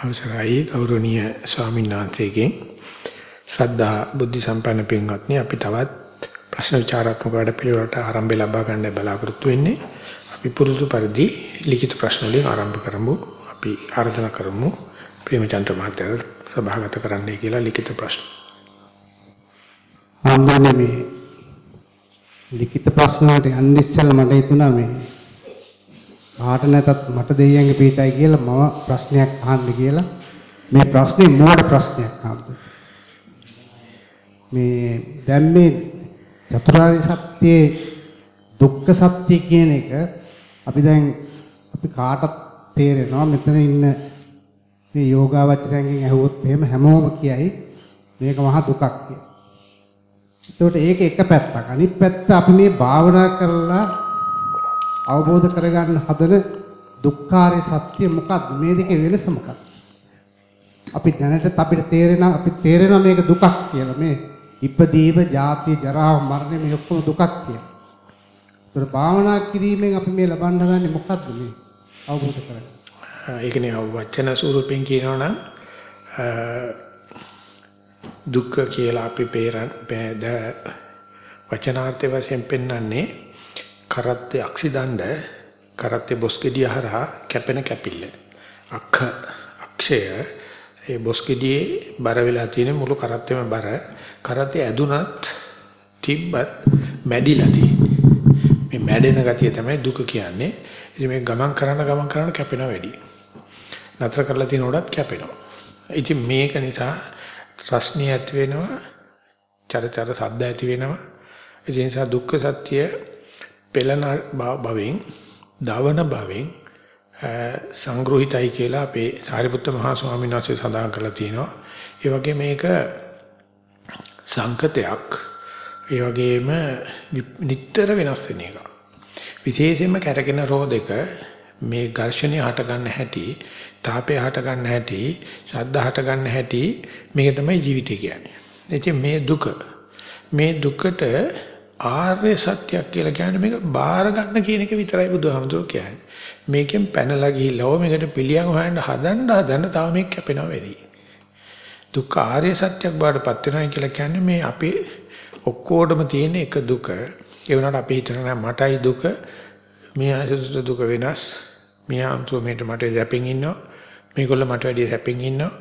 අවසරයි ගෞරවනීය ස්වාමීන් වහන්සේගෙන්. ශ්‍රද්ධා බුද්ධ සම්පන්න පින්වත්නි අපි තවත් ප්‍රශ්න විචාරාත්මක වැඩ පිළිවෙලට ආරම්භය ලබා ගන්න බලාපොරොත්තු වෙන්නේ. අපි පුරුදු පරිදි ලිඛිත ප්‍රශ්න වලින් ආරම්භ කරමු. අපි ආරාධනා කරමු ප්‍රේමචන්ද්‍ර මහත්තයා සභාගත කරන්නයි කියලා ලිඛිත ප්‍රශ්න. හම්බුනේ මේ ලිඛිත ප්‍රශ්න වලට යන්න ඉස්සෙල්ලා මට හිතුණා මේ කාට නැතත් මට දෙයියන්ගේ පිටයි කියලා මම ප්‍රශ්නයක් අහන්න කියලා මේ ප්‍රශ්නේ මෝඩ ප්‍රශ්නයක් අහන්න. මේ දැන් මේ චතුරාර්ය සත්‍යයේ දුක්ඛ සත්‍ය කියන එක අපි දැන් අපි කාටත් තේරෙනවා මෙතන ඉන්න මේ යෝගාවචරයන්ගෙන් ඇහුවොත් එහෙම හැමෝම කියයි මේක මහා දුකක් කියලා. ඒකට ඒක එක පැත්තක්. අනිත් පැත්ත අපි මේ භාවනා කරලා අවබෝධ කරගන්න හදන දුක්ඛාරය සත්‍ය මොකක්ද? මේ දෙකේ වෙනස මොකක්ද? අපි දැනට අපිට තේරෙන අපි තේරෙන මේක දුකක් කියලා. මේ ඉපදීම, ජාතිය, ජරාව, මරණය මේ ඔක්කොම දුකක් කියලා. ඒතර භාවනා කිරීමෙන් අපි මේ ලබන්න හදන්නේ මොකක්ද මේ අවබෝධ කරගන්න? ඒකනේ වචන ස්වරූපෙන් කියනවනම් දුක්ඛ කියලා අපි පේරන් වචනාර්ථය වශයෙන් පෙන්වන්නේ කරත්තේ අක්සිදණ්ඩ කරත්තේ බොස්ගෙඩිය හරහා කැපෙන කැපිල්ල. අක්ඛ අක්ෂය ඒ බොස්ගෙඩියේ බර වෙලා තියෙන මුළු කරත්තෙම බර කරත්තේ ඇදුනත් තිබ්බත් මැඩිලා තියෙන්නේ. මේ මැඩෙන ගතිය තමයි දුක කියන්නේ. ඉතින් මේ ගමන් කරන ගමන් කරන කැපෙනවා වැඩි. නතර කරලා තිනොඩත් කැපෙනවා. ඉතින් මේක නිසා රස්නිය ඇති වෙනවා. චරචර සද්ද ඇති වෙනවා. ඒ නිසා දුක්ඛ සත්‍ය පෙළන භවෙන් දවන භවෙන් සංග්‍රහිතයි කියලා අපේ සාරිපුත්ත මහා ස්වාමීන් වහන්සේ සඳහන් කරලා තියෙනවා. ඒ වගේ මේක සංකතයක් ඒ වගේම නිටතර වෙනස් වෙන එක. විශේෂයෙන්ම කැරගෙන රෝදක මේ ඝර්ෂණය හට ගන්න හැටි, තාපය හට ගන්න හැටි, ශබ්ද හට ගන්න හැටි මේක තමයි ජීවිතය කියන්නේ. ඉතින් මේ දුක මේ දුකට ආර්ය සත්‍යයක් කියලා කියන්නේ මේක බාර ගන්න කියන එක විතරයි බුදුහාමුදුරුවෝ කියන්නේ. මේකෙන් පැනලා ගිහිල්ලා ඕ මේකට පිළියම් හොයන්න හදන්න හදන්න තව මේක කැපෙනවා වැඩි. දුක්ඛ ආර්ය සත්‍යයක් බාරපත් වෙනවා කියලා කියන්නේ මේ අපේ ඔක්කොටම තියෙන එක දුක. ඒ වුණාට අපි හිතනවා මටයි දුක මේ ආසසුත දුක වෙනස්. මේ ආම්සෝ මේට මට සැපින් ඉන්නවා. මේගොල්ලෝ මට වැඩිය සැපින් ඉන්නවා.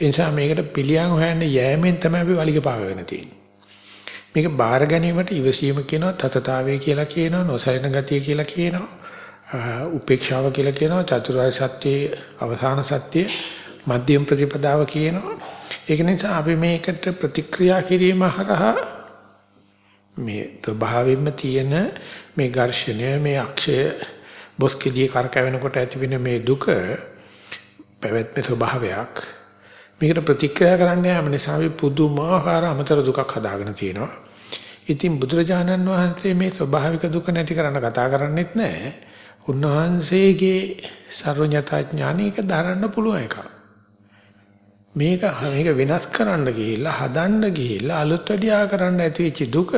ඒ නිසා මේකට පිළියම් හොයන්න යෑමෙන් තමයි අපි වලිග පාගගෙන තියෙන්නේ. මේක බාර ගැනීමට ඉවසීම කියනවා තතතාවය කියලා කියනවා නොසැලෙන ගතිය කියලා කියනවා උපේක්ෂාව කියලා කියනවා චතුරාර්ය සත්‍යයේ අවසාන සත්‍යය මධ්‍යම ප්‍රතිපදාව කියනවා ඒක නිසා අපි මේකට ප්‍රතික්‍රියා කිරීම හරහා මේ ස්වභාවයෙන්ම තියෙන මේ ඝර්ෂණය මේ අක්ෂය බොස්කෙලිය කරකැවෙනකොට ඇතිවෙන මේ දුක පැවැත්මේ ස්වභාවයක් මේකට ප්‍රතික්‍රියා කරන්න යාම නිසා අපි පුදුමාකාර අමතර දුකක් හදාගෙන තියෙනවා. ඉතින් බුදුරජාණන් වහන්සේ මේ ස්වභාවික දුක නැති කරන්න කතා කරන්නේත් නැහැ. උන්වහන්සේගේ සර්වඥතා ඥානයක දරන්න පුළුවන් එකක්. මේක මේක වෙනස් කරන්න ගිහිල්ලා හදන්න ගිහිල්ලා අලුත් වැඩියා කරන්න ඇතිවෙච්ච දුක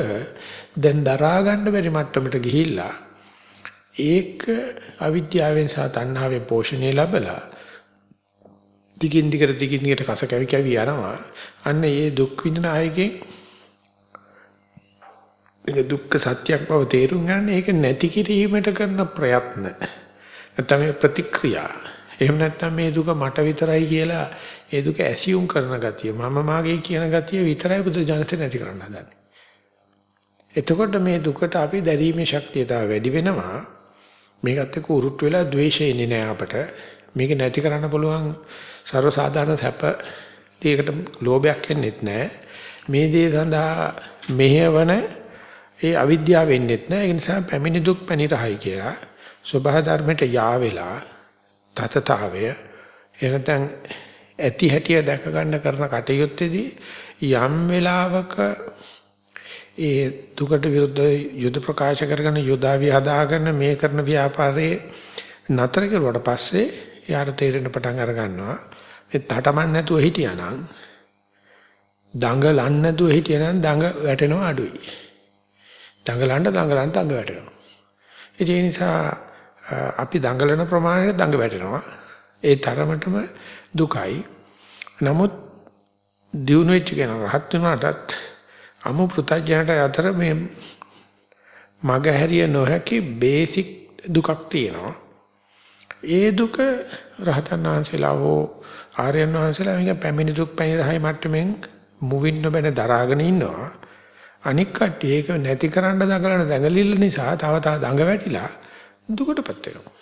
දැන් දරා ගන්න බැරි මට්ටමට ගිහිල්ලා ඒක අවිද්‍යාවෙන් සහ තණ්හාවෙන් පෝෂණය ලැබලා දිගින් දිගට දිගින් දිගට කස කැවි කැවි යනවා. අන්න ඒ දුක් විඳින අයගෙන් ඒක දුක්ඛ සත්‍යයක් බව තේරුම් ගන්න ඒක නැති කිරීමට කරන ප්‍රයත්න. නැත්නම් ප්‍රතික්‍රියා. එහෙම නැත්නම් මේ දුක මට විතරයි කියලා ඒ දුක ඇසියුම් කරන ගතිය මම මාගේ කියන ගතිය විතරයි බුදු ජනත නැති කරන්න හදන්නේ. එතකොට මේ දුකට අපි දැරීමේ ශක්තිය තව වැඩි වෙනවා. මේකත් එක්ක උරුට්ට වෙලා ද්වේෂය එන්නේ නැහැ අපට. මේක නැති කරන්න පුළුවන් ਸਰව සාධාරණ සැප දෙයකට ලෝභයක් එන්නේත් නැහැ. මේ දේ සඳහා මෙහෙවන ඒ අවිද්‍යාව වෙන්නේත් නැහැ. ඒ නිසා පැමිණි දුක් පැනිරහයි කියලා සබහා ධර්මයට යා වෙලා තතතාවය එනතන් ඇති හැටිය දැක ගන්න කරන කටයුත්තේදී යම් වෙලාවක ඒ දුකට විරුද්ධ යුද ප්‍රකාශ කරගෙන යුදාවි හදාගෙන මේ කරන ව්‍යාපාරයේ නතර කරුවාට පස්සේ යාට තේරෙන පටන් අර ගන්නවා මේ තටමන් නැතුව හිටියානම් දඟලන්න නැතුව හිටියනම් දඟ වැටෙනවා අඩුයි. දඟලන්න දඟලන්න දඟ වැටෙනවා. ඒ නිසා අපි දඟලන ප්‍රමාණයට දඟ වැටෙනවා. ඒ තරමටම දුකයි. නමුත් දියුණු වෙච්ච කෙනා රහත් වුණාටත් අමු පෘතජනට අතර මේ මග හැරිය නොහැකි බේසික් දුකක් තියෙනවා. ඒ දුක රහතන් වහන්සේලා හෝ ආර්යයන් වහන්සේලා මේක පැමිණි දුක් පැමිණි මට්ටමින් මුවින් නොබැන දරාගෙන ඉන්නවා. අනික් කට්ටිය ඒක නැති කරන්න දඟලන දඟලිල්ල නිසා තව තව දඟ වැටිලා දුකටපත් වෙනවා.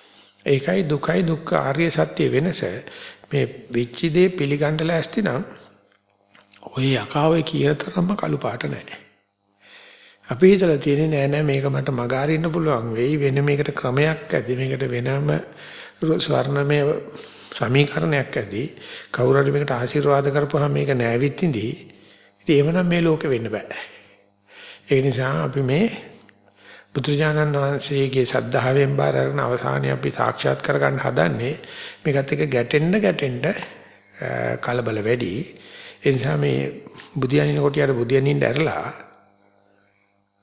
ඒකයි දුකයි දුක්ඛ ආර්ය සත්‍ය වෙනස. මේ වෙච්ච දේ පිළිගන්න ලෑස්ති නම් ඔය යකාවේ කියන තරම්ම කළු පාට නැහැ. අපි හිතලා තියෙන්නේ නෑ නෑ මේක මට මග අරින්න පුළුවන් වෙයි වෙන මේකට ක්‍රමයක් ඇති මේකට වෙනම ස්වර්ණමය සමීකරණයක් ඇති කවුරු හරි මේකට ආශිර්වාද කරපුවාම මේක නෑවිත් ඉඳී ඉතින් එහෙමනම් මේ ලෝකෙ වෙන්න බෑ ඒ නිසා අපි මේ බුදුරජාණන් වහන්සේගේ සද්ධාවෙන් බාර අරගෙන අවසානයේ අපි සාක්ෂාත් කරගන්න හදන්නේ මේකත් එක්ක ගැටෙන්න ගැටෙන්න කලබල වැඩි. ඒ නිසා මේ බුදියානින කොටියට බුදියානින්න ඇරලා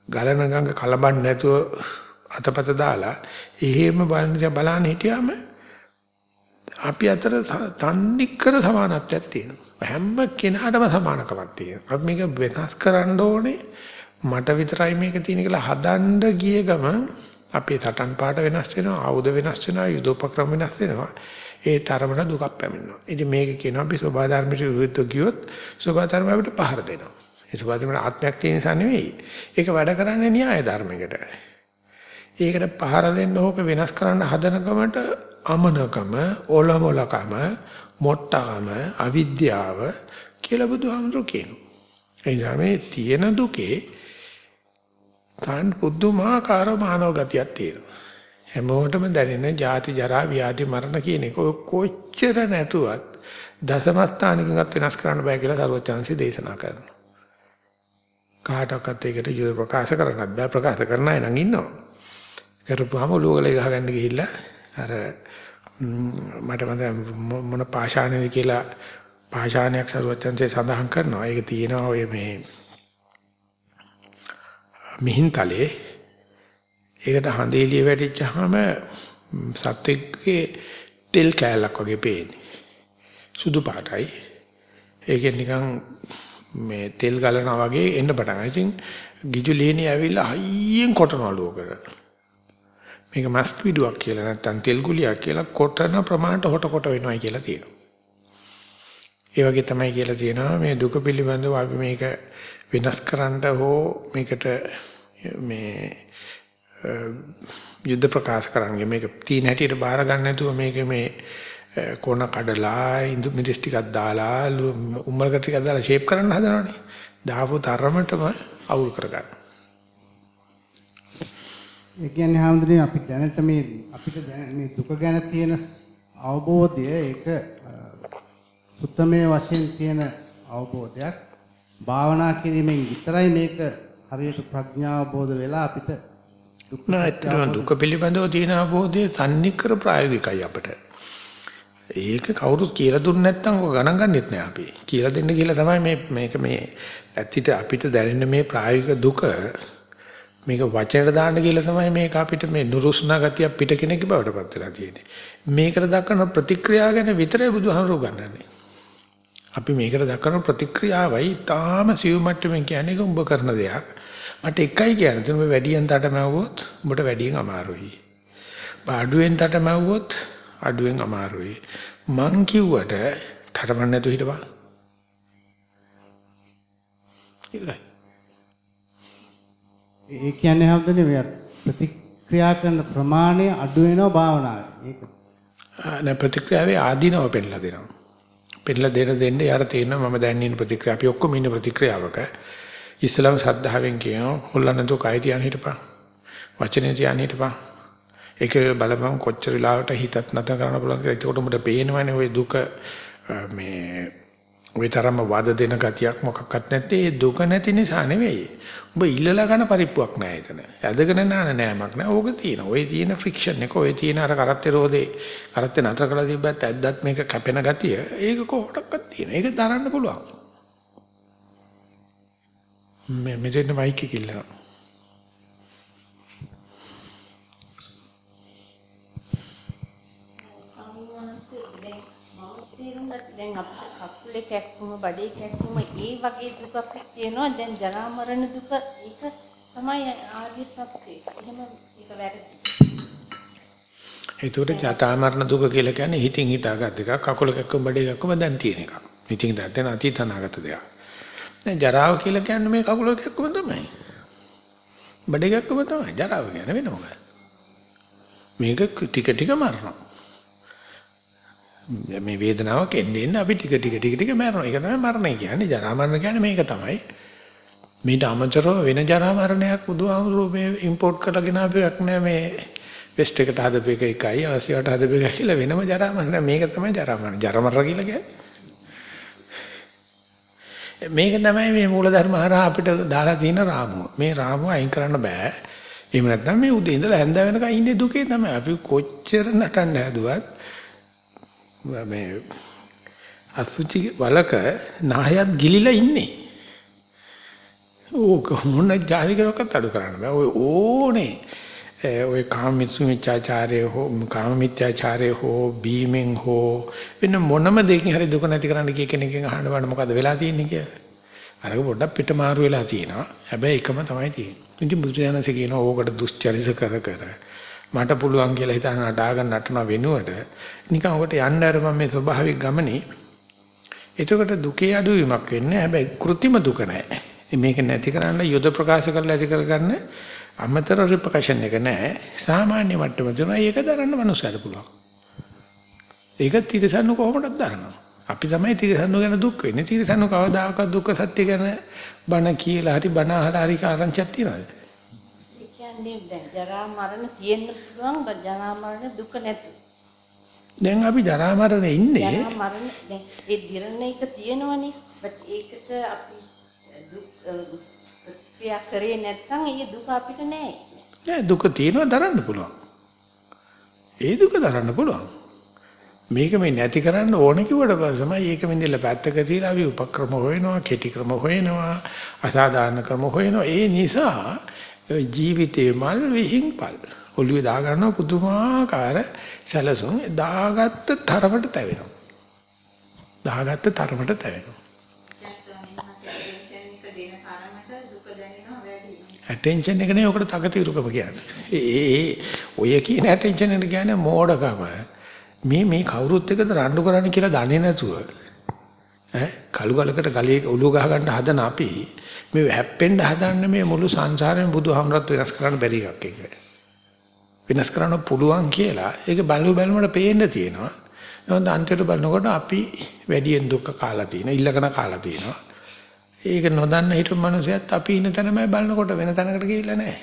ගලන ගඟ කලබන් නැතුව අතපත දාලා එහෙම බලන බලන්න හිටියාම අපි අතර තන්නිකර සමානත්වයක් තියෙනවා. හැම කෙනාටම සමානකමක් තියෙනවා. අපි මේක වෙනස් කරන්න ඕනේ. මට විතරයි මේක තියෙන කියලා හදන්න ගිය ගම අපේ තටන් පාට වෙනස් වෙනවා ආයුධ වෙනස් වෙනවා යුදෝපක්‍රම වෙනස් වෙනවා. ඒ තරමට දුකක් පැමිණෙනවා. ඉතින් මේක කියනවා අපි සෝබා ධර්මයට විරුද්ධව ගියොත් සෝබා ධර්ම අපිට පහර දෙනවා. ඒ සෝබා ධර්මයට ආත්මයක් තියෙන නිසා නෙවෙයි. ඒක වැඩ කරන්නේ න්‍යාය ධර්මයකට. ඒකට පහර දෙන්න ඕක වෙනස් කරන්න හදන ගමට අමනකම ඔලොමලකම මොට්ටකම අවිද්‍යාව කියලා බුදුහාමුදුරු කියනවා. ඒ නිසා මේ තියෙන දුකේ තන් පුදුමාකාර මානව ගතියක් තියෙනවා. හැමෝටම දැනෙන ජාති ජරා ව්‍යාධි මරණ කියන එක කොච්චර නැතුවත් දසම ස්ථානිකවත් වෙනස් කරන්න බෑ කියලා සරුවචාන්සි දේශනා කරනවා. කාටවත් ඒකට යොද ප්‍රකාශ කරන්නත් බෑ ප්‍රකාශ කරන අය නම් ඉන්නවා. කරපුවාම ඔලුවගල ගහගන්න ගිහිල්ලා අර මට මොන පාෂාණයද කියලා පාෂාණයක් සරුවචාන්සේ සඳහන් කරනවා. ඒක තියෙනවා ඔය මේ මිහින්තලේ ඒකට හඳේලිය වැටිච්චාම සත්වෙක්ගේ තෙල් කෑල්ලක් වගේ පේන්නේ. සුදු පාටයි. ඒකෙන් නිකන් මේ තෙල් ගලනවා වගේ එන්න පටන් ගන්නවා. ඉතින් ගිජු ලේනේ ඇවිල්ලා හයියෙන් කොටනවලු ඔකට. මේක මස්ක් විදුවක් කියලා නැත්නම් තෙල් ගුලියක් කියලා කොටන ප්‍රමාණයට හොට කොට වෙනවයි කියලා තියෙනවා. ඒ වගේ තමයි කියලා තියෙනවා මේ දුක පිළිබඳව අපි මේක වෙනස් කරන්න හෝ මේකට මේ යුද්ධ ප්‍රකාශ කරන්නේ මේක තීන හැටියට බාර ගන්න නැතුව මේක මේ කොන කඩලා ඉඳු මිරිස් ටිකක් දාලා උම්මලකට ටිකක් දාලා ෂේප් කරන්න හදනවනේ. දාපු තරමටම අවුල් කරගන්න. ඒ කියන්නේ හැමදෙන්නේ අපි දැනට මේ අපිට මේ දුක ගැන තියෙන අවබෝධය ඒක සුත්තමේ වශයෙන් තියෙන අවබෝධයක් භාවනා කිරීමෙන් විතරයි මේක හරියට ප්‍රඥාව බෝධ වෙලා අපිට දුක් නැත්නම් දුක පිළිබඳව තියෙන අවබෝධය තන්නිකර ප්‍රායෝගිකයි අපිට. ඒක කවුරුත් කියලා දුන්නේ නැත්නම් ඔක ගණන් ගන්නෙත් නෑ අපි. කියලා දෙන්න කියලා තමයි මේ මේක මේ ඇත්තට අපිට දැනෙන මේ ප්‍රායෝගික දුක මේක වචනට දාන්න කියලා තමයි මේක අපිට මේ නුරුස්නා ගතිය පිට කෙනෙක්ගේ බවට පත් වෙලා තියෙන්නේ. මේකට දක්වන ප්‍රතික්‍රියාව ගැන විතරයි බුදුහාමුදුරුවෝ ගන්නන්නේ. අපි මේකට දක්වන ප්‍රතික්‍රියාවයි තාම සිව් මට්ටමින් කියන්නේ උඹ කරන දෙයක්. මට එකයි කියන්න තියෙන ඔබ වැඩියෙන් තටමැව්වොත් උඹට වැඩියෙන් අමාරුයි. අඩුවෙන් තටමැව්වොත් අඩුවෙන් අමාරුයි. මං කිව්වට තටමන්න නැතුව හිටපන්. ඉවරයි. ඒ කියන්නේ හැමදෙන්නේ මේ ප්‍රතික්‍රියා කරන ප්‍රමාණය අඩු වෙනවා භාවනාවේ. ඒක නෑ ප්‍රතික්‍රියාවේ ආදීනව පෙන්නලා දෙනවා. පෙන්නලා දෙන දෙන්න යාට තේරෙනවා මම දැන් ඉන්න ප්‍රතික්‍රියාව. අපි ඔක්කොම ඉන්න ප්‍රතික්‍රියාවක. ඉස්ලාම සද්ධාවෙන් කියනවා හොල්ලන්න තෝ කය තියන් හිටපන්. වචනේ තියන් හිටපන්. ඒක බලපන් කොච්චර වෙලාවට හිතත් නැත කරන්න පුළුවන් කියලා. ඒකට උඹට පේනවනේ ওই දුක මේ ওই තරම්ම වද දෙන ගතියක් මොකක්වත් නැත්තේ ඒ දුක නැති නිසා නෙවෙයි. උඹ ඉල්ලලා ගන්න පරිප්පුවක් නෑ එතන. ඇදගෙන නාන නෑමක් නෑ. ඕක තියෙන. ওই තියෙන ෆ්‍රික්ෂන් එක, ඔය තියෙන අර කරත්තේ රෝදේ කරත්තේ නතර කරලා තිබ්බත් ඇද්දත් මේක කැපෙන ගතිය. ඒක කොහොටක්වත් තියෙන. ඒක දරන්න පුළුවන්. මේ මෙතන මයික් එක ඉල්ලනවා. සමුවන්සේ දැන් මම තේරුම් දැන් අපිට කකුලේ කැක්කුම බඩේ කැක්කුම ඒ වගේ දුකක් තියෙනවා දැන් ජරා මරණ දුක ඒක තමයි ආර්ය සත්‍යය. එහෙම ඒක වැරදි. ඒකට ජතා මරණ දුක කියලා කියන්නේ හිතින් හිතාගත් එකක් කකුල කැක්කුම බඩේ කැක්කුම දැන් තියෙන එකක්. ඉතින් දැන් අතීත අනාගත දෙයක්. දැන් ජරාව කියලා කියන්නේ මේ කකුල කැක්කුම තමයි. බඩේ කැක්කුම තමයි ජරාව කියන්නේ වෙන මොකක්ද? මේක ටික ටික මරනවා. මේ වේදනාවක් එන්නේ එන්නේ අපි ටික ටික ටික ටික මරනවා. ඒක තමයි මරණය කියන්නේ. ජරා මරණ කියන්නේ මේක තමයි. මේට අමතරව වෙන ජරා මරණයක් බුදුහාමුදුරුවෝ මේ ඉම්පෝට් කරගෙන ආපු එකක් නෑ මේ වෙස්ට් එකට හදපු එක එකයි ආසියාවට හදපු එක කියලා වෙනම ජරා මරණ. මේක තමයි ජරා මරණ. ජරා මරණ කියලා කියන්නේ. මේක තමයි මේ මූලධර්ම හරහා අපිට දාලා තියෙන රාමුව. මේ රාමුව අයින් කරන්න බෑ. එහෙම නැත්නම් මේ උදේ ඉඳලා හැන්ද වෙනකන් ඉන්නේ දුකේ තමයි. අපි කොච්චර නටන්න හැදුවත් මේ අසුචි වලක නායත් ගිලිලා ඉන්නේ. ඕක මොන ජාතිකරකට අඩු කරන්න බෑ. ඔය ඕනේ ඔය කාමමිත්‍යාචාරය හෝ කාමමිත්‍යාචාරය හෝ බීමෙන් හෝ වෙන මොනම දෙයකින් හරි දුක නැති කරන්න කිය කෙනකින් අහන්න බලන්න මොකද වෙලා තියෙන්නේ කියලා. අරක පොඩ්ඩක් පිට මාරු වෙලා තියෙනවා. හැබැයි එකම තමයි තියෙන්නේ. ඉතින් බුදුරජාණන්සේ කියනවා ඕකට දුස්චරිත කර කර මට පුළුවන් කියලා හිතන අඩාගෙන නටන වෙනුවට නිකන් ඔකට යන්න අර මම මේ ස්වභාවික ගමනේ එතකොට දුකේ අඩුවීමක් වෙන්නේ හැබැයි કૃතිම දුක නැහැ. මේක නැති කරන්න යොද ප්‍රකාශ කරලා ඇති කරගන්න අමතර රිපකෂන් එක නැහැ. සාමාන්‍ය මට්ටම තියෙනවා. ඒක දරන්න මනුස්සයල පුළුවන්. ඒක තිරසන්නු කොහොමද දරනවා? අපි තමයි තිරසන්නු ගැන දුක් වෙන්නේ. තිරසන්නු කවදාකවත් දුක්ඛ සත්‍ය ගැන බණ කියලා හරි බණ අහලා හරි කාරණාවක් තියනවාද? කියන්නේ දැන් ජරා මරණ තියෙන්න පුළුවන් ජරා මරණ දුක නැතු. දැන් අපි ජරා මරණේ ඉන්නේ. ජරා මරණ දැන් ඒ දිරණ එක තියෙනවනේ. ඒකට අපි දුක් ක්‍රියා කරේ නැත්නම් ඒ දුක අපිට නෑ. නෑ දුක තියෙනවා දරන්න පුළුවන්. ඒ දුක දරන්න පුළුවන්. මේක මේ නැති කරන්න ඕන කිව්වට පස්සමයි ඒක මෙන්දෙල පැත්තක තියලා අපි උපක්‍රම හොයනවා, කෙටි ක්‍රම හොයනවා, අසාධාරණ ක්‍රම හොයනවා. ඒ නිසා ජීවිතේ මල් විහිංපල් ඔළුවේ දා ගන්නවා පුදුමාකාර සැලසුම් දාගත්ත තරමට තැවෙනවා. දාගත්ත තරමට තැවෙනවා. ඇටෙන්ෂන් එක නේ ඔකට තකතිරුකම කියන්නේ. ඒ ඔය කියන ඇටෙන්ෂන් එක කියන්නේ මෝඩකම. මේ මේ කවුරුත් එක්කද රණ්ඩු කරන්න කියලා දන්නේ නැතුව ඈ කළු ගලකට ගලේ ඔලුව ගහ ගන්න හදන අපි මේ හැප්පෙන්න හදන්නේ මේ මුළු සංසාරෙම බුදුහමරත් වෙනස් කරන්න බැරි එකක් ඒක. වෙනස් කරන්න පුළුවන් කියලා ඒක බලු බැලමට පේන්න තියෙනවා. නමුත් අන්තිමට බලනකොට අපි වැඩියෙන් දුක කාලා තියෙනවා, ඉල්ලකන කාලා තියෙනවා. ඒක නොදන්න හිටපු මිනිසයත් අපි ඉන්න තැනමයි බලනකොට වෙන තැනකට ගිහිල්ලා නැහැ.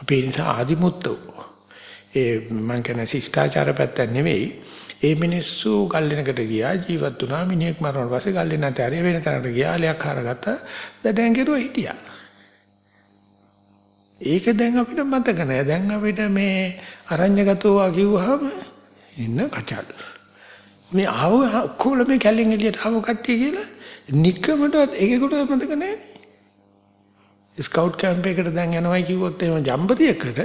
අපි ඒ නිසා ආදිමුත්තෝ ඒ මං කියන ශිෂ්ටාචාර පැත්ත නෙවෙයි. ඒ මිනිස්සු ගල්ලෙනකට ගියා ජීවත් වුණා මිනිහෙක් මරනවා පස්සේ ගල්ලෙන නැතරිය වෙන තැනකට ගියා අලයක් හරගත්ත දැඩෙන් කෙරුවා හිටියා. ඒක දැන් අපිට මතක නෑ. දැන් අපිට මේ අරඤ්‍යගතෝ කිව්වහම ඉන්න කචල්. මේ ආව කොළ මේ කැලෙන් එළියට ආව කට්ටිය කියලා නිකමටවත් ඒකකට මතක නැහැ. ස්කවුට් කැම්ප් එකට දැන් යනවයි කිව්වොත් එහෙම ජම්බරියකට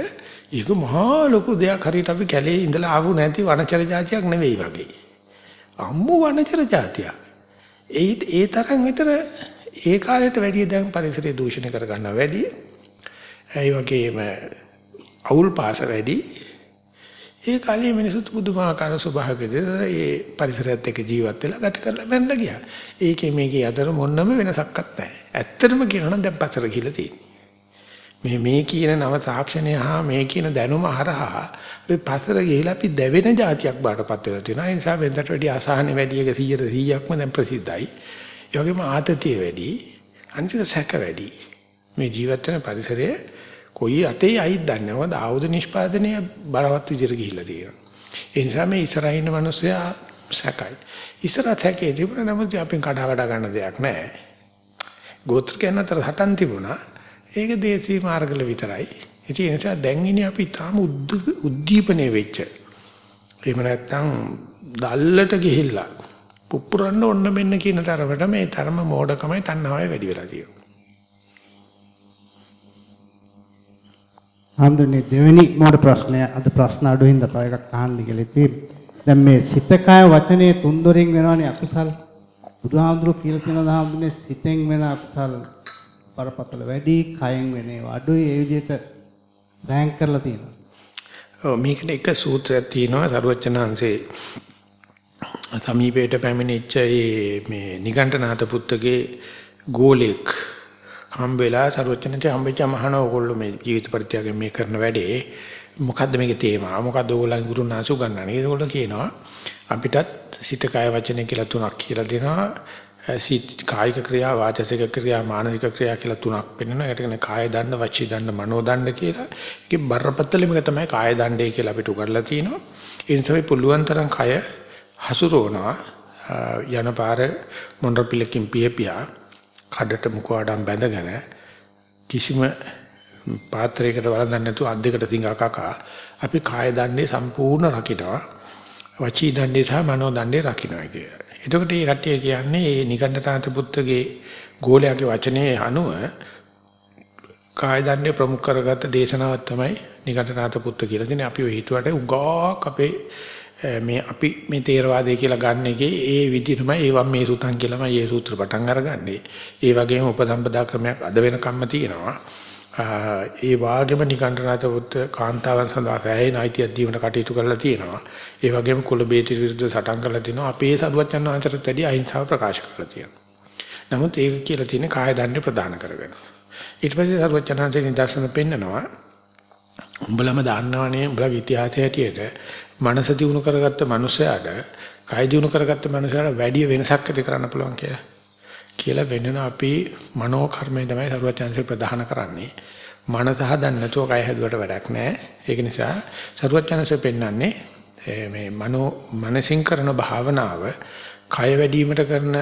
ඒක මහා ලොකු දෙයක් හරියට අපි කැලේ ඉඳලා ආවු නැති වනචර జాතියක් නෙවෙයි වගේ. අම්මු වනචර జాතියක්. ඒ ඒ තරම් විතර ඒ කාලයට වැඩිය දැන් පරිසරය දූෂණය කර ගන්නවා වැඩි. ඒ වගේම අවුල් පාස වැඩි. ඒ කාලේ මිනිසුත් පුදුමාකාර ස්වභාවයකද ඒ පරිසරයත් එක්ක ජීවත් වෙලා ගත කරලා මැන්න ගියා. ඒකේ මේකේ අතර මොන්නම වෙනසක්වත් නැහැ. ඇත්තටම කියනවා නම් දැන් පස්සට ගිහලා තියෙන්නේ. මේ මේ කියන නව තාක්ෂණය හා මේ කියන දැනුම හරහා අපි පස්සට ගිහලා අපි දැවෙන જાතියක් බාටපත් වෙලා තියෙනවා. ඒ නිසා වෙනදට වැඩි අසහන වැඩි එක 100 100ක්ම දැන් ප්‍රසිද්ධයි. ඒ වගේම ආතතිය වැඩි, අනිත් සැක වැඩි. මේ ජීවත් වෙන පරිසරයේ කොයි අතේ අයිත් දන්නේ නැවද ආයුධ නිෂ්පාදනය බලවත් විදිහට ගිහිල්ලා තියෙනවා. ඒ නිසා මේ ඉස්සරහින් ඉන්න මිනිස්සයා සැකයි. ඉස්සරහ සැකේ තිබුණ නමුත් අපෙන් කඩා වඩා ගන්න දෙයක් නැහැ. ගෝත්‍රිකයන් අතර හටන් තිබුණා. ඒක දේශී මාර්ගවල විතරයි. ඒ නිසා දැන් ඉන්නේ අපි තාම උද්දීපනයේ වෙච්ච. එහෙම නැත්නම් දැල්ලට ගිහිල්ලා පුපුරන්න ඕන්න මෙන්න කියන තරමට මේ තරම මෝඩකමයි තණ්හාවයි වැඩි වෙලා තියෙනවා. හඳුනේ දෙවෙනි මොඩ ප්‍රශ්නය අද ප්‍රශ්න අඩුවෙන් තව එකක් අහන්න කියලා තියෙන්නේ. දැන් මේ සිත කය වචනේ තුන්දොරින් වෙනවනේ අකුසල්. බුදුහාමුදුරුවෝ කියලා තියෙනවා හාමුදුරනේ සිතෙන් වෙන අකුසල් බරපතල වැඩි, කයෙන් වෙන ඒවා අඩුයි. ඒ විදිහට රෑන්ක් කරලා තියෙනවා. ඔව් මේකට එක සූත්‍රයක් තියෙනවා සරුවචනහන්සේ සමීපයට පැමිණිච්ච මේ නිගණ්ඨනාත පුත්තගේ ගෝලෙක් හම්බෙලා සරුවචනන්සේ හම්බෙච්ච මහණ ඕගොල්ලෝ මේ ජීවිත පරිත්‍යාගයෙන් මේ කරන වැඩේ මොකද්ද මේකේ තේමාව මොකද්ද ඕගොල්ලන්ගේ ගුරුනාසු ගන්නන්නේ ඒගොල්ලෝ කියනවා අපිටත් සිත කය වචන කියලා තුනක් කියලා දෙනවා සිත කායික ක්‍රියා වාචසික ක්‍රියා මානසික ක්‍රියා කියලා තුනක් පෙන්වනවා. ඒකට කියන්නේ කාය දණ්ඩ වචී දණ්ඩ මනෝ දණ්ඩ කියලා. ඒකේ බරපතලම එක තමයි කාය දණ්ඩේ කියලා අපිට උගන්ලා තිනවා. ඒ නිසා පුළුවන් තරම් කය හසුරවනවා. යන පාර මොණ්ඩ පිලකින් පියපියා කඩට මුඛවඩම් බැඳගෙන කිසිම පාත්‍රයකට වළඳන්නේ නැතුව අත් දෙකට තිඟා කකා අපි කාය දණ්ඩේ සම්පූර්ණ රකින්නවා වචී දණ්ඩේ සහ මනෝ දණ්ඩේ රකින්නවා කියලා. එතකොට මේ කට්ටිය කියන්නේ මේ නිකණ්ඨතාත පුත්තගේ ගෝලයාගේ වචනේ අනුව කාය දණ්ඩේ ප්‍රමුඛ කරගත්ත දේශනාවක් තමයි නිකණ්ඨනාත පුත්ත කියලා. ඉතින් අපි ඔය හිතුවට උගාක් අපේ මේ අපි මේ තේරවාදය කියලා ගන්න එකේ ඒ විදිහටමයි ඒවම් මේ සුතං කියලාමයි ඒ සූත්‍ර පටන් අරගන්නේ. ඒ වගේම උපසම්පදා ක්‍රමයක් අද වෙනකම්ම තියෙනවා. ඒ වාගේම නිකණ්ඨනාත පුත් කාන්තාවන් සඳහා පැහැෙන අයිතියක් දීමට කටයුතු කරලා තියෙනවා. ඒ වගේම කුල බේති විරුද්ධ සටන් කරලා තිනවා. අපේ සරුවචන් වහන්සේට වැඩි අහිංසාව ප්‍රකාශ කරලා තියෙනවා. නමුත් ඒක කියලා තියෙන්නේ කාය දණ්ඩේ ප්‍රදාන කරගෙන. ඊට පස්සේ සරුවචන් වහන්සේ නිදර්ශන පෙන්නනවා. උඹලම දන්නවනේ උඹලගේ ඉතිහාසය හැටියට මනස දිනු කරගත්ත මනුස්සයාට කය දිනු කරගත්ත මනුස්සයාට වැඩි වෙනසක් ඇති කරන්න පුළුවන් කියලා. කියලා වෙනන අපි මනෝ කර්මය තමයි සරුවචන්සේ ප්‍රදාන කරන්නේ. මනස හදන්න නැතුව කය හැදුවට වැඩක් නැහැ. ඒක නිසා සරුවචන්සේ පෙන්වන්නේ මේ මනෝ මනසින් කරන භාවනාව කය වැඩිවීමට කරන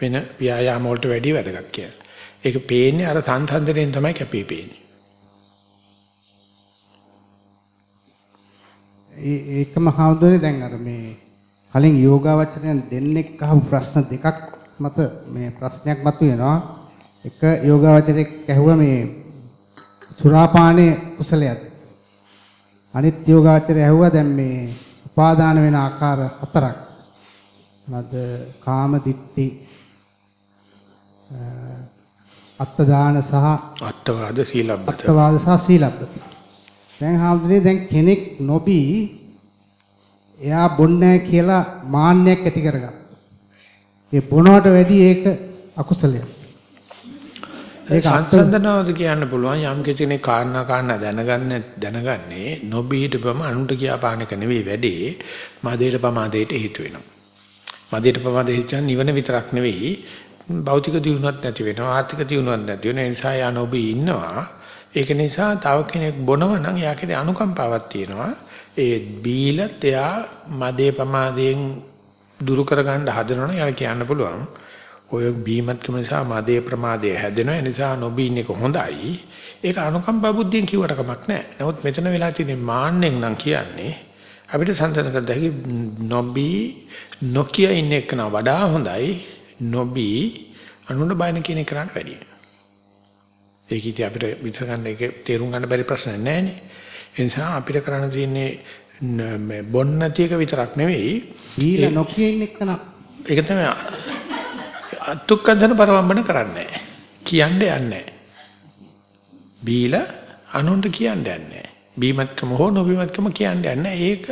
වෙන ව්‍යායාම වලට වැඩි වැදගත් කියලා. ඒක පේන්නේ අර සංසන්දනයෙන් තමයි කැපී පේන්නේ. ඒ ඒකම හවුදුනේ දැන් අර මේ කලින් යෝගාවචරයන් දෙන්නෙක් අහපු ප්‍රශ්න දෙකක් මත මේ ප්‍රශ්නයක් මතුවෙනවා. එක යෝගාවචරයක් ඇහුවා මේ සුරාපානයේ කුසලයක්ද? අනිත් යෝගාවචරය ඇහුවා දැන් මේ උපාදාන වෙන ආකාර හතරක්. මොනවද? කාම දිට්ඨි අත්දාන සහ අත්වාද සීලබ්බත. අත්වාද සහ සීලබ්බත. දැන් හාමුදුරනේ දැන් කෙනෙක් නොබී එයා බොන්නේ කියලා මාන්නයක් ඇති කරගත්තා. ඒ බොනවට වැඩි ඒක අකුසලයක්. ඒක සංසන්දනවද කියන්න පුළුවන් යම් කෙනෙක් කාරණා කාරණා දැනගන්න දැනගන්නේ නොබීට බම අනුන්ට කියාපාන එක නෙවෙයි වැඩේ මදේට පමාදේට හේතු වෙනවා. මදේට පමාදේ හේතු නිවන විතරක් නෙවෙයි භෞතික දියුණුවක් නැති වෙනවා ආර්ථික දියුණුවක් නැති වෙන නිසා යා නොබී ඉන්නවා. ඒක නිසා තව කෙනෙක් බොනව නම් යාකේ අනුකම්පාවක් තියෙනවා. ඒ බීලත් එයා මදේ පමාදයෙන් දුරු කරගන්න හදනවනම් යාර කියන්න පුළුවන්. ඔය බීමත්කම නිසා මදේ ප්‍රමාදය හැදෙනවා. ඒ නිසා නොබීන එක හොඳයි. ඒක අනුකම්පා බුද්ධියෙන් කිව්වට කමක් නැහැ. නමුත් මෙතන වෙලා තියෙන මාන්නෙන් නම් කියන්නේ අපිට සංසන්දන කර දෙහි නොබී නොකිය ඉන්න එක නා වඩා හොඳයි. නොබී අනුන බයන කියන එක කරන්න වැඩියි. ඒක ඉතින් අපිට විතර ගන්න එක තේරුම් ගන්න බැරි ප්‍රශ්නයක් නැහැ නේ. ඒ නිසා අපිට කරන්න තියෙන්නේ මේ බොන්න නැති එක විතරක් නෙවෙයි. බීලා නොකිය ඉන්න එක නා ඒක තමයි අතුක්කන්දන පරවම්බන කරන්නේ. කියන්නේ යන්නේ. බීලා අනුන්ට කියන්නේ යන්නේ. බීමත්කම හෝ නොබීමත්කම කියන්නේ යන්නේ. ඒක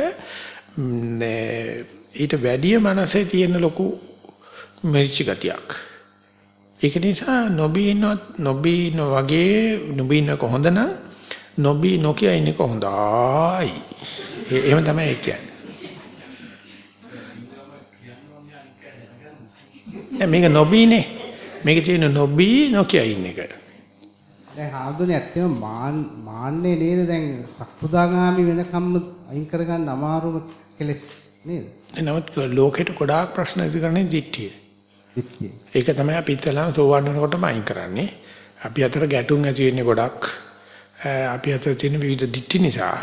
ඊට වැඩිය මනසේ තියෙන ලොකු මෙරිච් ගතියක්. ඒක නිසා නොබී ඉන්නවත් නොබී ඉන්න වගේ නොබී ඉන්නක හොඳ නම් නොබී නොකිය ඉන්නක හොඳයි එහෙම තමයි කියන්නේ මේක නොබීනේ. මේක තියෙන නොබී නොකිය ඉන්න එක. දැන් හාමුදුරනේ ඇත්තම මාන් මාන්නේ නේද දැන් සක්පුදාගාමි වෙනකම්ම අයින් කරගන්න අමාරුම කෙලස් නේද? නමුත් ලෝකෙට ගොඩාක් ප්‍රශ්න ඇති කරන්නේ දිට්ඨිය. දිට්ඨිය. ඒක තමයි අපි ඉතලම සෝවන් වෙනකොටම අයින් කරන්නේ. අපි අතර ගැටුම් ඇති වෙන්නේ ගොඩක් අපි අතර තියෙන විවිධ දිට්ඨි නිසා.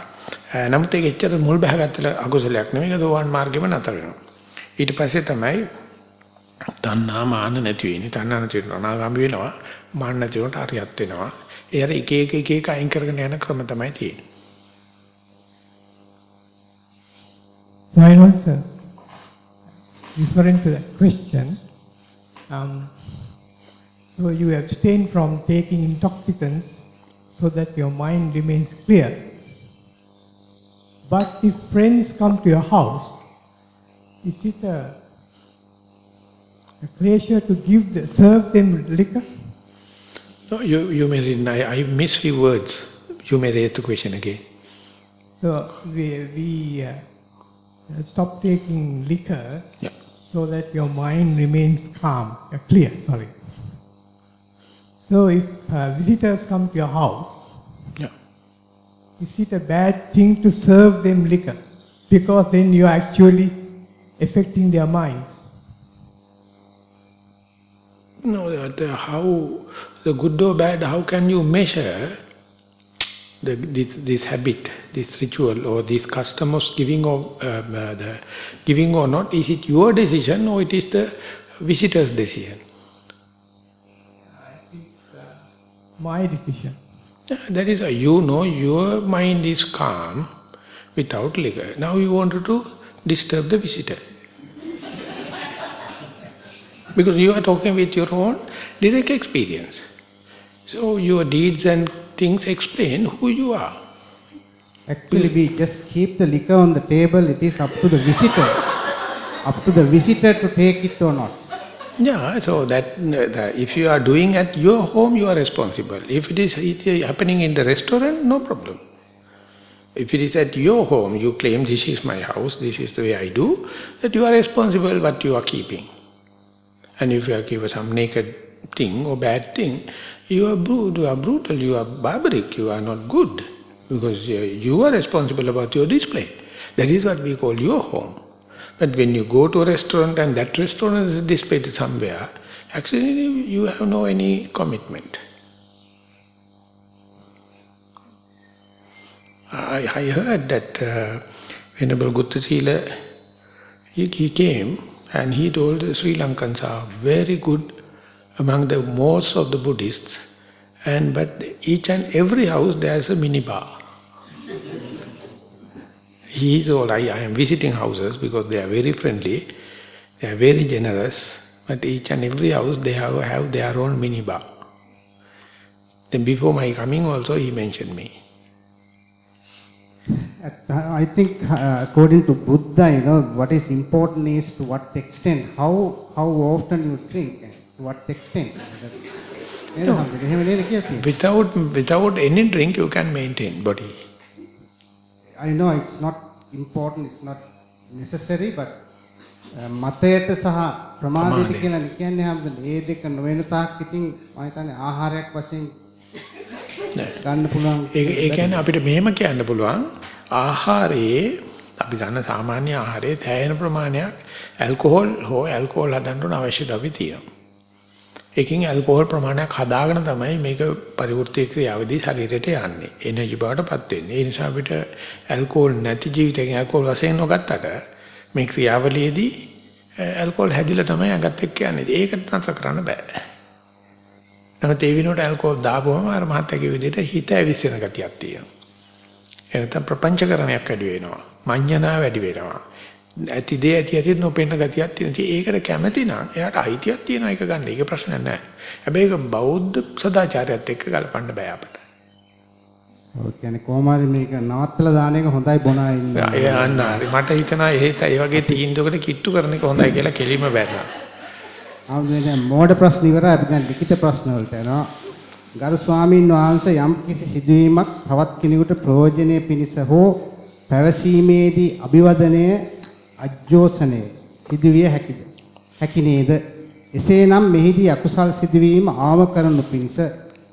නමුත් ඒක එච්චර මුල් බහගත්තල අකුසලයක් නෙමෙයි. ඒක සෝවන් මාර්ගෙම නතර වෙනවා. ඊට පස්සේ තමයි තණ්හා මාන නැති වෙන්නේ. තණ්හා නැති වෙනවා අනාගාමි වෙනවා. මාන නැති වුණාට හරියත් වෙනවා. ඒ අර එක එක එක එක අයින් කරගෙන යන ක්‍රම තමයි තියෙන්නේ. So I was uh, referring to that question. Um, so you abstain from taking intoxicants so that your mind remains clear. But if friends come to your house, is it a, a pleasure to give the, serve them liquor? No, you, you may read, I, I miss few words. You may raise the question again. So we, we uh, stop taking liquor Yeah. so that your mind remains calm, uh, clear, sorry. So if uh, visitors come to your house, Yeah. is it a bad thing to serve them liquor? Because then you are actually affecting their minds. No, the, the how, the good or bad, how can you measure the, this, this habit, this ritual or this custom of giving or, um, uh, the giving or not? Is it your decision or it is the visitor's decision? My decision. Yeah, That is, you know your mind is calm without liquor. Now you wanted to disturb the visitor. because you are talking with your own direct experience. So your deeds and things explain who you are. Actually, we just keep the liquor on the table. It is up to the visitor, up to the visitor to take it or not. Yeah, so that uh, if you are doing at your home, you are responsible. If it is happening in the restaurant, no problem. If it is at your home, you claim this is my house, this is the way I do, that you are responsible what you are keeping. And if you are keeping some naked thing or bad thing, you are, you are brutal, you are barbaric, you are not good. Because uh, you are responsible about your display. That is what we call your home. But when you go to a restaurant and that restaurant is displayed somewhere, actually you have no any commitment. I, I heard that uh, Venerable Guttasila, he, he came and he told the Sri Lankans are very good among the most of the Buddhists, and but each and every house there is a mini bar. He told, oh, I, I am visiting houses because they are very friendly, they are very generous, but each and every house they have, have their own minibar. Then before my coming also he mentioned me. Uh, I think uh, according to Buddha, you know, what is important is to what extent, how how often you drink, to what extent. No. Without, without any drink you can maintain body. I know it's not important, it's not necessary, but uh, මතයට සහ ප්‍රමාදයට ප්‍රමාදය. කියලා කියන්නේ හැමදේම ඒ දෙක නොවන තාක් ඉතින් මම හිතන්නේ ආහාරයක් වශයෙන්. ගන්න පුළුවන්. ඒ කියන්නේ අපිට මෙහෙම කියන්න පුළුවන් ආහාරයේ අපි ගන්න සාමාන්‍ය ආහාරයේ තැයෙන ප්‍රමාණයක් ඇල්කොහොල් හෝ ඇල්කොහොල් හදන්න ඕන අවශ්‍යතාවය තියෙනවා. ඒකෙන් ඇල්කොහොල් ප්‍රමාණයක් හදාගෙන තමයි මේක පරිවෘත්තීය ක්‍රියාවේදී ශරීරයට යන්නේ. එනර්ජි බවටපත් වෙන්නේ. ඒ නිසා අපිට ඇල්කොහොල් නැති ජීවිතයකින් ඇල්කොහොල් වශයෙන් නොගත්තට මේ ක්‍රියාවලියේදී ඇල්කොහොල් හැදිලා තමයි අගත් එක්ක යන්නේ. ඒකට නතර කරන්න බෑ. නමුත් ඒ විනෝඩ ඇල්කොහොල් දාපුවම අර මහත්කේ විදිහට හිත ඇවිස්සෙන ගතියක් තියෙනවා. එනතම් ප්‍රපංචකරණයක් වැඩි වෙනවා. මඤ්ඤණා වැඩි වෙනවා. ඇති දේ ඇති ඇති නොපෙන්න ගතියක් තියෙන. ඉතින් ඒකට කැමති නම් එයාට අයිතියක් තියෙනවා ඒක ගන්න. ඒක ප්‍රශ්නයක් නෑ. හැබැයි ඒක බෞද්ධ සදාචාරයත් එක්ක ගලපන්න බෑ අපිට. ඔව් කියන්නේ කොහොම හරි මේක නවත්තලා දාන එක හොඳයි බොන අය ඉන්නවා. ඒ අන්න හරි. මට හිතෙනවා එහෙත් ඒ වගේ තීන්දුවකට කිට්ටු කරන එක හොඳයි කියලා කෙලිම බැලුවා. ආමුදේ දැන් මෝඩ ප්‍රශ්න ඉවරයි අපි දැන් ලිඛිත ප්‍රශ්න වලට යනවා. ගරු ස්වාමීන් වහන්සේ යම් කිසි සිදුවීමක් තවත් කෙනෙකුට ප්‍රයෝජනෙ පිණිස හෝ පැවසීමේදී අභිවදනය අජෝසනය සිදුවිය හැකිද? හැකි නේද? එසේනම් මෙහිදී අකුසල් සිදුවීම ආම කරනු පිණිස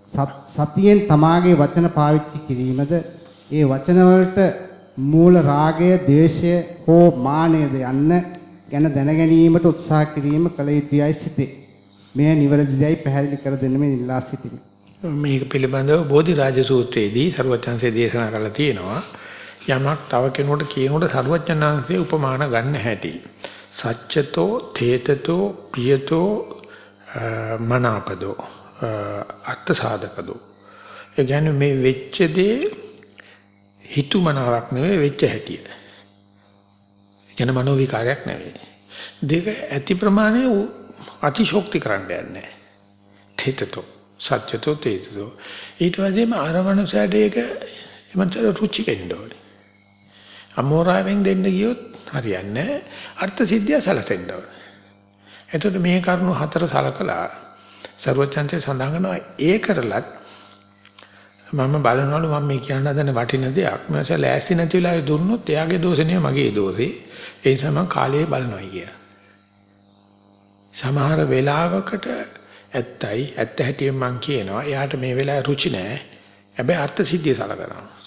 සත්- සතියෙන් තමාගේ වචන පාවිච්චි කිරීමද ඒ වචන වලට මූල රාගය, ද්වේෂය හෝ මානයද යන්න ගැන දැන ගැනීමට උත්සාහ කිරීම කළ යුතුයයි සිතේ. මෙය නිවැරදිදයි පැහැදිලි කර දෙන්න මේ ඉල්ලා සිටිමි. මේක පිළිබඳව බෝධිරාජ සූත්‍රයේදී සරුවචන්සේ දේශනා කරලා තියෙනවා යමක් තව කෙනෙකුට කියනකොට සරුවචනාංශයේ උපමාන ගන්න හැටි සච්චතෝ තේතතෝ පියතෝ අ, මනාපදෝ අ, අර්ථ සාධකදෝ ඒ කියන්නේ මේ වෙච්ච දේ හිතුමනාවක් නෙවෙයි වෙච්ච හැටිය. ඒ එන මනෝ විකාරයක් නෙවෙයි. දෙක ඇති ප්‍රමාණය අතිශෝක්ති කරන්න යන්නේ. තේතතෝ සත්‍යතෝ තේතතෝ ඊට වගේම ආරමණසයට ඒක එමන්තර රුචි වෙන්න ඕනේ. අමෝරාවෙන් දෙන්න ගියොත් හරියන්නේ අර්ථ සිද්ධිය සලසෙන්න ඕනේ. එතකොට මේ කරුණු හතර සලකලා ਸਰවචන්සේ සඳහන් කරනවා ඒ කරලත් මම බලනවලු මම මේ කියන්න හදන වටින දෙයක් මම ලෑස්ති නැති වෙලාවේ දුන්නොත් එයාගේ දෝෂේ නෙවෙයි මගේ දෝෂේ ඒ නිසා මම කාලේ බලනවා කියලා. සමහර වෙලාවකට ඇත්තයි ඇත්ත හැටියෙන් මම කියනවා එයාට මේ වෙලාවේ රුචි නැහැ. හැබැයි අර්ථ සිද්ධිය සලකනවා.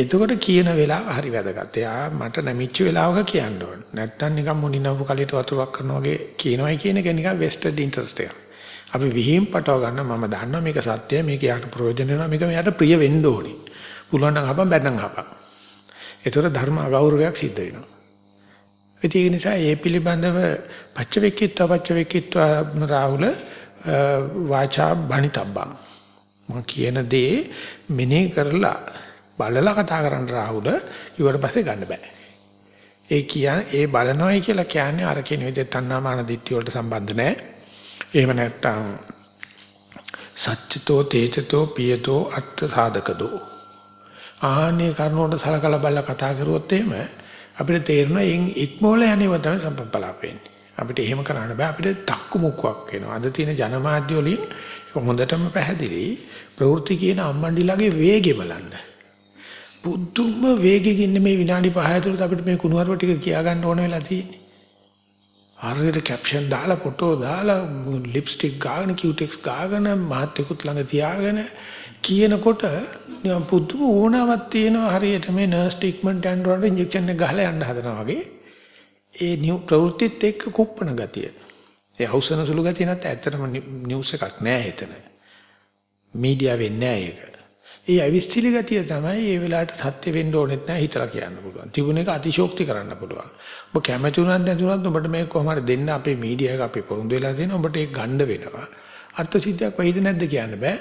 එතකොට කියන වෙලාව හරි වැදගත්. එයා මට නැමිච්ච වෙලාවක කියන්න ඕන. නැත්තම් නිකන් මුනිනවපු කලියට වතුරක් කරනවා වගේ කියනවායි කියන එක නිකන් වෙස්ටඩ් ඉන්ටරෙස්ට් එකක්. අපි විහිම් පටව ගන්න මම දන්නවා මේක සත්‍යයි මේක යාට ප්‍රයෝජන වෙනවා මේක මෙයාට ප්‍රිය වෙන්න ඕනි. පුළුවන් නම් හපන් බැන්නම් හපන්. ඒතර ධර්ම අගෞරවයක් සිද්ධ වෙනවා. ඒක නිසා මේ පිළිබඳව පච්චවෙක්කීත්ව පච්චවෙක්කීත්ව රාහුල වාචා බණිතබ්බා. මම කියන දේ මෙනේ කරලා බලලා කතා කරන්න රාහුල ඉවර පස්සේ ගන්න බෑ. ඒ කියන්නේ ඒ බලනවයි කියලා කියන්නේ අර කියන විදිහට තණ්හාමාන දිට්ඨිය වලට සම්බන්ධ නැහැ. එහෙම නැත්නම් සත්‍යතෝ තේජතෝ පියතෝ අත්ථ සාධකදෝ ආහනේ කරුණෝට සලකලා බලලා කතා කරුවොත් එහෙම අපිට තේරෙනවා එයින් ඉක්මෝල යන්නේව තමයි සම්පප්පලාප වෙන්නේ. අපිට එහෙම කරන්න බෑ අපිට තක්කු මුක්කක් වෙනවා. අද තියෙන ජනමාධ්‍ය වලින් හොඳටම පැහැදිලි ප්‍රවෘත්ති කියන අම්මණ්ඩිලාගේ වේගය බලන්න. බුදුම වේගෙකින් මේ විනාඩි 5 ඇතුළත අපිට මේ කුණුවarp ටික කියා ගන්න ඕන වෙලා තියෙන්නේ. හරියට කැප්ෂන් දාලා ෆොටෝ දාලා ලිප්ස්ටික් ගාගෙන කියුටෙක්ස් ගාගෙන මාත්‍යකුත් ළඟ තියාගෙන කියනකොට නිකන් පුදුම ඕනාවක් තියෙනවා හරියට මේ නර්ස් ට්‍රීට්මන්ට් යන්න උනට ඉන්ජෙක්ෂන් එක ගහලා යන්න හදනවා වගේ ඒ නිව් ප්‍රවෘත්තිත් එක්ක කුප්පන ගතිය. ඒ අවසන සුළු ගතිය නැත්නම් ඇත්තටම නිවුස් එකක් නෑ හිතන. මීඩියා වෙන්නේ නෑ ඒක. ඒ අවිස්තිලි ගතිය තමයි ඒ වෙලාවට සත්‍ය වෙන්න ඕනෙත් නැහැ හිතලා කියන්න පුළුවන්. තිබුණ එක අතිශෝක්ති කරන්න පුළුවන්. ඔබ කැමති උනත් නැතුණත් ඔබට මේක කොහොම හරි දෙන්න අපේ මීඩියා එක අපි පොරොන්දු වෙලා තියෙනවා. ඔබට ඒක ගන්න වෙනවා. අර්ථ සිද්ධියක් වෙයිද නැද්ද කියන්න බෑ.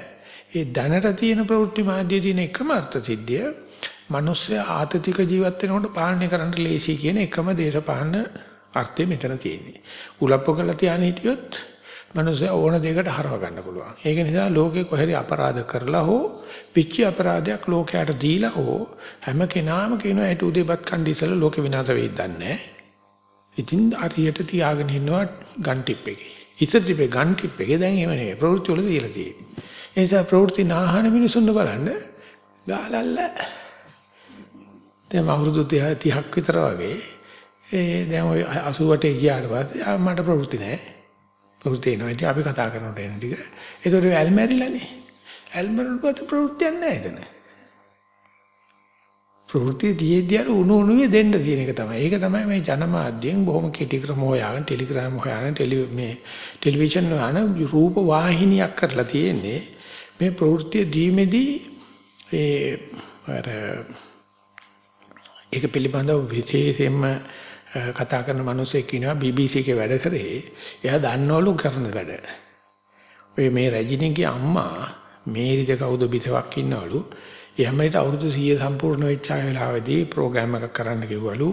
ඒ දැනට තියෙන ප්‍රවෘත්ති මාධ්‍යයේ තියෙන එකම අර්ථ සිද්ධිය මිනිස්සු ආතතික ජීවත් වෙනකොට පාලනය කරන්න ලේසි කියන එකම දේශපාලන අර්ථය මෙතන තියෙන්නේ. උලප්පු කරලා තියාන හිටියොත් මනුස්සයා ඕන දෙයකට හරව ගන්න පුළුවන්. ඒක නිසා ලෝකේ කොහෙරි අපරාධ කරලා හෝ පිච්චි අපරාධයක් ලෝකයට දීලා හෝ හැම කෙනාම කියනවා ඒට උදේපත් කණ්ඩි ඉස්සලා ලෝක විනාශ වෙයිද දන්නේ ඉතින් අරියට තියාගෙන ඉන්නවා ගන් ටිප් එකේ. ඉස්සර තිබේ ගන් ටිප් එකේ දැන් එහෙම නෙවෙයි ප්‍රවෘත්ති වල දීලා තියෙන්නේ. ඒ නිසා ප්‍රවෘත්ති නාහන මිනිසුන් බලන්න ගාලල්ල දැන් අවුරුදු 30ක් විතර වගේ ඒ දැන් ওই 88 ගියාට පස්සේ මට ප්‍රවෘත්ති නැහැ. ප්‍රවෘත්ති එනවා. ඉතින් අපි කතා කරනකොට එන ටික. ඒතකොට ඇල්මැරිලානේ. ඇල්මරුපත ප්‍රවෘත්තියක් නැහැ එතන. ප්‍රවෘත්ති දියේදී අර උණු උණුවේ දෙන්න තියෙන එක තමයි. ඒක තමයි මේ ජනමාධ්‍යෙන් බොහොම කෙටි ක්‍රම හොයාගෙන ටෙලිග්‍රෑම් හොයාගෙන ටෙලි මේ ටෙලිවිෂන් හොයාන රූප වාහිනියක් කරලා තියෙන්නේ. මේ ප්‍රවෘත්ති දීමේදී ඒ අර ඒක පිළිබඳව විශේෂයෙන්ම කතා කරන මිනිස්සෙක් ඉනවා BBC එකේ වැඩ කරේ. එයා දන්නවලු කරන වැඩ. ඔය මේ රජිනිගේ අම්මා මේරිද කවුද බිසවක් ඉන්නවලු. එයාමට අවුරුදු 100 සම්පූර්ණ වෙච්ච වෙලාවේදී ප්‍රෝග්‍රෑම් එකක් කරන්න කිව්වලු.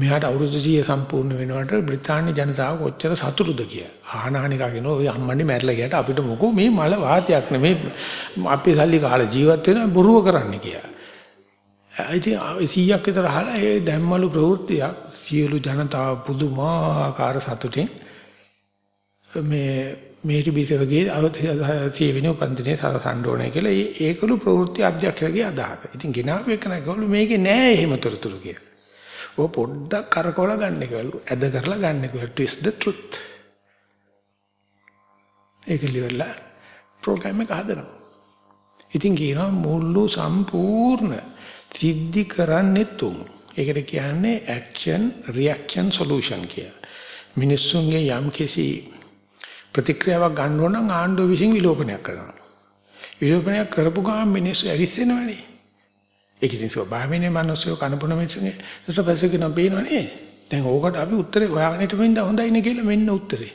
මෙයාට අවුරුදු 100 සම්පූර්ණ වෙනකොට බ්‍රිතාන්‍ය ජනතාව කොච්චර සතුටුද කියලා. ආහනානිකගෙන ඔය අම්මන්නේ මැරලා ගියට අපිට මොකෝ මේ මල වාතයක් නෙමේ අපි සල්ලි කාලා ජීවත් වෙන බොරුව කරන්න කියලා. ඉතින් 100ක් විතර අහලා ඒ දැම්මලු ප්‍රවෘත්තියක් සියලු ජනතාව පුදුමාකාර සතුටින් මේ මේටි බිසවගේ අවතියෙවෙන උපන්දිනේ සරසන්න ඕනේ කියලා ඒකලු ප්‍රවෘත්ති අධ්‍යක්ෂකගේ අදහස. ඉතින් ගෙනාව එක නැගවලු මේකේ නෑ එහෙම තොරතුරු කියලා. ඔය පොඩ්ඩක් කරකවල ගන්න එකලු ඇද කරලා ගන්න එකලු twist the truth. ඒක liverලා ප්‍රෝග්‍රෑම් එක හදනවා. ඉතින් කියනවා මුළු සම්පූර්ණ සිද්ධි කරන්නේ තුන්. ඒකට කියන්නේ action reaction solution කියලා. මිනිස්සුන්ගේ යම් කිසි ප්‍රතික්‍රියාවක් ගන්න ඕන නම් ආණ්ඩුව විසින් විලෝපනයක් කරනවා. විලෝපනයක් කරපු ගමන් මිනිස්සු ඇවිස්සෙනවනේ. ඒක ඉතින් ස්වභාවයෙන්ම මිනිස්සු කනපුන මිනිස්සුගේ ඊට පස්සේ කියන බේනවනේ. දැන් ඕකට අපි උත්තරේ හොයාගෙන හිටපින්ද හොඳයිනේ කියලා මෙන්න උත්තරේ.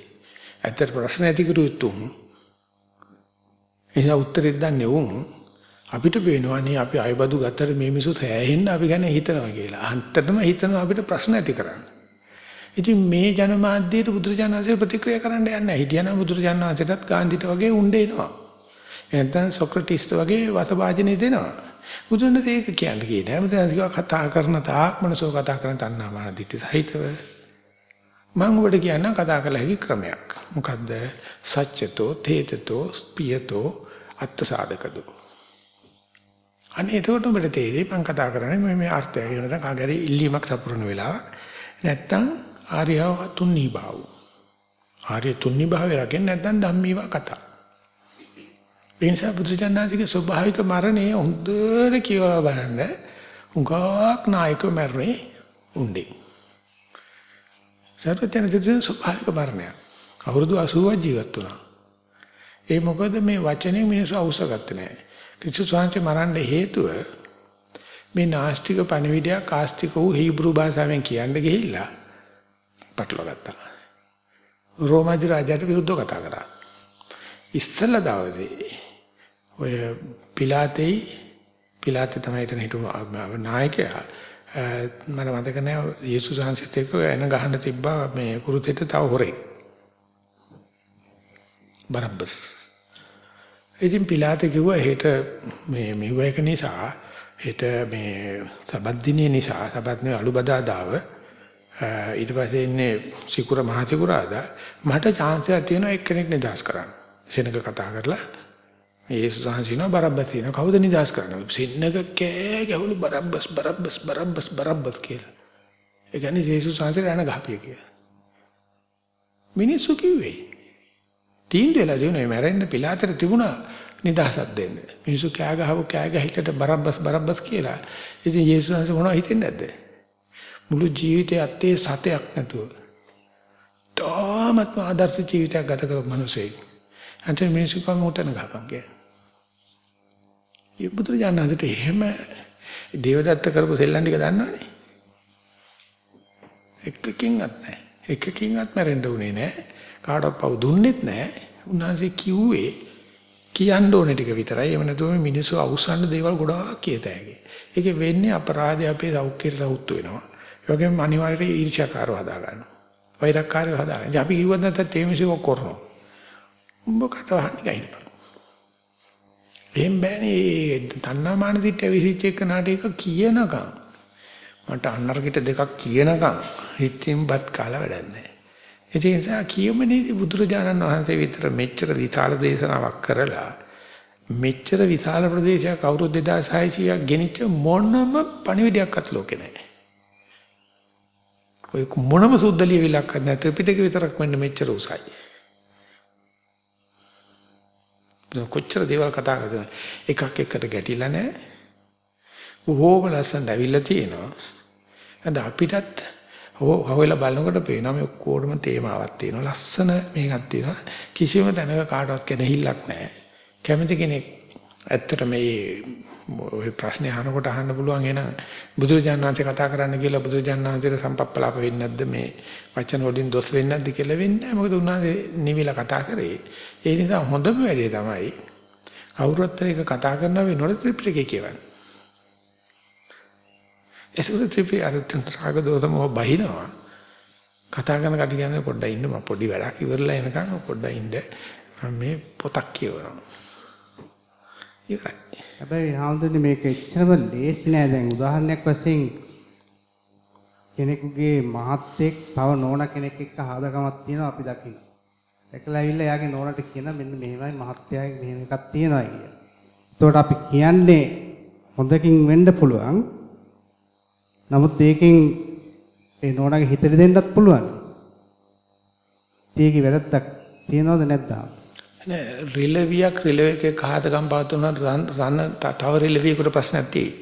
ඇත්තට ප්‍රශ්න ඇති කරුවොත් උන් එසා උත්තරේ දන්නේ උන් අපිට පේනවානේ අපි අයබදු ගත්තට මේ මිනිස්සු සෑහෙන්න අපි ගැන හිතනවා කියලා. අන්තරම හිතනවා අපිට ප්‍රශ්න ඇති කරන්න. ඉතින් මේ ජනමාධ්‍යයට බුදුරජාණන්සේ ප්‍රතික්‍රියා කරන්න යන්නේ නැහැ. හිටියනම් බුදුරජාණන්සේටත් ගාන්ධිට වගේ උණ්ඩේ එනවා. එතන සොක්‍රටිස්ට වගේ වසභාජනේ දෙනවා. බුදුරජාණන්සේ ඒක කියන්නේ කියන්නේ. බුදුරජාණන්සේ කතා කරන තාක් මනසෝ කතා කරන තණ්හාමාන දිටි සහිතව මම ඔබට කියන්න කතා කළ හැකි ක්‍රමයක්. මොකද්ද? සත්‍යතෝ, තේතතෝ, ස්පියතෝ, අත්ත සාධකදෝ. අනේ එතකොට ඔබට තේරෙයි මම කතා කරන්නේ මේ මේ අර්ථය කියන නැත්නම් කාගරි ඉල්ලීමක් සපුරන වෙලාව. නැත්නම් ආර්යව තුන්නී භාව. ආර්ය තුන්නී භාවය රකින්න නැත්නම් ධම්මීව කතා. ඒ නිසා බුදුචන්නාංශිකේ ස්වභාවික මරණය හොඳට කියවලා බලන්න. උගාක් නායකව මරණේ උණ්ඩේ. සර්වඥ ස්වභාවික මරණය. අවුරුදු 80ක් ජීවත් වුණා. ඒ මොකද මේ වචනේ මිනිස්සු අවශ්‍යගත්තේ නැහැ. කිසි ස්වාංශ මරන්න හේතුව මේ නාස්තික පණිවිඩයක් ආස්තික වූ හීබ්‍රු භාෂාවෙන් කියන්න ගිහිල්ලා පටලවා ගත්තා. රෝමාදි රාජාට විරුද්ධව කතා කරා. ඉස්සල්ලා දවසේ ඔය පිලාතේ පිලාතේ තමයි එතන හිටපු නායකයා මම මතක නැහැ යේසුස් වහන්සේත් එක්ක එන ගහන්න තිබ්බා මේ කුරුතෙට තව හොරෙක්. බරබ්බස්. ඉතින් පිලාතේ කිව්වා හෙට මේ මෙව එක නිසා හෙට මේ සබත් දිනේ නිසා සබත් නේ අලුබදාදාව ඊට පස්සේ ඉන්නේ සිකුර මහ සිකුරාදා. මට chance එකක් තියෙනවා එක්කෙනෙක් නිදාස් කරන්න. සෙනඟ කතා කරලා යේසුස් වහන්සේනෝ බරබ්බස් තියෙනවා. කවුද නිදාස් කරන්නේ? සින්නක කෑ ගැහුණු බරබ්බස් බරබ්බස් බරබ්බස් බරබ්බස් කියලා. ඒ කියන්නේ යේසුස් වහන්සේ රණ ගහපිය කියලා. මිනිස්සු කිව්වේ තීන්දුව වෙලා දෙන්නේ මැරෙන්න පිලාතර තිබුණා නිදාසක් දෙන්න මිනිස්සු කෑ ගහව කෑ ගහිටට බරබ්බස් බරබ්බස් කියලා ඉතින් යේසුස් වහන්සේ මොනවද හිතෙන්නේ නැද්ද මුළු ජීවිතේ අත්තේ සතයක් නැතුව තාමත්ම ආදර්ශ ජීවිතයක් ගත කරපු මිනිසෙක් අන්තිම මිනිස්සු කම උටන ගහපන් කියලා ඒ බුදුරජාණන්සේට එහෙම දේවදත්ත කරපු සෙල්ලම් ටික දන්නවනේ. එකකින්වත් නැහැ. එකකින්වත් මැරෙන්න උනේ නැහැ. කාටවත් පව් දුන්නෙත් නැහැ. උන්වහන්සේ කිව්වේ කියන්න ඕනේ ටික විතරයි. එහෙම නැතුව මිනිස්සු අවසන් දේවල් ගොඩාක් කියත හැකි. ඒකේ වෙන්නේ අපරාධය අපේ සෞඛ්‍යයට සවුත් වෙනවා. ඒ වගේම අනිවාර්යයෙන් ඊර්ෂ්‍යාකාරව හදා ගන්නවා. වෛරක්කාරව හදා ගන්නවා. අපි කිව්වත් නැත්නම් ඒ මිනිස්සු කරනවා. උඹ කට වහන්නේ ගයින්පා. එහෙම බෑනේ තණ්හාමාන දිට විසිච්ච එක නාටක කියනකම් මට අන්නරකිට දෙකක් කියනකම් හිතින්පත් කාලා වැඩක් නැහැ. ඒ නිසා කියමනේදී බුදුරජාණන් වහන්සේ විතර මෙච්චර විශාල දේශනාවක් කරලා මෙච්චර විශාල ප්‍රදේශයක් අවුරුදු 2600ක් ගෙනිච්ච මොනම පණිවිඩයක්වත් ලෝකේ නැහැ. ඔය මොනම සුද්ධලිය විලක්වත් නැහැ. ත්‍රිපිටක විතරක් වෙන්න මෙච්චර උසයි. කොච්චර දේවල් කතා කරද එකක් එකට ගැටිලා නැහැ. බොහෝම ලස්සනට ඇවිල්ලා තියෙනවා. අද අපිටත් හොයලා බලනකොට පේනවා මේ ඔක්කොටම තේමාවක් තියෙනවා. ලස්සන මේකක් තියෙනවා. කිසිම තැනක කාටවත් කෙනෙහිල්ලක් නැහැ. කැමති කෙනෙක් ඇත්තට මේ ඔය ප්‍රශ්නේ අහනකොට අහන්න පුළුවන් එන බුදුරජාණන් වහන්සේ කතා කරන්න කියලා බුදුරජාණන් වහන්සේට සම්පප්පලාප වෙන්නේ නැද්ද මේ වචන වලින් දොස් වෙන්නේ නැද්ද කියලා වෙන්නේ නැහැ මොකද උන්වහන්සේ නිවිලා කතා කරේ ඒ නිසා හොඳම වැඩේ තමයි කවුරුත් එක කතා කරන වෙනකොට ත්‍රිපිටකය කියවන්නේ ඒසුර ත්‍රිපිටකය අර රාග දෝෂ මොහ බහිනවා කතා කරන කට කියන්නේ පොඩ්ඩක් ඉන්න මම පොඩි වැඩක් ඉවරලා එනකන් පොඩ්ඩක් ඉන්න මම මේ පොතක් කියවනවා ඉවරයි. හැබැයි හාමුදුරනේ මේක එච්චරම ලේසි නෑ දැන් උදාහරණයක් වශයෙන් කෙනෙකුගේ මහත්ෙක් තව නෝන කෙනෙක් එක්ක හාදකමක් තියෙනවා අපි දකින්න. ඒකලා ඇවිල්ලා එයාගේ නෝනට කියන මෙන්න මෙහෙමයි මහත්යාගේ මෙහෙම එකක් තියෙනවා කියලා. එතකොට අපි කියන්නේ හොඳකින් වෙන්න පුළුවන්. නමුත් ඒකෙන් ඒ නෝනාගේ හිතට දෙන්නත් පුළුවන්. ඒකේ වැරද්දක් තියනවද නැද්ද? නෑ රිලෙවියක් රිලෙව එකේ කහතකම් පාතුන රන තව රිලෙවියකට ප්‍රශ්නක් තියෙයි.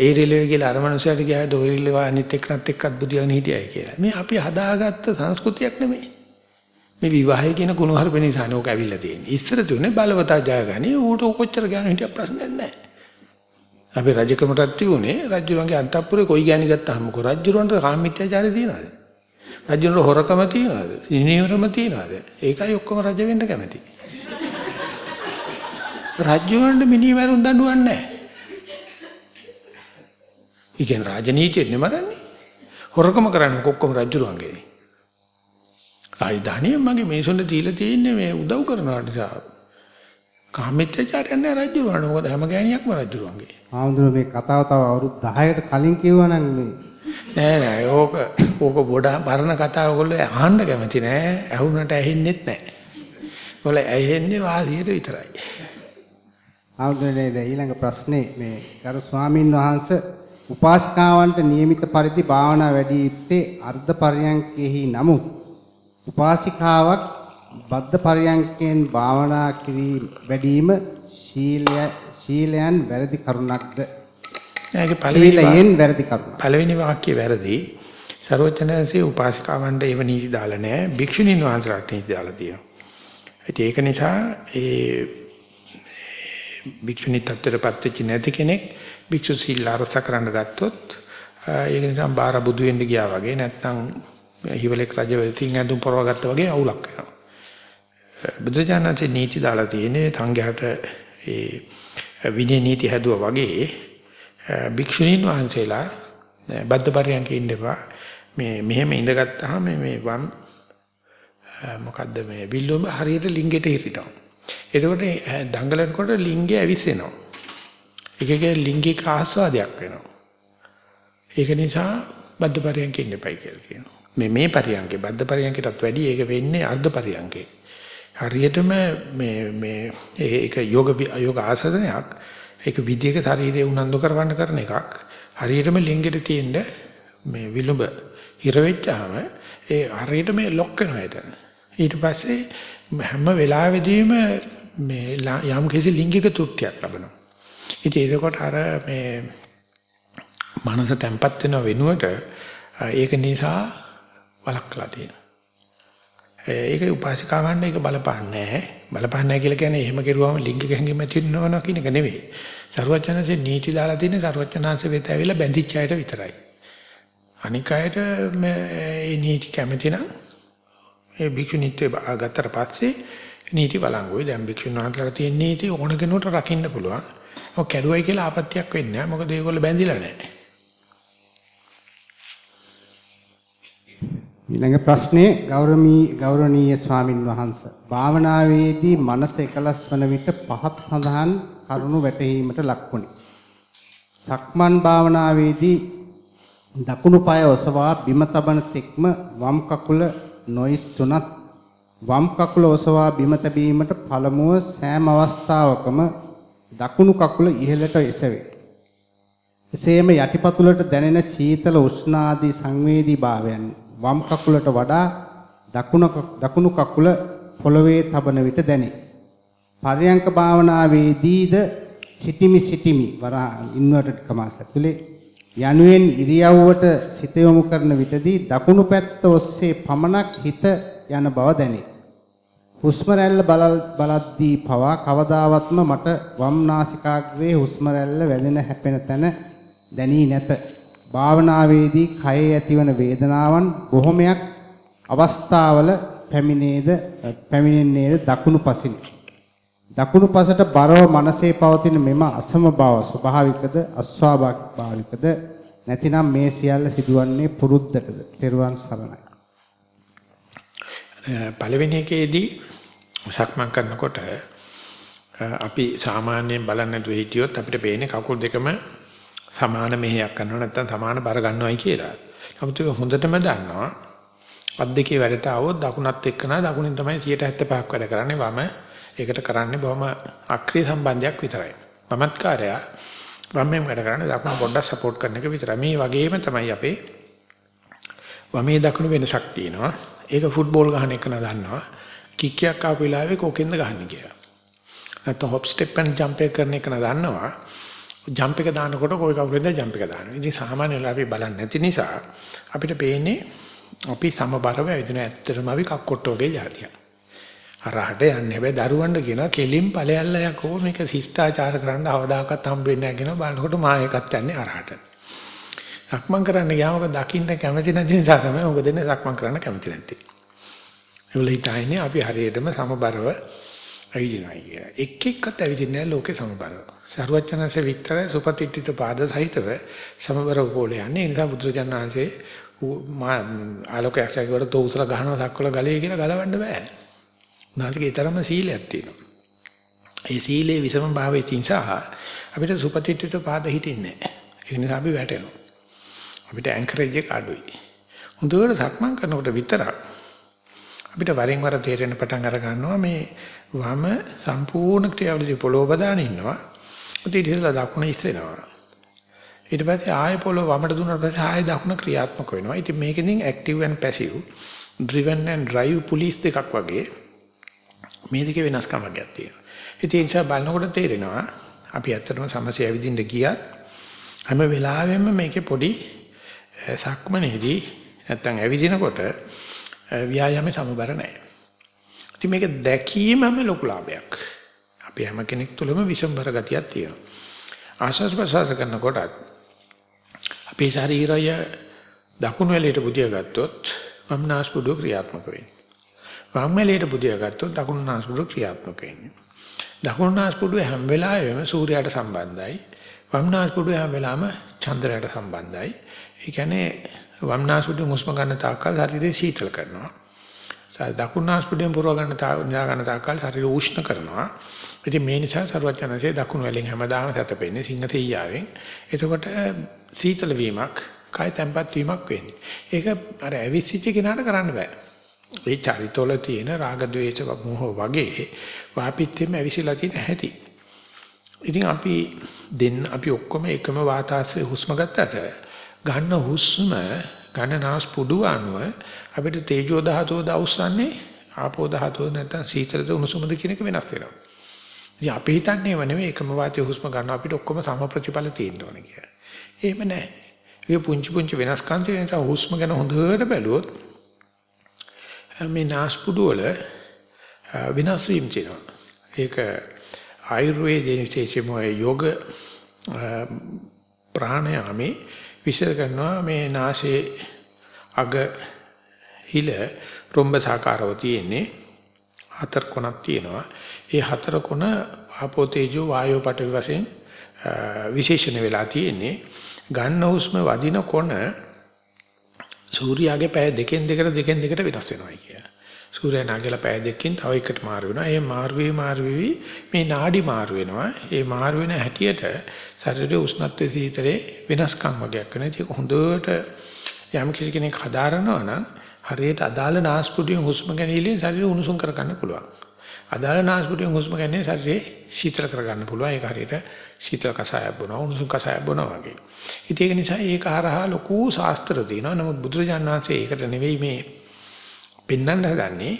ඒ රිලෙව කියලා අර මනුස්සයාට ගියා දොයි රිලෙව අනිත් එක්කනත් එක්කත් බුදියාගෙන හිටියයි කියලා. මේ අපි හදාගත්ත සංස්කෘතියක් නෙමෙයි. මේ විවාහය කියන කුණුහරුප නිසානේ ඕක ඇවිල්ලා තියෙන්නේ. ඉස්සර තුනේ බලවතා ජයගනි ඌට කොච්චර ගාන හිටිය ප්‍රශ්නයක් නැහැ. අපි රජකමටත් තියුනේ රජුලන්ගේ අන්තපුරේ කොයි ගෑණි ගත්තාම මොකෝ රජුරන්ට කාමීත්‍යචාරය තියනවාද? රජුන්ට හොරකම තියනවාද? නිනීවරම තියනවාද? ඒකයි ඔක්කොම රජ වෙන්න කැමති. රජ්‍යවන්ට මිනිමරුන් දඬුවම් නැහැ. ඉතින් රාජනීතිය නෙමරන්නේ. හොරකම කරන්නේ කොක්කොම රජුරුවන්ගේ. රාජධානිය මගේ මේසොල්ල දීලා තියෙන්නේ මේ උදව් කරනවා නිසා. කාමීත්‍යචාරය නෑ රජුරුවන්ට. මොකද හැම ගෑණියක්ම රජුරුවන්ගේ. ආමුදුර මේ කතාව තව අවුරුදු 10කට කලින් කිව්වනම් මේ නෑ නෑ ඕක ඕක බොඩ පරණ කතා ඔයගොල්ලෝ අහන්න කැමති නෑ. ඇහුනට ඇහෙන්නෙත් නෑ. ඔයගොල්ලෝ ඇහෙන්නේ වාසියට විතරයි. ආමුදුරනේ දැන් ඊළඟ ප්‍රශ්නේ මේ ගරු ස්වාමින් වහන්සේ උපාසිකාවන්ට નિયમિત පරිදි භාවනා වැඩි යුත්තේ අර්ධ පරියන්කෙහි නමුත් උපාසිකාවක් බද්ධ පරියන්කෙන් භාවනා කිරීම වැඩිම ශීලය ශීලයන් වැරදි කරුණක්ද ඒකේ පළවෙනි ශීලයෙන් වැරදි කරුණක් පළවෙනි වාක්‍යය වැරදි. සර්වචනසේ උපාසිකාවන්ට ඒව නීති දාලා නැහැ. භික්ෂුණීන් වහන්සේලාට නීති දාලා තියෙනවා. ඒක නිසා ඒ භික්ෂුණී තත්ත්වයටපත් වෙච්ච නැති කෙනෙක් භික්ෂු සීල අරස කරන්න ගත්තොත් ඒක නිසා බාර බුදු වෙන්න ගියා වගේ නැත්නම් හිවලෙක් රජ වෙතින් ඇඳුම් පරවගත්තා වගේ අවුලක් වෙනවා. බුදුජානකේ නීති දාලා තියෙන්නේ සංඝයාට ඒ විනය නීති හැදුවා වගේ භික්ෂුණීන් වහන්සේලා බද්ධ පරියන්කේ ඉන්නවා මේ මෙහෙම ඉඳගත්තාම මේ වම් මොකද්ද මේ විල්ලුඹ හරියට ලිංගෙට හිරිටව. එතකොට දඟලනකොට ලිංගය ඇවිස්සෙනවා. ඒකේ ලිංගික ආස්වාදයක් වෙනවා. ඒක නිසා බද්ධ පරියන්කේ ඉන්න එපයි කියලා කියනවා. මේ මේ පරියන්කේ බද්ධ පරියන්කටත් වැඩි ඒක වෙන්නේ අර්ධ පරියන්කේ. හරියටම මේ මේ ඒක යෝග යෝග ආසනයක් ඒක විදියක ශරීරය උනන්දු කරවන්න කරන එකක්. හරියටම ලිංගෙට තියෙන මේ විලුඹ හිර වෙච්චාම ඒ හරියට මේ ලොක් වෙනවා එතන. ඊට පස්සේ හැම වෙලාවෙදීම මේ යම් කිසි ලිංගික තෘප්තියක් ලබනවා. ඉතින් ඒකකොට අර මේ මනස තැම්පත් වෙන වෙනුවට ඒක නිසා වලක්ලා තියෙනවා. ඒක උපාසිකාවන්ට ඒක බලපාන්නේ නැහැ. බලපාන්නේ නැහැ කියලා කියන්නේ එහෙම කෙරුවම ලිංගික හැඟීම් ඇති වෙනවා කියන එක නෙවෙයි. සරුවචනanse නීති දාලා තියෙන්නේ සරුවචනanse වෙත ඇවිල්ලා බැඳිච්ච අයට විතරයි. අනික අයට මේ නීති කැමති නම් ඒ භික්ෂුණීත්වය ගත්තට පස්සේ නීති වළංගුයි. දැන් භික්ෂුන් වහන්සේලා තියෙන නීති ඕන කෙනෙකුට රකින්න පුළුවන්. ඔය කැඩුවයි කියලා ආපත්‍යක් වෙන්නේ නැහැ. මොකද ඒගොල්ලෝ බැඳිලා නැහැ. ඊළඟ ප්‍රශ්නේ ගෞරවණීය ගෞරවනීය ස්වාමින් වහන්සේ භාවනාවේදී මනස එකලස් වන විට පහත් සඳහන් කරුණු වැටහීමට ලක්වුණි. සක්මන් භාවනාවේදී දකුණු පාය ඔසවා බිම තබන තෙක්ම වම් කකුල නොයිස්සුනත් වම් කකුල ඔසවා බිම තැබීමට පළමුව සෑම අවස්ථාවකම දකුණු කකුල ඉහළට එසවේ. එසේම යටිපතුලට දැනෙන සීතල උෂ්ණ ආදී සංවේදී භාවයන් වම් කකුලට වඩා දකුණ දකුණු කකුල පොළවේ තබන විට දැනේ. පර්යංක භාවනාවේදීද සිටිමි සිටිමි වරා ඉන්වර්ටඩ් කමාස් ඇතුලේ යනුවෙන් ඉරියව්වට සිත යොමු කරන විටදී දකුණු පැත්ත ඔස්සේ පමණක් හිත යන බව දැනේ. හුස්ම රැල්ල බලද්දී පවා කවදාවත්ම මට වම් නාසිකාග්‍රයේ හුස්ම රැල්ල වැදෙන හැපෙන තැන දැනී නැත. භාවනාවේදී කයේ ඇතිවන වේදනාවන් බොහොමයක් අවස්ථාවල පැමිණේද පැමිණෙන්නේද දකුණු පසින්. දකුණු පසට බරව මනසේ පවතින මෙම අසම බව ස්වභාවිකද අස්වාභාවිකද නැතිනම් මේ සියල්ල සිදුවන්නේ පුරුද්දටද? තෙරුවන් සරණයි. පළවෙනි එකේදී සක්මන් කරනකොට අපි සාමාන්‍යයෙන් බලන්නේ නැතුව හිටියොත් අපිට පේන්නේ කකුල් දෙකම සමාන මෙහෙයක් කරනවා නැත්නම් සමාන බර ගන්නවයි කියලා. නමුත් ඒක හොඳටම දන්නවා. අත් දෙකේ වැඩට આવොත් දකුණත් එක්කන දකුණෙන් තමයි 75ක් වැඩ කරන්නේ වම ඒකට කරන්නේ බොහොම අක්‍රීය සම්බන්ධයක් විතරයි. වමත් කාර්යය වමෙන් වැඩ කරන්නේ දකුණ පොඩ්ඩක් සපෝට් කරන එක විතරයි. මේ වගේම තමයි අපේ වමේ දකුණු වෙනසක් තියෙනවා. ඒක ෆුට්බෝල් ගහන එක නදන්නවා. කික්කයක් ආපු වෙලාවේ කොකෙන්ද ගහන්නේ කියලා. නැත්නම් හොප් ස්ටෙප් and ජම්ප් එක කරන එක නදන්නවා. ජම්ප් එක දානකොට කොයි කවුරුද ජම්ප් එක දානවා. ඉතින් සාමාන්‍ය වෙලාව අපි බලන්නේ නැති නිසා අපිට පේන්නේ අපි සමබරව ඇවිදින ඇත්තටම අපි කක්කොට්ට වගේ જાතියක්. හරහට යන්නේ හැබැයි දරුවන්ට කියනවා කෙලින් ඵලයල්ලා යකෝ මේක ශිෂ්ටාචාර කරන්න අවදාකත් හම්බෙන්නේ නැහැ කියනවා බලනකොට මා එකත් යන්නේ හරහට. සක්මන් කරන්න ගියාම ඔක දකින්න කැමති නැති නිසා තමයි මොකද දෙන්නේ සක්මන් කරන්න කැමති නැති. ඒවල හිතන්නේ අපි හරියටම සමබරව ඇවිදිනවා කියලා. එක් එක්කත් ඇවිදින්නේ නැහැ ලෝකේ සමබරව. සරුවචනanse විතර සුපතිට්ඨිත පාද සහිතව සමබරව පොළේ යන්නේ. ඒ නිසා බුදුරජාණන්සේ ආලෝකයක් සැකවල තෝසල ගහනවා දක්වල ගලේ කියලා ගලවන්න බෑ. උනාසිකේ තරම සීලයක් තියෙනවා. ඒ සීලේ විසම භාවයේ නිසා අපිට සුපතිට්ඨිත පාද හිටින්නේ නැහැ. ඒ නිසා අපි වැටෙනවා. අපිට ඇන්කරේජ් එක අඩුයි. හොඳට සක්මන් කරනකොට විතරක් අපිට වරින් වර තේරෙන පටන් අර ගන්නවා මේ වම සම්පූර්ණ ක්‍රියාවලිය පොළොව බදාන ඉන්නවා. ඊට ඉස්සෙල්ලා දකුණ ඉස්සෙනවා. ඊට පස්සේ ආය පොළොව වමට දුන්නාට පස්සේ ආය දකුණ ක්‍රියාත්මක වෙනවා. ඉතින් මේකෙන් active and passive, driven and drive police දෙකක් වගේ මේ දෙකේ වෙනස්කමක් තියෙනවා. ඉතින් ඒ නිසා බලනකොට තේරෙනවා අපි ඇත්තටම සමසේ ඇවිදින්න ගියත් හැම වෙලාවෙම මේකේ පොඩි සක්මනේදී නැත්තම් ඇවිදිනකොට ව්‍යායාමයේ සමබර නැහැ. ඉතින් මේක දැකීමම ලොකු ලාභයක්. අපි හැම කෙනෙක් තුළම විසම්බර ගතියක් තියෙනවා. ආශස් ප්‍රසවාස කරනකොටත් අපේ ශරීරය දකුණු වැලේට බුදියා ගත්තොත් වම් නාස්පුඩුව ක්‍රියාත්මක වෙන්නේ. වම් වැලේට බුදියා ගත්තොත් දකුණු නාස්පුඩුව ක්‍රියාත්මක වෙන්නේ. දකුණු නාස්පුඩුව හැම වෙලාවෙම සූර්යයට සම්බන්ධයි. වම් නාස්පුඩුව හැම වෙලාවෙම චන්ද්‍රයට සම්බන්ධයි. ඒ කියන්නේ වම් නාස්පුඩුවෙන් හුස්ම ගන්න තාක්කල් ශරීරය සීතල කරනවා. දකුණු නාස්පුඩුවෙන් පුරව ගන්න තාක් න්යා ගන්න තාක්කල් ශරීරය උෂ්ණ කරනවා. ඉතින් මේ නිසා සරුවචනසේ දකුණු වලින් හැමදාම සැතපෙන්නේ සිංහ තෙයියාවෙන්. එතකොට සීතල වීමක්, කය තැම්පත් වීමක් වෙන්නේ. ඒක අර ඇවිස්සිච්ච කෙනාට කරන්න බෑ. ඒ චරිතවල තියෙන රාග ద్వේෂ මොහ වගේ වාපිත්තෙම ඇවිසිලා තියෙන හැටි. ඉතින් අපි දෙන්න අපි ඔක්කොම එකම වාතාශ්‍රයේ හුස්ම ගත්තට ගන්න හුස්ම ගන්න නාස් පුඩුව අනුව අපිට තේජෝ ධාතුව දවසන්නේ ආපෝ ධාතුව නැත්නම් සීතලද උණුසුමද කියන එක වෙනස් වෙනවා. ඉතින් අපි හිතන්නේම නෙමෙයි එකම වාතයේ හුස්ම ගන්න අපිට ඔක්කොම සම ප්‍රතිඵල තියෙන්න ඕනේ කියලා. එහෙම නැහැ. ඒ පුංචි පුංචි වෙනස්කම් තියෙන නිසා හුස්ම ගැන හොඳට බැලුවොත් මේ නාස්පුඩු වල විනාශ වීම තියෙනවා. ඒක ආයුර්වේදයේ විශේෂම යෝග ප්‍රාණයාමේ විශ්ල කරනවා මේ නාසයේ අග හිල රොම්බසාකාරව තියෙන්නේ හතර කොනක් තියෙනවා. ඒ හතර කොන ආපෝ තේජෝ වායෝ පඨවි වශයෙන් විශේෂණ වෙලා තියෙන්නේ. ගන්න හුස්ම වදින කොන සූර්යාගේ පැය දෙකෙන් දෙකට දෙකෙන් දෙකට වෙනස් වෙනවා කිය. සූර්යයා නාගලා පැය දෙකකින් තව එකට මාරු වෙනවා. ඒ මාරු වෙවි මාරු වෙවි මේ නාඩි මාරු වෙනවා. ඒ මාරු වෙන හැටියට ශරීරයේ උෂ්ණත්වයේ සීතලේ වෙනස්කම් වගේක් වෙනවා. ඒක හොඳට යම් කිසි කෙනෙක් හදාරනවා නම් හරියට අදාළ නාස්පුඩියෙන් හුස්ම ගැනීමෙන් ශරීරය උණුසුම් කරගන්න පුළුවන්. අදාළ නාස්පුඩියෙන් හුස්ම ගැනීම ශරීරේ සීතල කරගන්න පුළුවන්. ඒක හරියට සීතල කසායක් බොනවා උණුසුම් කසායක් බොනවා වගේ. ඉතින් ඒක නිසා ඒක හරහා ලොකු ශාස්ත්‍ර තියෙනවා. නමුත් බුදුරජාණන් වහන්සේ ඒකට නෙවෙයි මේ පෙන්වන්න හදන්නේ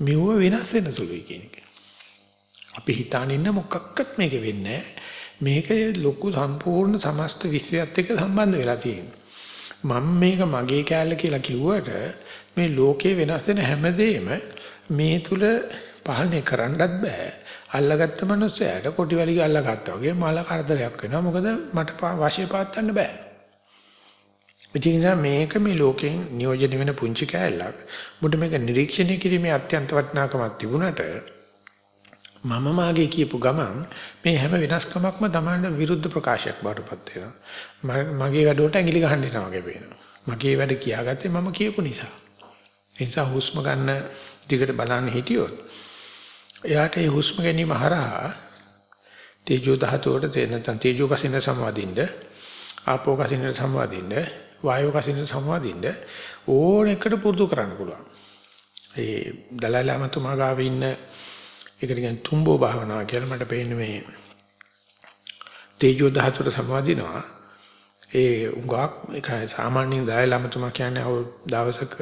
මෙව වෙනස් වෙන සුළුයි කියන එක. අපි හිතාන ඉන්න මොකක්වත් මේක වෙන්නේ මේක ලොකු සම්පූර්ණ සමස්ත විශ්වයත් එක්ක සම්බන්ධ වෙලා තියෙනවා. මම මේක මගේ කෑල්ල කියලා කිව්වට මේ ලෝකේ වෙනස් වෙන හැමදේම මේ තුල පාලනය කරන්නත් බෑ. අල්ලගත්ත මනුස්සයාට කොටි වැලි අල්ලගත්තා වගේ මල කරදරයක් වෙනවා. මොකද මට වාසිය පාත්තන්න බෑ. ඒ මේක මේ ලෝකෙන් නියෝජනය වෙන පුංචි කෑල්ලක්. මුට මේක නිරීක්ෂණය කිරීමේ අත්‍යන්ත වටිනාකමක් තිබුණට මම මාගේ කියපු ගමන් මේ හැම වෙනස්කමක්ම තමන්ට විරුද්ධ ප්‍රකාශයක් බවටපත් වෙනවා. මගේ වැඩවලට ඇඟිලි ගහන්න යනවා වගේ පේනවා. මගේ වැඩ කියාගත්තේ මම කියපු නිසා. ඒ නිසා හුස්ම ගන්න දිගට බලන්න හිටියොත් එයාට ඒ හුස්ම ගැනීම හරහා තේජෝ ධාතුවට නැත්නම් තේජෝ කසින සම්වාදින්න ආපෝ කසින සම්වාදින්න වායෝ කසින සම්වාදින්න ඕන එකට පුරුදු කරන්න පුළුවන්. ඒ දලයි ලාමතුමා ගාව ඉන්න ඒකට කියන්නේ තුම්බෝ භාවනාව කියලා මට පේන්නේ මේ තේජෝ ධාතුවට සම්වාදිනවා. ඒ උගක් ඒක සාමාන්‍යයෙන් දලයි ලාමතුමා කියන්නේ දවසක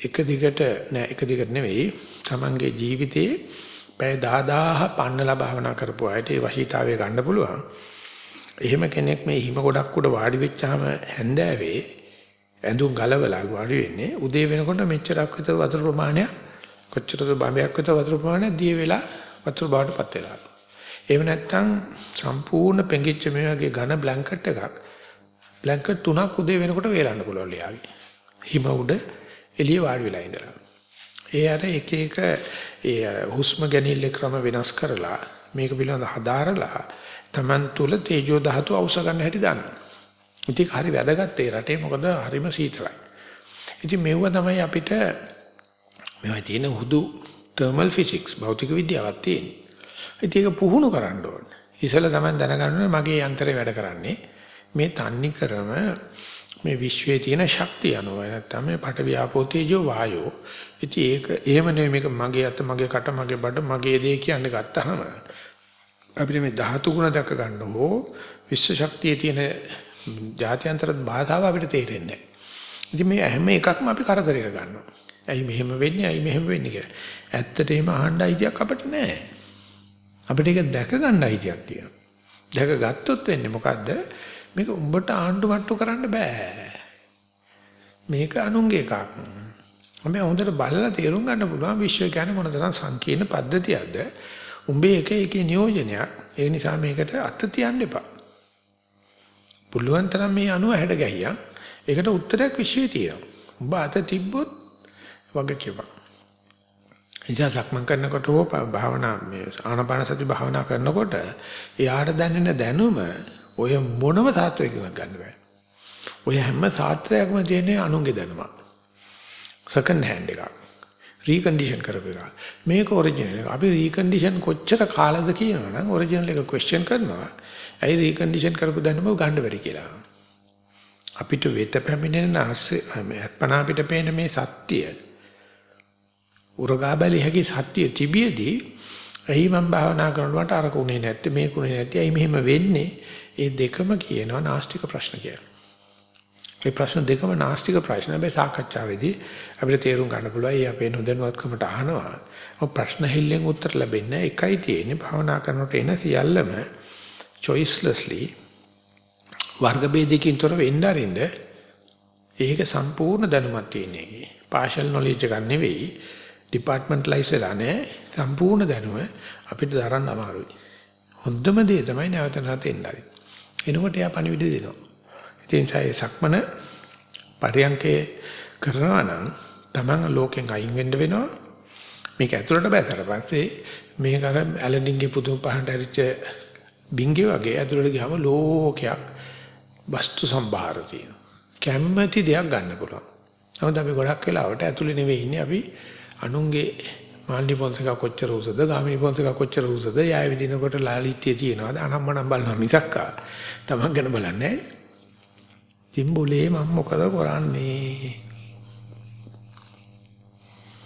එක දිගට නෑ එක දිගට නෙවෙයි තමන්ගේ ජීවිතේ පැය 10000 පන්නලා භාවනා කරපු අයට ඒ වශීතාවය ගන්න පුළුවන්. එහෙම කෙනෙක් මේ හිම ගොඩක් උඩ වාඩි වෙච්චාම හැන්දෑවේ ඇඳුම් ගලවලා වාඩි වෙන්නේ උදේ වෙනකොට මෙච්චරක් විතර වතුර ප්‍රමාණයක් කොච්චරද බඹයක් විතර වතුර ප්‍රමාණයක් දිය වෙලා වතුර බාටපත් වෙලා. එහෙම නැත්නම් සම්පූර්ණ පෙඟිච්ච මේ වගේ ඝන බ්ලැන්කට් එකක් බ්ලැන්කට් තුනක් උදේ වෙනකොට වේලන්න පුළුවන් ලියාවි. හිම උඩ එළිය වාඩි වෙලා ඉඳලා. ඒ අර එක එක ඒ හුස්ම ගැනීම ක්‍රම වෙනස් කරලා මේක පිළිබඳව හදාරලා Taman තුල තේජෝ ධාතු අවශ්‍ය ගන්න හැටි දන්නවා. ඉතින් හරි වැදගත් ඒ රටේ මොකද හරිම සීතලයි. ඉතින් මෙව තමයි අපිට මේවා තියෙන හුදු thermal physics භෞතික විද්‍යාවක් තියෙන. ඉතින් ඒක පුහුණු කරන්න ඕනේ. ඉතල තමයි දැනගන්න මගේ යන්ත්‍රය වැඩ කරන්නේ මේ තන්නි කරම මේ විශ්වයේ තියෙන ශක්තිය අනුව නැත්නම් මේ පට ව්‍යාපෝ තේජෝ වායෝ. ඉතින් ඒක එහෙම නෙවෙයි මේක මගේ අත මගේ කට මගේ බඩ මගේ දේ කියන්නේ ගත්තාම අපිට මේ ධාතු ගුණ දැක ගන්න ඕ විශ්ව ශක්තියේ තියෙන ජාත්‍යන්තර භාෂාව අපිට තේරෙන්නේ නැහැ. ඉතින් මේ හැම එකක්ම අපි කරදරයට ගන්නවා. ඇයි මෙහෙම වෙන්නේ? ඇයි මෙහෙම වෙන්නේ කියලා. ඇත්තට එහෙම අහන්න අයිතියක් අපිට නැහැ. අපිට ඒක දැක ගන්න අයිතියක් තියෙනවා. දැක ගත්තොත් වෙන්නේ මොකද්ද? මේක උඹට ආණ්ඩු මට්ටු කරන්න බෑ. මේක අනුන්ගේ එකක්. අපි හොඳට බලලා තේරුම් ගන්න පුළුවන් විශ්වය කියන්නේ මොන තරම් සංකීර්ණ පද්ධතියක්ද? උඹේ එක එකේ නියෝජනයක්. ඒ නිසා මේකට අත තියන්න එපා. පුළුවන් තරම් මේ අණුව හැඩ ගැහියක්. ඒකට උත්තරයක් විශ්වයේ තියෙනවා. උඹ අත තිබ්බොත් වගේ කියපන්. එනිසා සක්මන් කරනකොට හෝ භාවනා මේ ආනාපාන සති භාවනා කරනකොට එයාට දැනෙන දැනුම ඔය මොනම සාත්‍රයකින්වත් ගන්න බෑ. ඔය හැම සාත්‍රයක්ම තියෙන්නේ අනුන්ගේ දැනුමක්. සෙකන්ඩ් හෑන්ඩ් එකක්. රීකන්ඩිෂන් කරපු එක. මේක ඔරිජිනල් එක. අපි රීකන්ඩිෂන් කොච්චර කාලද කියනවනම් ඔරිජිනල් එක ක්වෙස්චන් කරනවා. ඇයි රීකන්ඩිෂන් කරපු දැනුම ගන්න බැරි කියලා. අපිට වෙත පැමිණෙන ආස්සේ අත්පන අපිට පේන මේ සත්‍ය උරගා බැලිය හැකි සත්‍ය තිබියදී එහි මම භාවනා කරනකොට අර කුණේ නැත්තේ මේ කුණේ නැත්තේ ඇයි මෙහෙම වෙන්නේ ඒ දෙකම කියනවා නාස්තික ප්‍රශ්න කියලා. ඒ ප්‍රශ්න දෙකම නාස්තික ප්‍රශ්න හැබැයි සාකච්ඡාවේදී අපිට තේරුම් ගන්න පුළුවන් ඒ අපේ නොදැනුවත්කමට අහනවා. ඔය ප්‍රශ්න හිල්ලෙන් උත්තර ලැබෙන්නේ එකයි තියෙන්නේ භාවනා කරනකොට එන සියල්ලම choicelessly වර්ග ભેදකින් තොර වෙන්න අරින්න ඒක සම්පූර්ණ දැනුමක් තියෙන එකේ. partial knowledge එකක් නෙවෙයි ඩිපාර්ට්මන්ට්ලයිස් වෙලා නැහැ සම්පූර්ණ දැනුම අපිට දරන්න අමාරුයි. හොඳම දේ තමයි නැවත නැවත එන්නරි. එනකොට එයා පණිවිඩ දෙනවා. ඉතින් ඒ සක්මන පරියන්කේ කරනවා නම් Taman ලෝකෙන් අයින් වෙන්න වෙනවා. මේක ඇතුළට බැසලා පස්සේ මේක අර ඇලඩින්ගේ පුදුම පහකට ඇරිච්ච බින්ගේ වගේ ඇතුළට ගියාම ලෝකයක් වස්තු සම්භාර තියෙනවා. කැමැති දෙයක් ගන්න පුළුවන්. නමුත් අපි ගොඩක් වෙලාවට ඇතුළේ නෙවෙයි ඉන්නේ අපි අනුන්ගේ මාල්නි පොන්සක කොච්චර උසද ගාමිණි පොන්සක කොච්චර උසද යාය විදිනකොට ලාලිත්‍ය තියනවාද අනම්මනම් බලනවා මිසක්කා තමන් ගැන බලන්නේ තිම්බුලේ මම මොකද කරන්නේ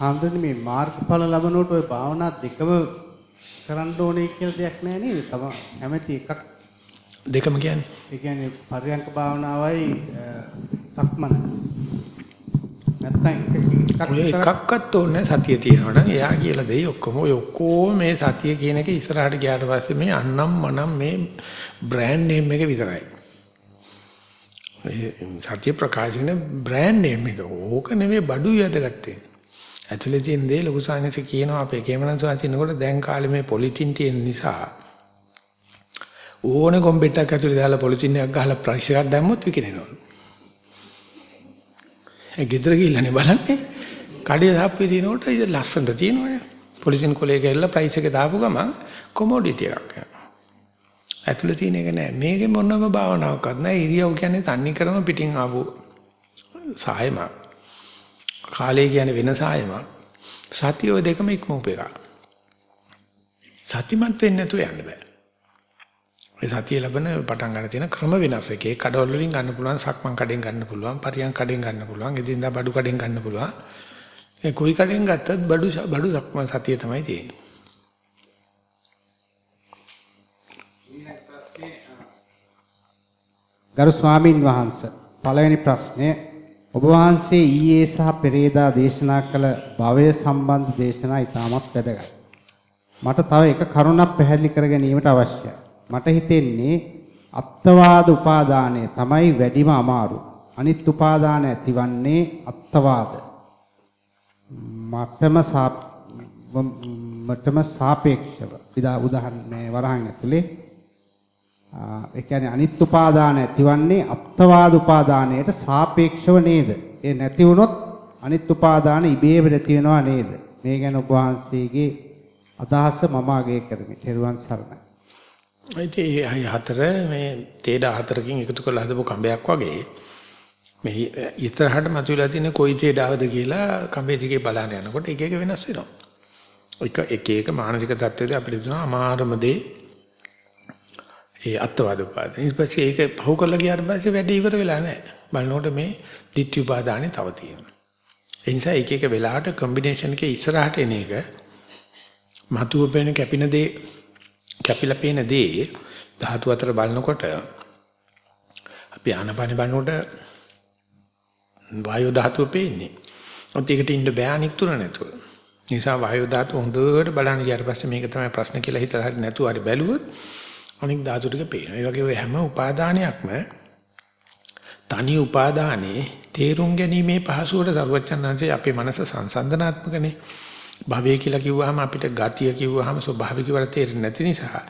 ආන්දරනේ මේ මාර්ගඵල ලබනකොට ওই භාවනා දෙකම කරන්න ඕනේ කියලා දෙයක් නැහැ නේද? තම හැමති එකක් දෙකම කියන්නේ ඒ කියන්නේ පරියංක භාවනාවයි සක්මන. ඔය එකක්වත් ඕනේ සතිය තියෙනවා නම් එයා කියලා දෙයි ඔක්කොම ඔය ඔක්කොම මේ සතිය කියන එක ඉස්සරහට ගියාට පස්සේ මේ අන්නම් මනම් මේ බ්‍රෑන්ඩ් නේම් එක විතරයි. සත්‍ය ප්‍රකාශන බ්‍රෑන්ඩ් නේම් එක ඕක නෙවෙයි බඩු යදගත්තේ. ඇතුලේ තියෙන දේ ලොකු සාහනස කියනවා අපේ කේමනන් සාහිනකොට දැන් කාලේ මේ පොලිතින් තියෙන නිසා ඕනේ කොම්පියුටර් ඇතුලේ දාලා පොලිතින් එකක් ගහලා ප්‍රයිස් එකක් දැම්මොත් විකිනෙනවලු. ඒ ගෙදර ගිහිල්ලානේ බලන්නේ. කඩේ දාපුවේ තියෙනකොට ඉතින් ලස්සනට තියෙනවනේ. පොලිසියෙන් කොලේ ගිහලා ප්‍රයිස් එක දාපු ගමන් කොමෝඩිටි එකක් යනවා. ඇතුළේ තියෙන එක නෑ. මේකේ මොනම භාවනාවක්වත් නෑ. ඉරියව් කියන්නේ තන්නේ කරම පිටින් ආපු සායමක්. කාලය කියන්නේ වෙන සායමක්. සතිය ඔය දෙකම ඉක්මවපු එක. සතිමත් වෙන්නේ නැතුව යන්න බෑ. ඒ සතිය ලැබෙන පටන් ගන්න තියෙන ක්‍රම වෙනස් එකේ කඩවල වලින් ගන්න පුළුවන් සක්මන් කඩෙන් ගන්න පුළුවන් පරියන් කඩෙන් ගන්න පුළුවන් එදින්දා බඩු කඩෙන් ගන්න පුළුවන් ඒ කොයි කඩෙන් ගත්තත් බඩු බඩු සක්මන් සතිය තමයි තියෙන්නේ ගරු ස්වාමින් වහන්සේ පළවෙනි ප්‍රශ්නය ඔබ වහන්සේ ඊයේ සහ පෙරේදා දේශනා කළ භවය සම්බන්ධ දේශනා ඉතාමත් වැදගත්. මට තව එක කරුණක් පැහැදිලි කර ගැනීමට අවශ්‍යයි. මට හිතෙන්නේ අත්වාද උපාදානය තමයි වැඩිම අමාරු. අනිත් උපාදාන ඇතිවන්නේ අත්වාද. මටම මටම සාපේක්ෂව විදා උදාහරණ මේ වරහන් ඇතුලේ ඒ කියන්නේ අනිත් උපාදාන ඇතිවන්නේ අත්වාද උපාදානයට සාපේක්ෂව නේද? ඒ නැති වුණොත් අනිත් උපාදාන ඉබේම නැති වෙනවා නේද? මේ ගැන ඔබ වහන්සේගේ අදහස මම අගය කරමි. ත්වන් සරණයි. ඒ හතර මේ තේඩ හතරකින් එකතු කරලා හදපු කඹයක් වගේ මේ ඉතරහට මතුවලා තියෙන කොයි තේඩාවද කියලා කඹේ දිගේ බලන්න යනකොට එක එක වෙනස් වෙනවා. එක එක එක මානසික தත්ත්වෙද අපිට දෙනවා අමාරුම දේ ඒ අත්වාද උපාදාන. ඊට පස්සේ ඒක පහු කරලා ගියාට පස්සේ වැඩ ඉවර වෙලා නැහැ. බලනකොට මේ ditthi උපාදානෙ තව තියෙනවා. ඒ නිසා එක එක වෙලාවට කම්බිනේෂන් එකේ ඉස්සරහට එන එක මතුව පේන කැපින දේ කැපිලා පේන දේ ධාතු අතර බලනකොට අපි ආනපාන බලනකොට වායු ධාතුව පේන්නේ. ඔත් ඒකට ඉන්න බෑ අනික් තුන නැතුව. නිසා වායු ධාතුව හොඳට බලන්න ගියාට පස්සේ මේක තමයි ප්‍රශ්න කියලා හිතලා හරි නැතුව හරි බැලුවොත් අනික් ධාතු ටික පේනවා. ඒ වගේ ඔය හැම උපාදානයක්ම තනි උපාදානේ තේරුම් ගැනීමේ පහසුවට සරුවචනංශයේ අපේ මනස සංසන්දනාත්මකනේ. භවය කියලා කිව්වහම අපිට ගතිය කිව්වහම ස්වභාවික වල තේරෙන්නේ නැති නිසා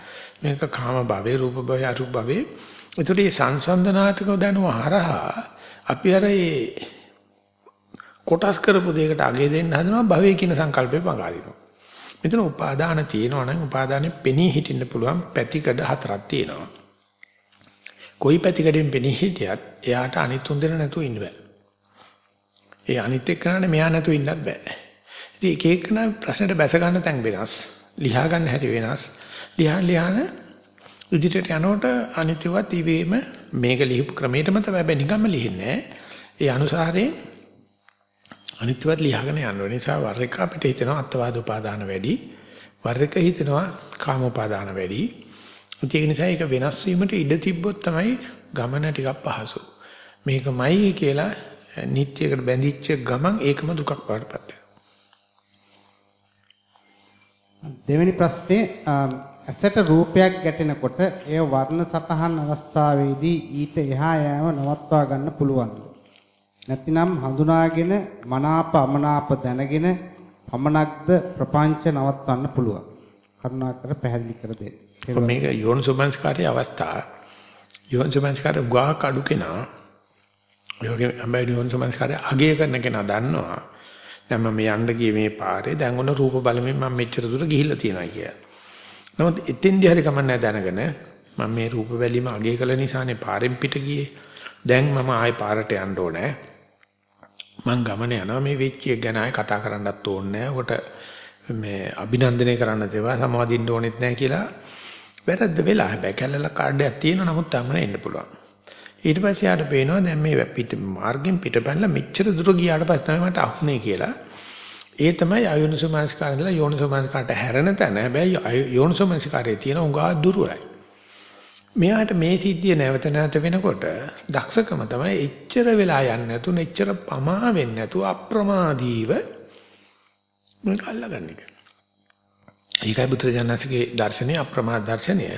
මේක කාම භවේ රූප භවේ අරූප භවේ ඒතකොට මේ සංසන්දනාත්මක දැනුම හරහා අපි අර ඒ කොටස් කරපු දෙයකට අගේ දෙන්න හදනවා භවය කියන සංකල්පේ පඟාරිනවා මෙතන උපාදාන තියෙනවා නම් උපාදානෙ පෙනී හිටින්න පුළුවන් පැතිකඩ හතරක් තියෙනවා. කොයි පැතිකඩෙන් පෙනී හිටියත් එයාට අනිත් තුන් දෙනා නැතුව ඉන්න බෑ. ඒ අනිත් එක්කනනේ මෙයා නැතුව ඉන්නත් බෑ. ඉතින් එක එකන ප්‍රශ්නෙට බැස ගන්න තැන් වෙනස්. ලියා ගන්න හැටි වෙනස්. ලියා ලියාන ඉදිරියට යනකොට අනිත්‍යවත් ඉවීම මේක ලියපු ක්‍රමයටම තමයි බෑ නිකම්ම ලියන්නේ. ඒ අනුසාරයෙන් අනිත්‍යවත් ලියාගෙන යන නිසා වර එක අපිට හිතෙනවා අත්වාද උපාදාන වැඩි. වර එක හිතෙනවා කාම උපාදාන වැඩි. ඒක නිසා ඒක වෙනස් වීමට ඉඩ තිබ්බොත් තමයි ගමන ටිකක් පහසු. මේකමයි කියලා නිත්‍යයකට බැඳිච්ච ගමන් ඒකම දුකක් වඩපත් දෙවෙනි ප්‍රශ්නේ ඇසට රූපයක් ගැටෙනකොට එය වර්ණ සටහන් අවස්ථාවේදී ඊට එහා යෑම නවත්වා ගන්න පුළුවන්ද? නැතිනම් හඳුනාගෙන මනාප අමනාප දැනගෙන පමණක්ද ප්‍රපංච නවත්වන්න පුළුවන්. කරුණාකර පැහැදිලි කර දෙන්න. මේක යෝනිසෝමනස්කාරයේ අවස්ථා. යෝනිසෝමනස්කාරය ගා කඩු කෙනා ඔය වගේ හැබැයි යෝනිසෝමනස්කාරය අගය කරන කෙනා දන්නවා. දැන් මම යන්න ගියේ මේ පාරේ දැන් ඔන්න රූප බලමින් මම මෙච්චර දුර ගිහිල්ලා තියෙනවා කියලා. නමුත් එතෙන්දී හරි කමන්නේ දැනගෙන මම මේ රූප බැලීම අගය කළ නිසානේ පාරෙන් පිට ගියේ. දැන් මම ආයේ පාරට යන්න ඕනේ. මං ගමන යනවා මේ වෙච්ච එක ගැන ආයෙ කතා කරන්නත් ඕනේ නැහැ. ඔකට මේ අභිනන්දනය කරන්න දේවා සමාදින්න ඕනෙත් නැහැ කියලා වැරද්ද වෙලා හැබැයි කැලල කාඩයක් තියෙනවා නමුත් තමන එන්න පුළුවන්. ඊට පස්සේ යාට පේනවා දැන් මේ පිට මාර්ගෙන් පිටපැනලා මෙච්චර දුර ගියාට පස්සේ තමයි මට අහුනේ කියලා. ඒ තමයි අයෝනිසෝමනස්කාරය ඉඳලා යෝනිසෝමනස්කාරට හැරෙන තැන. හැබැයි යෝනිසෝමනස්කාරයේ තියෙන උගා දුරයි. මෙයාට මේ සිද්ධිය නැවත නැවත වෙනකොට දක්ෂකම තමයි එච්චර වෙලා යන්නේ නැතු නෙච්චර පමා වෙන්නේ නැතු අප්‍රමාදීව මේක අල්ලගන්න එක. ඒකයි බුදුරජාණන්සේගේ දර්ශනය අප්‍රමාද දර්ශනය.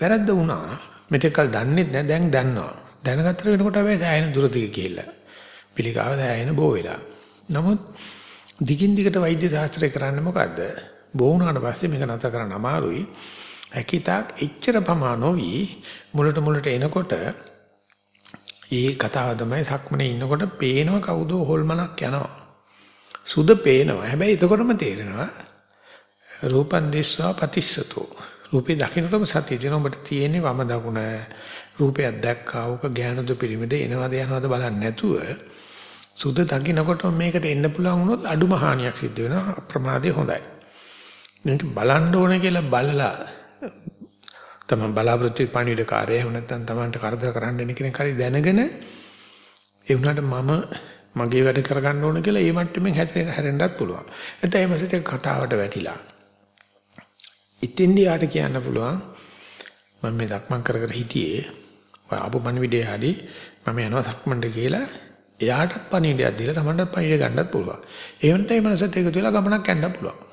වැරද්ද වුණා. මෙතෙක්කල් දන්නේ නැහැ දැන් දන්නවා. දැනගත්තර වෙනකොට හැබැයි සෑහෙන දුර දිග ගිහිල්ලා. පිළිකාව සෑහෙන බෝ වෙලා. නමුත් දිගින් දිගට වෛද්‍ය ශාස්ත්‍රය කරන්නේ මොකද්ද? බෝ වුණාට පස්සේ මේක නතර කරන්න අමාරුයි. හැකිතාක් එච්චර පමා නොවි මුලට මුලට එනකොට ඒ කතාව තමයි සක්මනේ ඉන්නකොට පේනවා කවුද හොල්මනක් යනවා. සුද පේනවා. හැබැයි එතකොටම තේරෙනවා රූපන් දිස්වා පතිස්සතෝ. රූපේ දකින්නටම සතිය දෙන ඔබට තියෙන්නේ වම දකුණ. රූපයක් දැක්කා ඕක ඥානද පිරිමිද එනවද යනවද බලන්නේ නැතුව සුද දකින්නකොට මේකට එන්න පුළුවන් වුණොත් අඩුම හානියක් සිද්ධ වෙනවා. අප්‍රමාදේ හොඳයි. මේක බලන්න ඕනේ කියලා බලලා තමන් බලාපොරොත්තු වෙන පණිවිඩකාරය එහෙම නැත්නම් තමන්ට කරදර කරන්න එන කෙනෙක් හරි දැනගෙන ඒ වුණාට මම මගේ වැඩ කරගන්න ඕන කියලා ඒ මට්ටමින් හැදෙන්න හැරෙන්නත් පුළුවන්. නැත්නම් ඒ මාසෙට කතාවට වැටිලා. ඉතින්දී ආට කියන්න පුළුවන් මම මේ දක්මන් කර කර හිටියේ ඔය ආපු පණිවිඩය හරි මම යනවා සක්මන්ට කියලා එයාටත් පණිවිඩයක් දීලා තමන්ටත් පණිවිඩ ගන්නත් පුළුවන්. ඒ වුණත් ඒ මනසත් එකතු වෙලා ගමනක් යන්න පුළුවන්.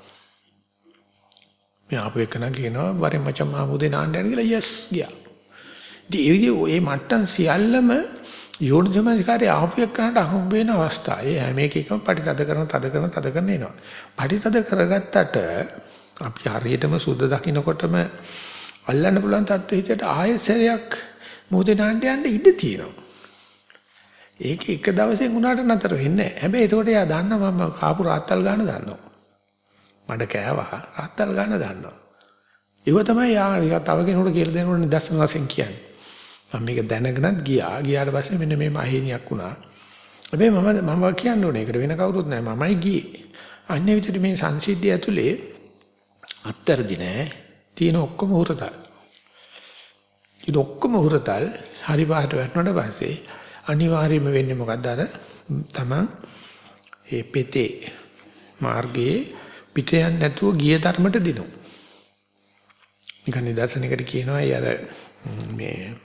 මේ ආපු එකන කියනවා වරෙන් මචං මාමුදේ නාන්න යන කියලා යස් ගියා. ඉතින් ඒ විදිහේ ওই මට්ටම් සියල්ලම යෝනිසමස්කාරය ආපු එකනට හම්බ වෙන අවස්ථා. ඒ හැම එකකම පරිතද කරන තද කරන තද කරන එනවා. පරිතද කරගත්තට අපි හරියටම සුද්ධ දකින්නකොටම අල්ලන්න පුළුවන් තත්ත්වෙ හිතට ආයෙසරයක් මොහොතේ නාන්න යන්න ඉඩ තියෙනවා. ඒක එක දවසෙන් උනාට නතර වෙන්නේ නැහැ. හැබැයි ඒකට එයා දන්නවා මම කාපු රාත්තල් ගන්න දන්නවා. මඩ කෑවා රාත්තල් ගන්න දන්නවා. ඒව තමයි යා තව කෙනෙකුට කියලා දෙනකොට නිදර්ශන වශයෙන් කියන්නේ. මම මේක දැනගෙනත් ගියා. ගියාට පස්සේ මෙන්න මේ අහිණියක් වුණා. හැබැයි මම මම කියන්න ඕනේ. ඒකට වෙන කවුරුත් නැහැ. මමයි ගියේ. අන්නේ විදිහට මේ සංසිද්ධිය ඇතුලේ අත්තරදි නෑ. තියෙන ඔක්කොම හුරතල්. ඉතින් ඔක්කොම හුරතල් හරි පාට වැටුණාට පස්සේ අනිවාර්යයෙන්ම වෙන්නේ මොකද්ද අර තමන් ඒ පෙතේ මාර්ගයේ පිට යන්නේ නැතුව ගිය ධර්මයට දිනු. නිකන් නිදර්ශනයකට කියනවා අර මේ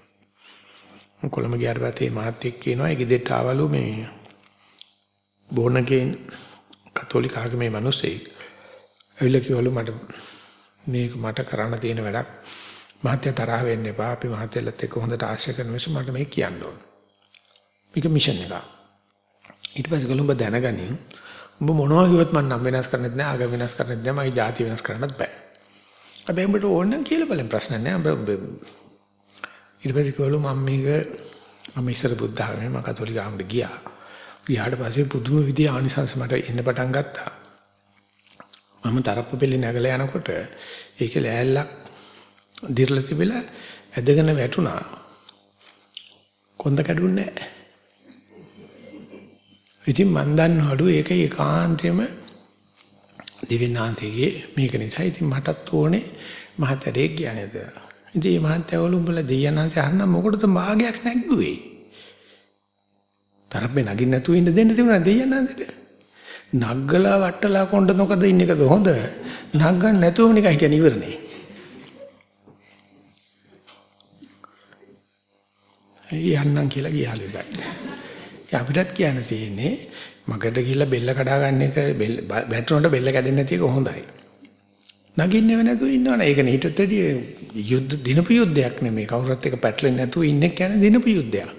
කොළඹ ගියාට පස්සේ මහත්තයෙක් කියනවා ඒ ගෙදරට ආවලු මේ බොනකෙන් කතෝලික ආගමේ මිනිස්සෙක් ඇවිල්ලා කිව්වලු මට මේක මට කරන්න තියෙන වැඩක්. මහත්තයා තරහ වෙන්න එපා. අපි මහත්තයලත් එක්ක හොඳට ආශ්‍රය කරන නිසා මට මේක කියන්න ඕන. මේක මිෂන් එකක්. ඊට පස්සේ ගලුඹ දැනගනින් උඹ මොනවා කිව්වත් මම නම් වෙනස් කරන්නෙත් නෑ ආගම වෙනස් කරන්නෙත් නෑ මගේ ජාති වෙනස් කරන්නත් බෑ හැබැයි උඹට ඕන නම් කියලා බලන්න ප්‍රශ්න නෑ උඹ ඊට පස්සේ කිව්වලු මම මේක මම ඉස්සර බුද්ධ ආගමේ මම කතෝලික ආගමට ගියා ගියාට පස්සේ පුදුම විදිය ආනිසංස මට එන්න පටන් ගත්තා මම තරප්පු පෙළි නැගලා යනකොට ඒක ලෑල්ලක් දිර්ලා තිබිලා ඇදගෙන වැටුණා. කොන්ද කැඩුන්නේ නැහැ. ඉතින් මන් දන්නවලු ඒක ඒකාන්තයෙන්ම දිවිනාන්තයේ මේක නිසා ඉතින් මටත් ඕනේ මහතරේ කියන්නේද. ඉතින් මේ මහත්යවලු උඹලා දෙයයන්න්ස අහන්න මොකටද භාගයක් නැග්ගුවේ? තරප්පේ නගින්න නැතුව ඉන්න දෙන්න තිබුණා දෙයයන්න්සට. නග්ගලා වට්ටලා කොණ්ඩ නොකද ඉන්න එකද හොඳ? නග්ගන්න නැතුවම නිකන් හිටියන ඉවරනේ. යන්නම් කියලා ගියාලු එකට. අපිටත් කියන්න තියෙන්නේ මගට ගිහිල්ලා බෙල්ල කඩා ගන්න එක බැටරොන්ට බෙල්ල කැඩෙන්නේ නැති එක හොඳයි. නගින්නව නැතුව ඉන්නවනේ. ඒක නේ ඊටත් වැඩි යුද්ධ දිනපු යුද්ධයක් නෙමෙයි. කවුරුත් එක පැටලෙන්නේ නැතුව ඉන්නේ කියන්නේ දිනපු යුද්ධයක්.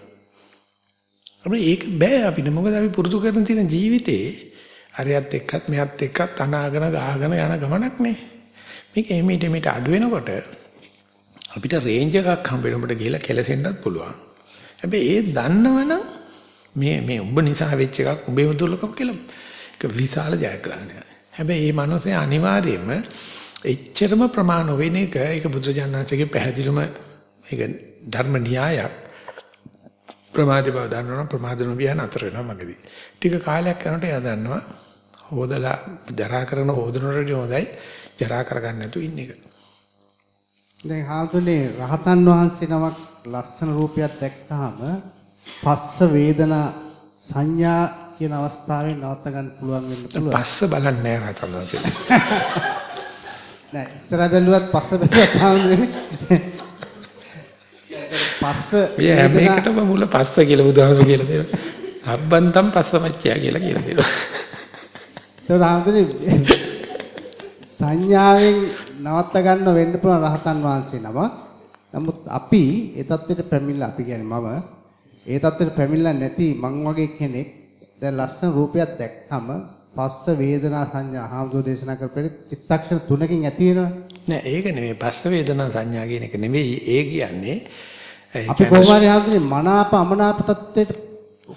අපිට ඒක බෑ අපිට. මොකද අපි පුරුදු කරන තියෙන ජීවිතේ අරයත් එක්කත් මෙයත් එක්කත් අනාගෙන ගාගෙන යන ගමනක් නේ. මේක එමෙට මෙට අඩු වෙනකොට අපිට රේන්ජ් එකක් හම්බ වෙනකොට ගිහලා කෙලසෙන්නත් පුළුවන්. හැබැයි ඒ දන්නවනම් මේ මේ උඹ නිසා වෙච්ච එකක් උඹේම දුර්ලභම කියලා ඒක විශාල ජයග්‍රහණයක්. හැබැයි මේ මනසේ අනිවාර්යයෙන්ම එච්චරම ප්‍රමාණ වෙන එක ඒක බුදුරජාණන්සේගේ පැහැදිලිම ඒක ධර්ම න්‍යායක්. ප්‍රමාදී බව දන්නවනම් ප්‍රමාද නොවිය නතර වෙනවා මගදී. ටික කාලයක් යනකොට එයා දන්නවා හොදලා ජරා කරන හොදනරදී හොඳයි ජරා කරගන්න නැතුව ඉන්න එක. දැන් හාමුදුරනේ රහතන් වහන්සේ නමක් ලස්සන රූපයක් දැක්කහම පස්ස වේදනා සංඥා කියන අවස්ථාවෙන් නවත්ත ගන්න පුළුවන් වෙන්න පුළුවන්. පස්ස බලන්නේ නැහැ රහතන් වහන්සේ. නෑ ඉස්සර බැලුවත් පස්ස බැලුවත්. පස්ස හැම එකටම මුල පස්ස කියලා බුදුහාමුදුරුවෝ කියලා දෙනවා. සබ්බන්තම් පස්සපච්චය කියලා කියලා දෙනවා. ඒතකොට හාමුදුරනේ සංඥාවෙන් නවත්ත ගන්න වෙන්න පුළුවන් රහතන් වහන්සේ නම. නමුත් අපි ඒ தත්ත්වයට පැමිණලා අපි කියන්නේ මම ඒ தත්ත්වෙට පැමිණලා නැති මං වගේ කෙනෙක් දැන් ලස්සන රූපයක් දැක්කම පස්ස වේදනා සංඥා හාමුදුරුවෝ දේශනා කරපෙර චිත්තක්ෂණ තුනකින් ඇති වෙනවනේ. නෑ ඒක නෙමෙයි පස්ස වේදනා සංඥා කියන එක නෙමෙයි ඒ කියන්නේ අපි කොහොම හරි හාමුදුරුවනේ මනාප අමනාප தත්ත්වෙට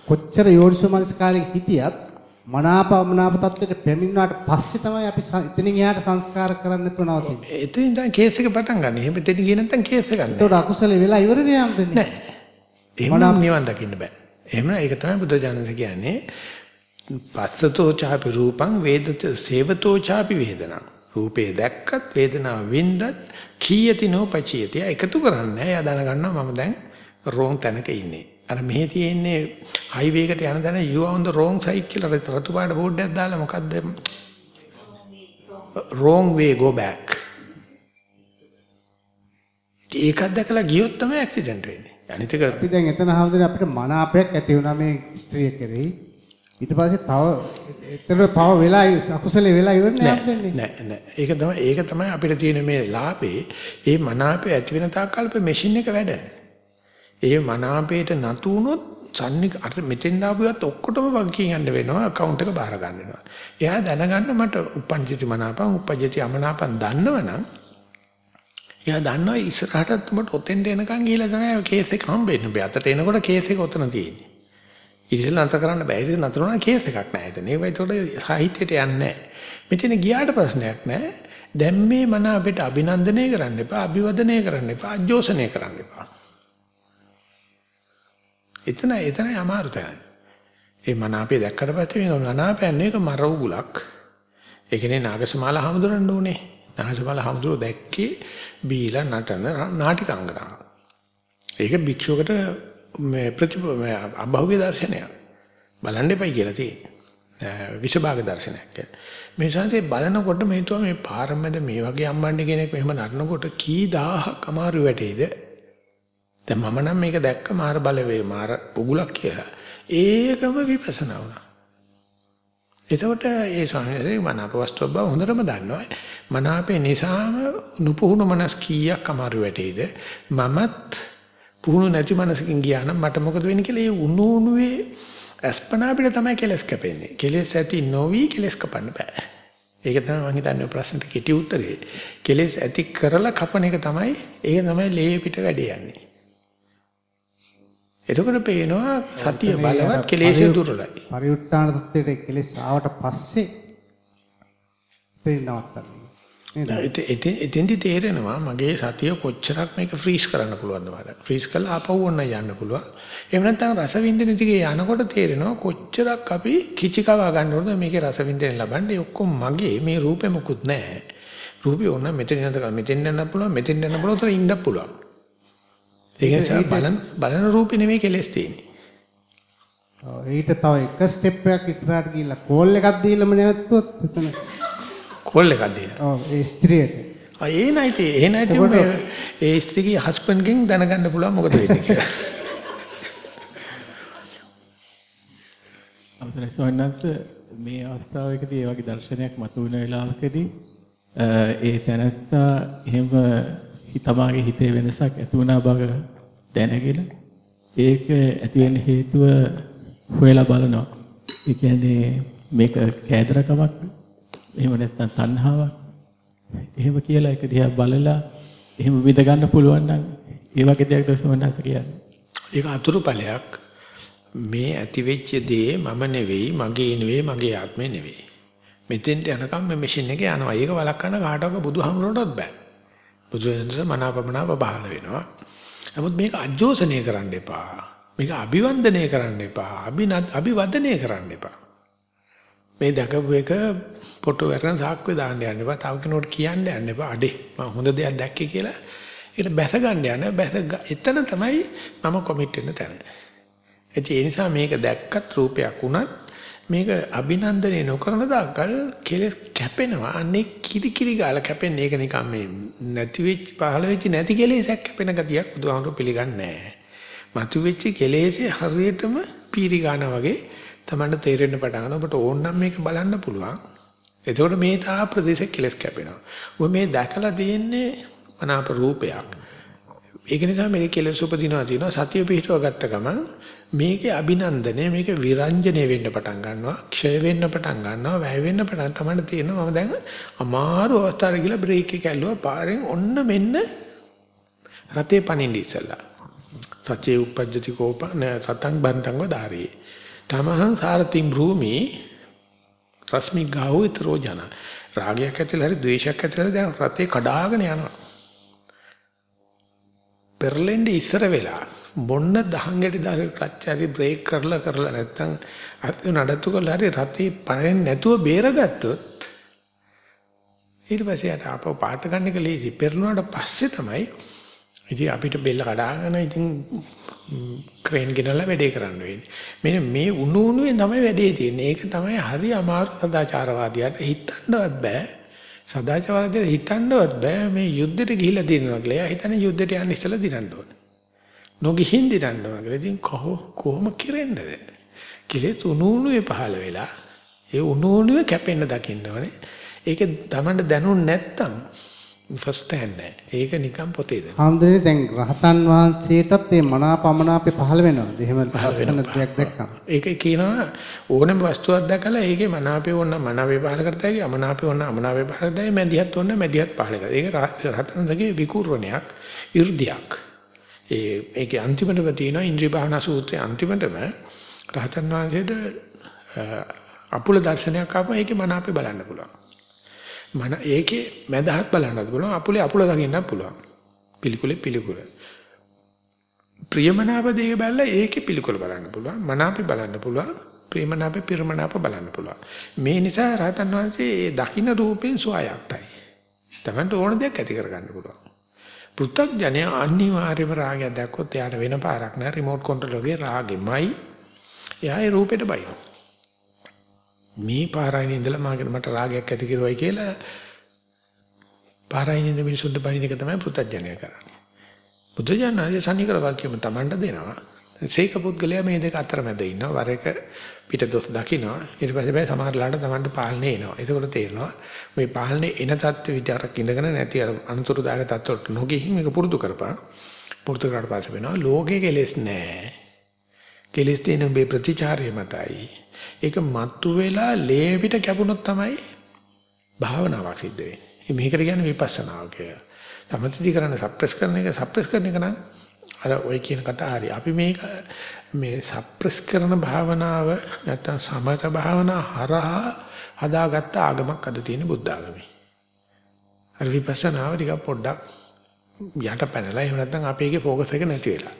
කොච්චර යෝනිසෝ මනස්කාරයෙන් හිටියත් මනාප අමනාප தත්ත්වෙට පැමිණුණාට පස්සේ තමයි අපි එතනින් එහාට සංස්කාර කරන්න තුන නවතින්නේ. එතනින් දැන් කේස් එක පටන් ගන්න. එහෙම එතනින් ගියේ නැත්නම් කේස් එක ගන්න. ඒකට අකුසලේ වෙලා ඉවරනේ යම්දන්නේ. නෑ. එහෙම නිවන් දකින්න බෑ. එහෙම ඒක තමයි බුදුජානක කියන්නේ පස්සතෝ චාපි රූපං වේදත සේවතෝ චාපි වේදනා. රූපේ දැක්කත් වේදනාව වින්දත් කීයති නොපචියති. එකතු කරන්නේ එයා දැනගන්නවා මම දැන් රෝන් තැනක ඉන්නේ. අර මෙහි තියෙන්නේ හයිවේ එකට යන තැන you on the wrong side කියලා රතු පාට බෝඩ් එකක් දාලා මොකද්ද wrong way go back. ඒකත් දැකලා ගියොත් තමයි ඇක්සිඩන්ට් වෙන්නේ. අනිත් එක අපි දැන් එතන හාමුදුරනේ අපිට මනාපයක් ඇති වුණා මේ ස්ත්‍රිය කෙරෙහි. ඊට පස්සේ තව එතන පව වෙලා අකුසලේ වෙලා ඉවරනේ හම්බෙන්නේ. නෑ නෑ. ඒක තමයි ඒක තමයි අපිට තියෙන මේ ලාභේ. ඒ මනාපය ඇති වෙන තාක්කල්ප මැෂින් එක වැඩ. ඒ මනාපයට නතු වුණොත් සන්නි අර මෙතෙන් ආපුවත් ඔක්කොටම වගකීම් යන්න වෙනවා account එක බාර ගන්න වෙනවා. එයා දැනගන්න මට උපන්ජිති මනාපං උපජ්ජති අමනාපං දන්නවනම් එයා දන්නවා ඉස්සරහටත් උඹට ඔතෙන්ට එනකන් ගිහිලා තමයි කේස් එක හම්බෙන්නේ. ඔබ අතට එනකොට කේස් එක ඔතන තියෙන්නේ. ඉතින් නතර කරන්න බෑ. ඉතින් නතර වුණා කේස් එකක් නෑ. එතන ඒක ඒතකොට සාහිත්‍යයට යන්නේ නෑ. මෙතන ගියාට ප්‍රශ්නයක් නෑ. දැන් මේ මන අපිට අභිනන්දනය කරන්න එපා, අභිවදනය කරන්න එපා, අජෝසනය කරන්න එපා. එතන එතනයි අමාරු තැන. ඒ මන අපේ දැක්කට පස්සේ මේ මනාපයන්නේ එක මර උගුලක්. ඒ කියන්නේ නාගසමාල හමුදුරන්න ඕනේ. නාගසමාල හමුදුර දැක්කේ බීලා නටන නාටිකාංගනාව. ඒක භික්ෂුවකට මේ ප්‍රතිප මේ අභෞවිය දර්ශනයක්. බලන්න එපයි කියලා තියෙන්නේ. විෂභාග දර්ශනයක්. මේ සංසේ බලනකොට මේ තුව මේ පාරමෙද මේ වගේ අම්මණ්ඩි කෙනෙක් මෙහෙම නටනකොට කී දහහක් අමාරු වැටේද? දැන් මම නම් මේක දැක්ක මාර බලවේ මාර පුගුලක් කියලා. ඒකම විපස්සනා වුණා. එතකොට ඒ සංහසේ මනාප වස්තුව බව හොඳටම දන්නවා. මනාපේ නිසාම නුපුහුණු මනස් කීයක් අමාරු වැටේද? මමත් පුහුණු නැති මනසකින් ගියා නම් මට මොකද වෙන්නේ කියලා ඒ උණු උණුවේ අස්පනා අපිට තමයි කෙලස් කැපෙන්නේ. කෙලස් ඇති නොවි කෙලස් කපන්න බෑ. ඒක තමයි මම හිතන්නේ ප්‍රශ්නට කෙටි උත්තරේ. කෙලස් ඇති කරලා කපන එක තමයි ඒක තමයි ලේ පිට වැඩේ යන්නේ. එතකොට පේනවා සතිය බලවත් කෙලෙස් දුර්වලයි. පරිඋත් ทาน තත්ත්වයට කෙලෙස් ආවට පස්සේ තේරෙනවත් එතෙන්දි තේරෙනවා මගේ සතිය කොච්චරක් මේක ෆ්‍රීස් කරන්න පුළුවන්ද මට. ෆ්‍රීස් කරලා ආපහු ඔන්න යන්න පුළුවන්. එහෙම නැත්නම් රසවින්දන දිගේ යනකොට තේරෙනවා කොච්චරක් අපි කිචිකවා ගන්න ඕනද මේකේ රසවින්දන ලබන්නේ ඔක්කොම මගේ මේ රූපෙ මුකුත් නැහැ. රූපේ ඕන මෙතන ඉඳලා මෙතෙන් යන්න පුළුවන් මෙතෙන් යන්න පුළුවන් උතන ඉන්න පුළුවන්. ඒක නිසා බලන බලන රූපේ නෙමෙයි කෙලස් තියෙන්නේ. ඊට තව එක ස්ටෙප් එකක් ඉස්සරහට ගිහිල්ලා කෝල් එකක් දීලම නැවතුත් එතන කෝල් එකක් දීලා. ඔව් ඒ ස්ත්‍රියට. ආ ඒ නැයිටි ඒ නැයිටි ඒ ස්ත්‍රීගේ හස්බන්ඩ්ගෙන් දැනගන්න පුළුවන් මොකද වෙන්නේ කියලා. අවසරයි සෝන්නස් මේ අවස්ථාවකදී ඒ වගේ දර්ශනයක් මතුවෙන වෙලාවකදී ඒ තැනත්තා එහෙම තමගේ හිතේ වෙනසක් ඇති වුණා බව දැනගෙන ඒක ඇති වෙන්න හේතුව හොයලා බලනවා. ඒ කියන්නේ මේක කෑදරකමක් එහෙම නැත්නම් තණ්හාවක්. එහෙම කියලා එක දිහා බලලා එහෙම විඳ ගන්න පුළුවන් නම් ඒ වගේ දෙයක් දසවන්නස කියන්නේ. ඒක අතුරු ඵලයක්. මේ ඇති වෙච්ච දේ මම නෙවෙයි, මගේ නෙවෙයි, මගේ ආත්මේ නෙවෙයි. මෙතෙන්ට යනකම් මේ මැෂින් එකේ යනවා. ඒක වළක්වන්න කාටවත් බුදුහාමුදුරටවත් බෑ. බුදුරජාණන් මනාපමනාප පහළ වෙනවා. නමුත් මේක අජෝසනය කරන්න එපා. මේක අභිවන්දනය කරන්න එපා. අභිනත් අභිවදනය කරන්න එපා. මේ දැකපු එක ෆොටෝ අරන් සාක්කුවේ දාන්න යන්න එපා. තව කෙනෙකුට කියන්න යන්න එපා. අඩේ මම හොඳ දෙයක් දැක්කේ කියලා ඒකට බැස ගන්න යන්න. බැස එතන තමයි මම කොමිට් වෙන්න තැන. ඒ නිසා මේක දැක්කත් රූපයක් වුණත් මේක අභිනන්දනය නොකරන දාකල් කෙලස් කැපෙනවා. අනේ කිරි කිරි ගාලා කැපෙන්නේ. ඒක නිකන් මේ නැති වෙච්ච පහළ වෙච්ච නැති කෙලෙසක් කැපෙන ගතියක් බුදුහාමුදුරු පිළිගන්නේ නැහැ. මතු වෙච්ච කෙලෙසේ හරියටම පීරි ගන්නවා වගේ තමන්ට තේරෙන්න පටන් ගන්නවා. ඔබට ඕන නම් මේක බලන්න පුළුවන්. එතකොට මේ තා ප්‍රදේශ කෙලස් කැපෙනවා. ඔබ මේ දැකලා තියෙන්නේ මනාප රූපයක්. ඒක නිසා මේක කෙලස් උපදිනවා තියෙනවා සතිය පිටව ගත්ත ගමන් මේකේ අභිනන්දනය මේක විරංජනේ වෙන්න පටන් ගන්නවා ක්ෂය වෙන්න පටන් ගන්නවා වැය වෙන්න පටන් තමයි තේරෙනවා මම දැන් අමාරු අවස්ථාවක ගිහලා බ්‍රේක් එක ඇල්ලුවා. පාරෙන් ඔන්න මෙන්න රතේ පනින්න ඉස්සලා සත්‍යේ උපජ්ජති කෝප සතං බන්තං වදාරේ. තමහං සාරතිම් භූමි රශ්මි ගාවුතරෝ ජන. රාගයක් ඇතිලා හරි ද්වේෂයක් ඇතිලා දැන් රතේ කඩාගෙන යනවා. පෙරලෙන්න ඉස්සර වෙලා බොන්න දහංගටි දාලා ක්ලච් හරි බ්‍රේක් කරලා කරලා නැත්තම් අත් නඩත්තු කරලා හරි රතේ පණෙන් නැතුව බේරගත්තොත් ඊට පස්සේ යට අපව පාට ගන්න එක ලේසි පෙරළුණාට පස්සේ තමයි ඉතින් අපිට බෙල්ල කඩාගෙන ඉතින් ක්‍රේන් ගෙනල්ලා වැඩේ කරන්න වෙන්නේ. මෙන්න මේ උණු උණුවේ තමයි වැඩේ තියෙන්නේ. ඒක තමයි හරි අමාරු සදාචාරවාදියාට හිතන්නවත් බෑ. සදාචාරවාදියාට හිතන්නවත් බෑ මේ යුද්ධෙට ගිහිල්ලා දිනනවා කියලා. එයා හිතන්නේ යුද්ධෙට යන්න ඉස්සලා දිනන්න ඕනේ. නොගිහින් දිනන්න ඕනේ කියලා. ඉතින් කොහොම කිරෙන්නද? කෙලෙස් උණු උණුවේ පහළ වෙලා ඒ උණු උණුවේ කැපෙන්න දකින්න ඕනේ. ඒක තමන්ට දැනුනේ නැත්තම් ෆස්ට් හෑන්ඩ් නෑ. ඒක නිකන් පොතේ දෙන. හාමුදුරනේ දැන් රහතන් වහන්සේටත් මේ මනාපමනාපේ පහළ වෙනවද? එහෙම ලස්සන දෙයක් දැක්කම. ඒක කියනවා ඕනම වස්තුවක් දැකලා ඒකේ මනාපේ වුණා මනාපේ පහළ කරතයි අමනාපේ වුණා අමනාපේ පහළ කරතයි මැදිහත් වුණා මැදිහත් පහළ කරතයි. ඒක රහතන්ගේ විකූර්ණයක්, 이르දියක්. ඒ ඒකේ අන්තිමටම තියෙනවා ඉන්ද්‍රිය භාවනා සූත්‍රයේ අන්තිමටම රහතන් වහන්සේට අපුල දර්ශනයක් ආපම ඒකේ මන අපේ බලන්න පුළුවන්. මන ඒකේ මැදහත් බලන්නත් පුළුවන් අපුලේ අපුල දකින්නත් පුළුවන්. පිළිකුලේ පිළිකුල. ප්‍රියමනාප දෙය බැලලා ඒකේ පිළිකුල බලන්න පුළුවන්. මනාපි බලන්න පුළුවන්. ප්‍රේමනාප පිරමනාප බලන්න පුළුවන්. මේ නිසා රහතන් වහන්සේ ඒ දකින්න රූපෙන් සුවයක්තයි. තමන්ට ඕන දෙයක් ඇති කරගන්න පුළුවන්. පෘථග්ජනය අනිවාර්යයෙන්ම රාගය දැක්කොත් එයාට වෙන පාරක් නෑ රිමෝට් කන්ට්‍රෝල් එකේ රාගෙමයි. එයා ඒ රූපෙට බයිනවා. මේ පාරයින් ඉඳලා මාකට මට රාගයක් ඇති කිරුවයි කියලා පාරයින් ඉන්න මිනිසුන්ට බයින එක තමයි පෘථග්ජනය කරන්නේ. බුදුජානනාගේ සනිකර වාක්‍යම Tamanට දෙනවා. සීක පුද්ගලයා මේ දෙක අතරමැද ඉන්නවා. වර එක පිට දොස් දකින්නවා. ඊට පස්සේ බෑ සමහරලාට Tamanට පාලනේ එනවා. ඒකෝට තේරෙනවා මේ පාලනේ එන தත්ත්ව විචාරක් ඉඳගෙන නැති අර අනුතුරුදායක தත්ත්වයට නොගෙහින් මේක පුරුදු කරපන්. පුරුදු කරාට පස්සේ වෙනවා ලෝකේ කෙලෙස් නැහැ. කෙලෙස් තියෙන උඹේ ප්‍රතිචාරය මතයි. ඒක මත්තු වෙලා ලේ පිට කැපුණොත් තමයි භාවනාවක් සිද්ධ වෙන්නේ. මේකට කියන්නේ විපස්සනාව කියලා. තමතිදි කරන්නේ සප්‍රෙස් කරන එක සප්‍රෙස් කරන එක නම් අර ඔය කියන කතා හරි. අපි මේක මේ සප්‍රෙස් කරන භාවනාව නැත්තම් සමත භාවනා හරහා හදාගත්ත ආගමක් අද තියෙන බුද්ධ ආගමේ. අර විපස්සනාව ටිකක් පොඩ්ඩක් යට පැනලා එහෙම නැත්නම් අපේ එකේ ફોකස් එක නැති වෙලා.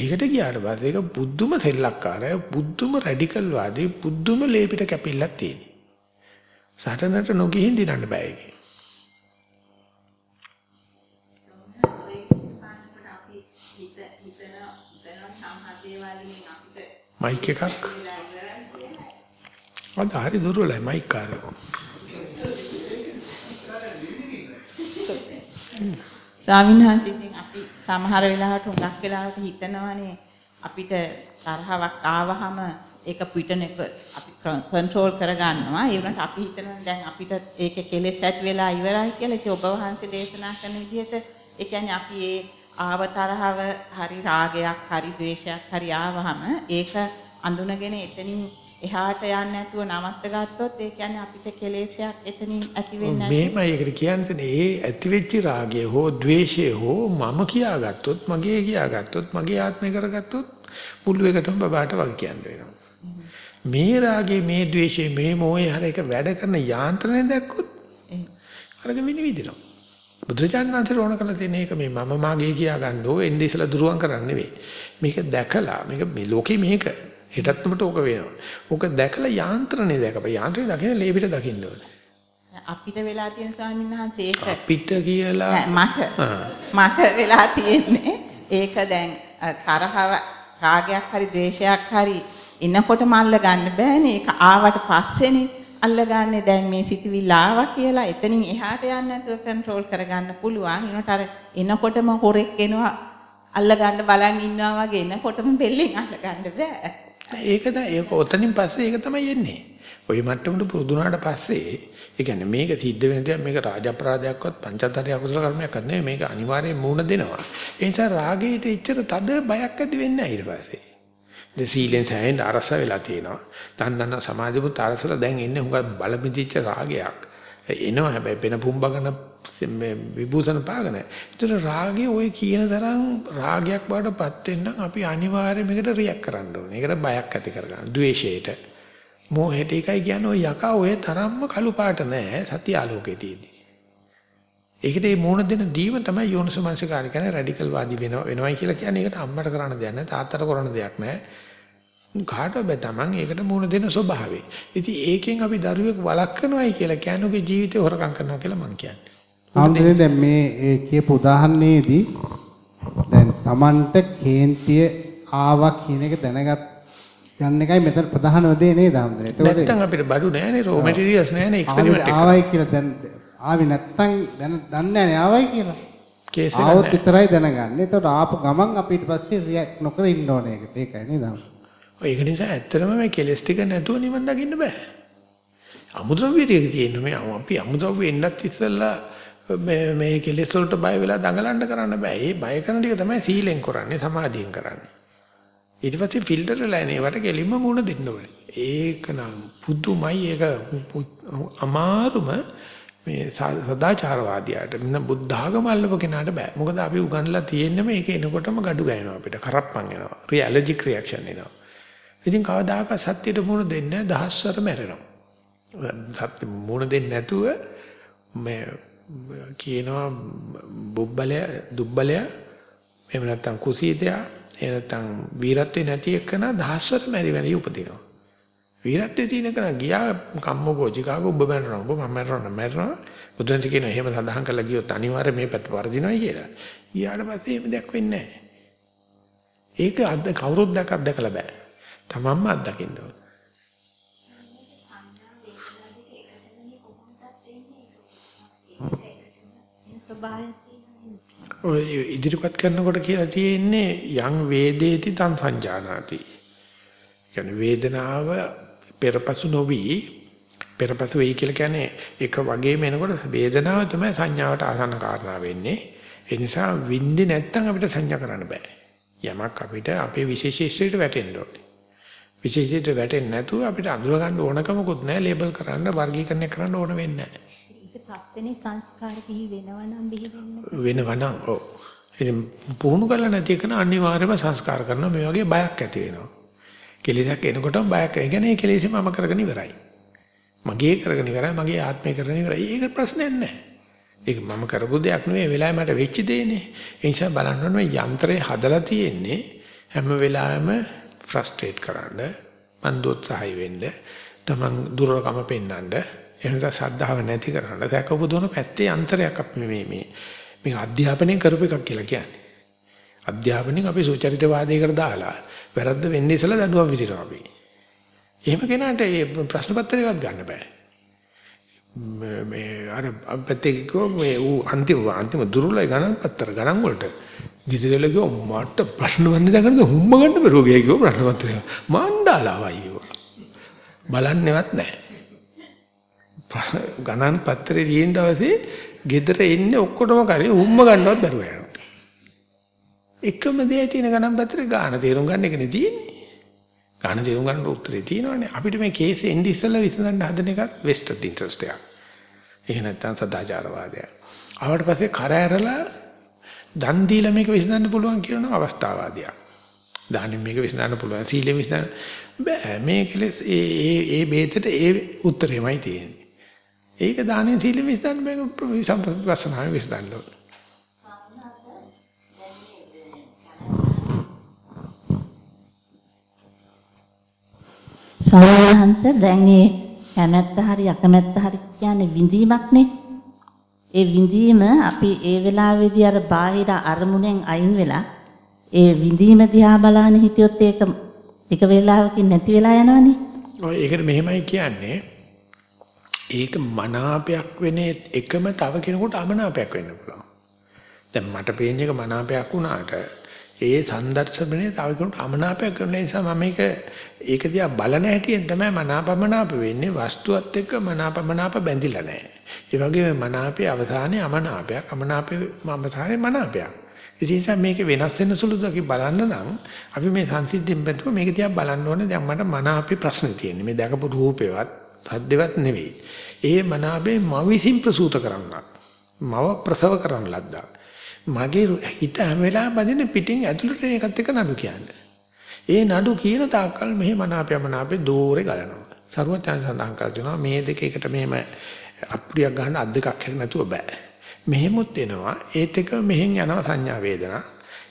ඒකට ගියාට පස්සේ ඒක බුද්ධම සෙල්ලක්කාරය, බුද්ධම රැඩිකල් වාදී, බුද්ධම ලේපිට කැපිල්ලක් තියෙන. සටනට නොගිහින් දිනන්න බෑ ඒකේ. මයික් එකක් අද හරි දුර්වලයි මයික් කාර්යය. ස්වාමීන් වහන්සේ ඉතින් අපි සමහර වෙලාවට හුඟක් වෙලාවට හිතනවානේ අපිට තරහවක් ආවහම ඒක පිටන එක අපි කන්ට්‍රෝල් කරගන්නවා. ඒ වුණාට අපි හිතනවා දැන් අපිට ඒකේ කෙලෙස් ඇති වෙලා ඉවරයි කියලා. ඒක ඔබ වහන්සේ දේශනා කරන විදිහට ඒ කියන්නේ අපි ඒ ආව තරහව හරි රාගයක් හරි ද්වේෂයක් හරි ආවහම ඒක අඳුනගෙන එතනින් එහාට යන්නේ නැතුව නවත්ත ගත්තොත් ඒ කියන්නේ අපිට කෙලෙසයක් එතනින් ඇති වෙන්නේ නැහැ. මේමයි ඒකට කියන්නේ ඒ ඇති වෙච්ච රාගය හෝ ද්වේෂය හෝ මම කියාගත්තොත් මගේ කියාගත්තොත් මගේ ආත්මය කරගත්තොත් මුළු එකටම බබාට වගේ කියන්න වෙනවා. මේ රාගේ මේ ද්වේෂේ මේ මොහේ හර එක වැඩ කරන යාන්ත්‍රණය දැක්කොත් අරග විනිවිදිනවා. බුදුරජාණන් වහන්සේ ඕන කරලා තියෙන එක මේ මම මාගේ කියා ගන්න ඕ එන්නේ ඉස්සලා දුරුවන් කරන්න නෙවෙයි. මේක දැකලා මේක මේ ලෝකේ මේක හෙටත් උඹට ඕක වෙනවා. ඕක දැකලා යාන්ත්‍රණය දැකපන්. යාන්ත්‍රණය දකින්න ලේබිට දකින්න ඕනේ. අපිට වෙලා තියෙන ස්වාමීන් වහන්සේ ඒක අපිට කියලා මට මට වෙලා තියෙන්නේ ඒක දැන් තරහව රාගයක් හරි ද්වේෂයක් හරි එනකොටම අල්ල ගන්න බෑනේ. ඒක ආවට පස්සේනේ අල්ලගන්නේ දැන් මේ සිතවිල්ල ආවා කියලා එතනින් එහාට යන්න නැතුව කන්ට්‍රෝල් කරගන්න පුළුවන්. ඊනොට අර එනකොටම හොරෙක් එනවා අල්ලගන්න බලන් ඉන්නවා වගේ එනකොටම බෙල්ලෙන් අල්ලගන්න බෑ. ඒක දැන් ඒක ඔතනින් පස්සේ ඒක තමයි එන්නේ. ওই මට්ටමට පුරුදුනාට පස්සේ ඒ කියන්නේ මේක සිද්ධ වෙන දේ මේක රාජ අපරාධයක්වත් පංචතරිය අකුසල කර්මයක් නෙවෙයි මේක අනිවාර්යයෙන් මූණ දෙනවා. ඒ නිසා රාගයට එච්චර තද බයක් ඇති වෙන්නේ නැහැ ඊට පස්සේ. දැන් සීලෙන් සෑහෙන අරස වෙලා තියෙනවා. තණ්හන සමාධිමුත් අරසල දැන් එන්නේ හුඟක් බලමිදිච්ච රාගයක්. එනවා හැබැයි වෙන පුම්බගෙන මේ විභූෂණ පාගන. ඒතර රාගේ ওই කියන තරම් රාගයක් බවටපත් වෙන්න අපි අනිවාර්යයෙන් මේකට රියැක්ට් කරන්න ඕනේ. ඒකට බයක් ඇති කරගන්න. ද්වේෂයට. මෝහයට එකයි කියන්නේ ওই යකා ඔය තරම්ම කළු පාට නෑ සත්‍ය ආලෝකයේ තියෙන්නේ. ඒකට මේ මූණ දෙන දීම තමයි යෝනිසමනසිකාරය කියන්නේ රැඩිකල් වාදී වෙනවා වෙනවයි කියලා කියන්නේ. ඒකට අම්මට කරන්න දෙයක් නෑ තාත්තට කරන්න දෙයක් නෑ. කාටවත් බෑ Taman ඒකට මුණ දෙන ස්වභාවය. ඉතින් ඒකෙන් අපි දරුවෙක් වළක්වනවායි කියලා කියනෝගේ ජීවිතේ හොරකම් කරනවා කියලා මං කියන්නේ. ආම්දනේ දැන් මේ ඒ කියපු උදාහරණයේදී දැන් Tamanට කේන්තිය ආවා කියන එක දැනගත් ගන්න එකයි මෙතන ප්‍රධානම දේ නේද. ඒතකොට නැත්තම් අපිට බඩු නැහැනේ රෝ මැටීරියල්ස් නැහැනේ එක්ස්පෙරිමන්ට් එක. ආවයි කියලා දැන් ආවේ නැත්තම් දැන් දන්නේ නැහැනේ ආවයි කියලා. කේස් එක ආවොත් විතරයි දැනගන්නේ. ඒතකොට ආපු ගමන් අපි ඊට පස්සේ රියැක්ට් නොකර ඉන්න ඕනේ. ඒකයි නේද ආම්දනේ. ඒක නිසා ඇත්තටම මේ කෙලස් ටික නැතුව නිවන් දකින්න බෑ. අමුද්‍රව්‍ය ටික තියෙන මේ අපි අමුද්‍රව්‍ය එන්නත් ඉස්සෙල්ලා මේ මේ කෙලස් වලට බය වෙලා දඟලන්න කරන්න බෑ. ඒ බය කරන ටික තමයි සීලෙන් කරන්නේ, සමාධියෙන් කරන්නේ. ඊට පස්සේ ෆිල්ටර් වෙලා එන ඒවට කෙලින්ම මුණ දෙන්න ඕනේ. ඒක නම් පුදුමයි ඒක අමාරුම මේ සදාචාරවාදියාට මෙන්න බුද්ධ ආගම අල්ලපු කෙනාට බෑ. මොකද අපි උගන්ලා තියෙන්නේ මේක එනකොටම gadu ගෑනවා අපිට. කරප්පන් එනවා. රියැලර්ජික් රියැක්ෂන් එනවා. ඉතින් කවදාකවත් සත්‍යයට මුණ දෙන්නේ දහස්වර මැරෙනවා. සත්‍ය මුණ දෙන්නේ නැතුව මේ කියනවා බුබ්බලය දුබ්බලය එහෙම නැත්නම් කුසීතයා එහෙම නැත්නම් වීරත්වේ නැති එකන දහස්වර මැරි වෙනි උපදිනවා. වීරත්වයේ තියෙන කෙනා ගියා කම්මකෝ චිකාගෝ ඔබ මැරෙනවා ඔබ මම මැරෙනවා මැරෙනවා බුදුන්සේ කියනවා එහෙම සඳහන් කරලා ගියොත් අනිවාර්යයෙන් මේ පැත්ත වර්ධිනවයි කියලා. ඊට පස්සේ එහෙම දෙයක් වෙන්නේ නැහැ. ඒක අද කවුරුත් දැකක් දැකලා බෑ. තමන්ම අත්දකින්න ඕන. ඔය ඉදිරිපත් කරනකොට කියලා තියෙන්නේ යං වේදේති තං සංජානාති. කියන්නේ වේදනාව පෙරපසු නොවි පෙරපසු වෙයි කියලා කියන්නේ එක වගේම එනකොට වේදනාව තමයි සංඥාවට ආසන්න කාරණා වෙන්නේ. ඒ නිසා විඳින්නේ නැත්නම් අපිට සංඥා කරන්න බෑ. යමක් අපිට අපේ විශේෂීත්වයට වැටෙන්න ඕනේ. විශේෂීත්වයට වැටෙන්නේ නැතුව අපිට අඳුර ගන්න ඕනකමකුත් නැහැ, ලේබල් කරන්න, වර්ගීකරණය කරන්න ඕන වෙන්නේ නැහැ. පස්වෙනි සංස්කාර කිහි වෙනවනම් බිහි වෙන්නේ වෙනවනම් ඔව්. ඉතින් පුහුණු කරලා නැති එකන අනිවාර්යයෙන්ම සංස්කාර කරනවා මේ වගේ බයක් ඇති වෙනවා. කෙලෙසක් එනකොටම බයක් ඒ කියන්නේ ඒ කෙලෙසෙම මම කරගෙන ඉවරයි. මගේ කරගෙන ඉවරයි මගේ ආත්මය කරගෙන ඉවරයි. ඒක ප්‍රශ්නයක් නැහැ. ඒක මම කරපු දෙයක් නෙවෙයි වෙලාවෙ මට වෙච්ච දෙයනේ. ඒ නිසා බලන්න ඕනේ යන්ත්‍රය හදලා තියෙන්නේ හැම වෙලාවෙම ෆ්‍රස්ට්‍රේට් කරන්න, මන්දෝත්සහයි වෙන්න, තමන් දුර්වලකම පෙන්වන්න එහෙනම් සද්ධාව නැති කරන්න දැකපු දුන පැත්තේ අන්තරයක් අපි මේ මේ මේ අධ්‍යාපනයෙන් කරපු එකක් කියලා කියන්නේ. අධ්‍යාපනයෙන් අපි සුචරිතවාදයකට දාලා වැරද්ද වෙන්නේ ඉස්සලා දඬුවම් විදිනවා අපි. එහෙම කෙනාට මේ ප්‍රශ්න පත්‍රයවත් ගන්න බෑ. මේ අර අපතේ කිව්ව මේ ඌ අන්තිම අන්තිම දුර්වලයි ගණන් පත්‍ර ගණන් වලට ගිහිදෙල කිව්ව මට ප්‍රශ්න වන්නේ දැකනද හුම්ම ගන්න බැරුව ගියා කිව්ව ප්‍රශ්න පත්‍රය. මණ්ඩාලාවයි බලන්නේවත් නැහැ. ගණන් පත්‍රේ තියෙන දවසේ ගෙදර එන්නේ ඔක්කොටම කරේ උම්ම ගන්නවත් බැරුව යනවා. එකම දේ තියෙන ගණන් පත්‍රේ ගාන තේරුම් ගන්න එකනේ තියෙන්නේ. ගාන තේරුම් ගන්න උත්තරේ තියෙනවනේ. අපිට මේ කේස් එන්නේ ඉස්සෙල්ලා විසඳන්න හදන එකත් වෙස්ටඩ් ඉන්ටරෙස්ට් එකක්. එහෙ නැත්නම් සදාචාරවාදයක්. ආවට පස්සේ කර ඇරලා දන් දීලා මේක විසඳන්න පුළුවන් කියන අවස්ථාවාදියක්. දානෙන් මේක විසඳන්න පුළුවන්. සීලෙන් විසඳන්න බෑ. මේ කෙලස් ඒ ඒ ඒ බේතට ඒ උත්තරෙමයි තියෙන්නේ. ඒක දානෙන් සීලෙන් විසඳන්න මේක සම්පස්සනාවෙන් විසඳන්න ඕන. සවහන්ස දැන් මේ කැමැත්ත හරි අකමැත්ත හරි කියන්නේ විඳීමක්නේ. ඒ විඳීම අපි ඒ වෙලාවේදී අර බාහිර අරමුණෙන් අයින් වෙලා ඒ විඳීම දිහා බලන හිටියොත් ඒක ටික වෙලාවකින් නැති වෙලා යනවනේ. ඔය ඒකට මෙහෙමයි කියන්නේ. ඒක මනාපයක් වෙන එකම තව කෙනෙකුට අමනාපයක් වෙන්න පුළුවන්. දැන් මට පේන එක මනාපයක් වුණාට ඒ සන්දර්ශනයේ තව කෙනෙකුට අමනාපයක් කරන නිසා මම මේක ඒක දිහා බලන හැටියෙන් තමයි මනාපමනාප වෙන්නේ වස්තුවත් එක්ක මනාපමනාප බැඳිලා නැහැ. ඒ වගේම මනාපයේ අවසානයේ අමනාපයක් අමනාපයේ අවසානයේ මනාපයක්. ඒ නිසා මේක වෙනස් වෙන සුළුද බලන්න නම් අපි මේ සංසිද්ධියෙන් බැලුවා මේක දිහා බලන්න ඕනේ දැන් මට මනාපේ ප්‍රශ්නේ තියෙන්නේ. මේ දැකපු රූපේවත් සද්දෙවත් නෙවෙයි. ඒ මනාපේ මව විසින් ප්‍රසූත කරන්නක්. මව ප්‍රසව කරන්න ලද්දා. මගේ හිත හැම වෙලාවෙම බදින පිටින් ඇතුළට එකත් එක නඩු කියන්නේ. ඒ නඩු කියන තාක්කල් මෙහෙ මනාපයමනාපේ දෝරේ ගලනවා. සරුවචාන් සඳහන් කර දෙනවා මේ දෙක එකට මෙහෙම අප්‍රියක් ගන්න අත් දෙකක් හැර නැතුව බෑ. මෙහෙමුත් එනවා ඒත් එක මෙහෙන් යනවා සංඥා වේදනා.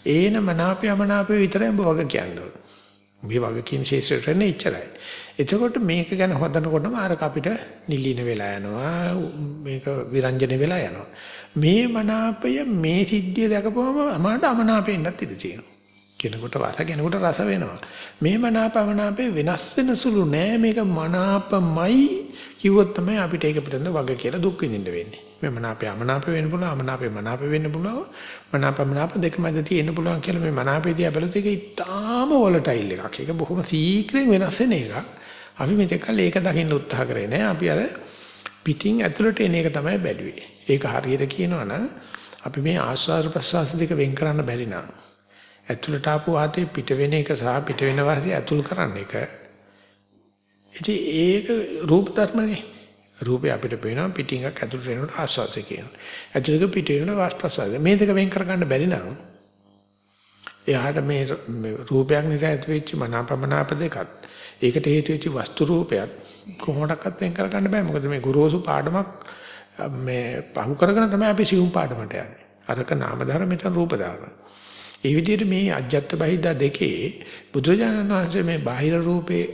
ඒන මනාපයමනාපේ විතරයි ඔබ වග කියන්නේ. මේ වග කියන ශේෂ්ත්‍රයට ඉච්චරයි. එතකොට මේක ගැන හොදනකොටම අරක අපිට නිලින වෙලා යනවා මේක විරංජන වෙලා යනවා. මේ මනාපය මේ සිද්ධිය දැකපුවම අමාට අමනාපෙන්නත් ඉඩ තියෙනවා. කෙනෙකුට රස කෙනෙකුට රස වෙනවා. මේ මනාපමනාපේ වෙනස් වෙන සුළු නෑ මේක මනාපමයි කිව්වොත් තමයි අපිට ඒක පිටින්ද වග කියලා දුක් විඳින්න වෙන්නේ. මේ මනාපය අමනාප වෙන්න පුළුවන් අමනාපය මනාප වෙන්න පුළුවන් මනාපමනාප දෙක මැද තියෙන්න පුළුවන් කියලා මේ මනාපේදී අපලත් ඒක ඉතාම වොලටයිල් එකක්. ඒක බොහොම සීක්‍රෙන් වෙනස් වෙන එකක්. අපි මෙතෙක් කල් ඒක දකින්න උත්සාහ කරේ නෑ. අපි අර පිටින් ඇතුළට එන එක තමයි බැලුවේ. ඒක හරියට කියනවා නම් අපි මේ ආස්වාද ප්‍රසවාස දෙක වෙන් කරන්න බැරි නම් ඇතුළට ආපු වාතේ පිට වෙන එක සහ පිට වෙන වාසිය ඇතුල් කරන්න එක. ඉතින් ඒක රූප ධර්මනේ. රූපේ අපිට පේනවා පිටින් එකක් ඇතුළට එනකොට ආස්වාසය කියනවා. ඇතුළට පිට වෙනකොට වාස් ප්‍රසවාසය. මේ දෙක වෙන් කරගන්න බැරි නම් එයාට මේ රූපයක් නිසා ඇති වෙච්ච මනාපමනාප දෙකත් ඒකට හේතු වෙච්ච වස්තු රූපයත් කොහොමඩක්වත් වෙන් කර ගන්න බෑ. මොකද මේ ගුරුසු පාඩමක් මේ පහු කරගෙන තමයි අපි සියුම් පාඩමට යන්නේ. අරක නාම ධර්ම මෙතන රූප ධර්ම. ඒ විදිහට මේ අජ්ජත් බහිද්දා දෙකේ බුදුරජාණන් වහන්සේ මේ බාහිර රූපේ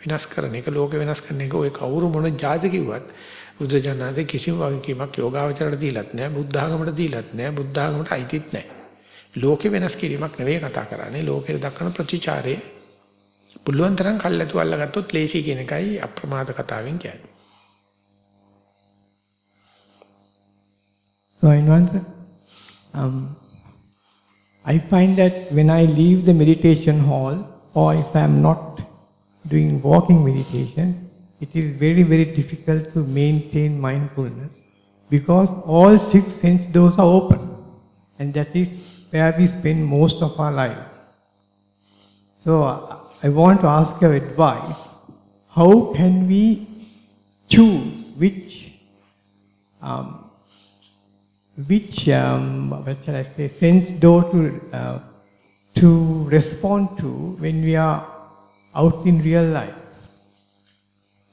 විනාශ කරන එක ලෝක වෙනස් කරන එක ඔය කවුරු මොන જાති කිව්වත් බුදුරජාණන් කිසිම වගකීමක් යෝගාවචරයට දීලත් නැහැ බුද්ධ ආගමට දීලත් නැහැ බුද්ධ ආගමට අයිතිත් නැහැ. ලෝකේ වෙනස් කිරීමක් නෙවෙයි කතා කරන්නේ ලෝකෙට දක්වන ප්‍රතිචාරයේ පුළුවන් තරම් කල්ැතු අල්ලගත්තොත් ලේසි කියන එකයි අප්‍රමාද කතාවෙන් කියන්නේ. So in answer, um, I find that when I leave the meditation hall, or if I am not doing walking meditation, it is very, very difficult to maintain mindfulness because all six sense doors are open, and that is where we spend most of our lives. So I want to ask your advice. How can we choose which um, which, um, what shall I say, sense door to, uh, to respond to when we are out in real life.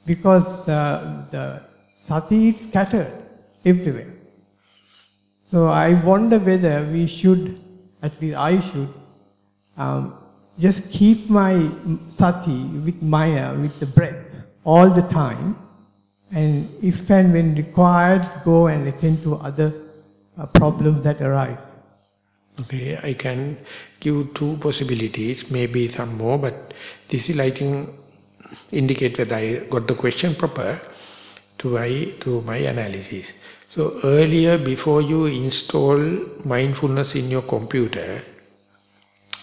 Because uh, the sati is scattered everywhere. So I wonder whether we should, at least I should, um, just keep my sati with maya, with the breath, all the time, and if and when required, go and attend to other uh, problems that arise. Okay, I can give two possibilities, maybe some more, but this is lighting indicate whether I got the question proper to my, to my analysis. So earlier, before you install mindfulness in your computer,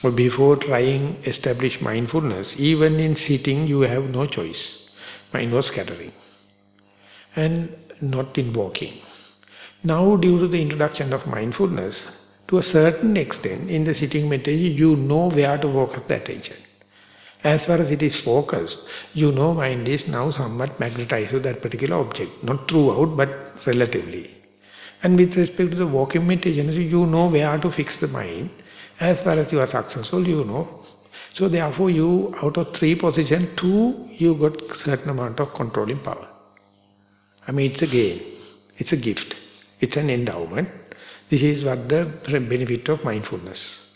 or before trying establish mindfulness, even in sitting you have no choice. Mind was scattering. And not in walking. Now, due to the introduction of mindfulness, to a certain extent, in the sitting meditation, you know where to focus the attention. As far as it is focused, you know mind is now somewhat magnetized to that particular object. Not throughout, but relatively. And with respect to the walking meditation, you know where to fix the mind. As far as you are successful, you know. So therefore, you, out of three positions, two, you got certain amount of controlling power. I mean, it's a game. It's a gift. It's an endowment. This is what the benefit of mindfulness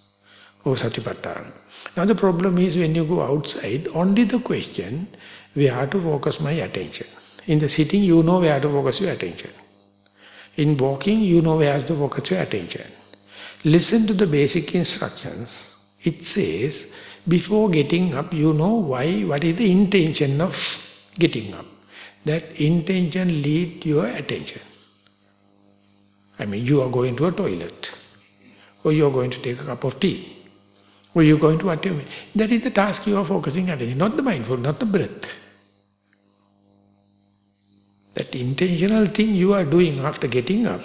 or satipatthana. Now the problem is when you go outside, only the question, where to focus my attention. In the sitting, you know where to focus your attention. In walking, you know where to focus your attention. Listen to the basic instructions. It says, before getting up, you know why, what is the intention of getting up. That intention lead your attention. I mean, you are going to a toilet, or you are going to take a cup of tea, or you are going to whatever. That is the task you are focusing attention, not the mindful, not the breath. That intentional thing you are doing after getting up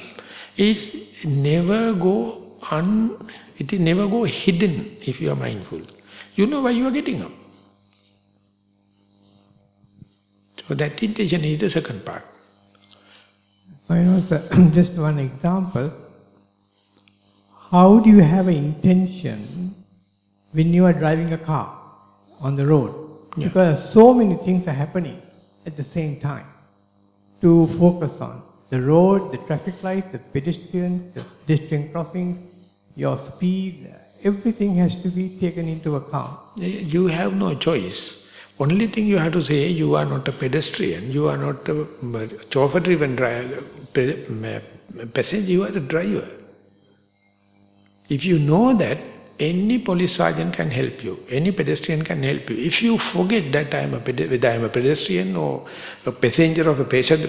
is never go un, it is never go hidden if you are mindful. You know why you are getting up. So that intention is the second part. I know, sir, just one example. How do you have an intention when you are driving a car on the road? Yeah. Because so many things are happening at the same time to focus on. The road, the traffic light, the pedestrians, the pedestrian crossings, your speed, everything has to be taken into account. You have no choice. Only thing you have to say, you are not a pedestrian, you are not a chauffeur-driven passenger, you are a driver. If you know that, any police sergeant can help you, any pedestrian can help you. If you forget that I am a whether I am a pedestrian or a passenger of a patient,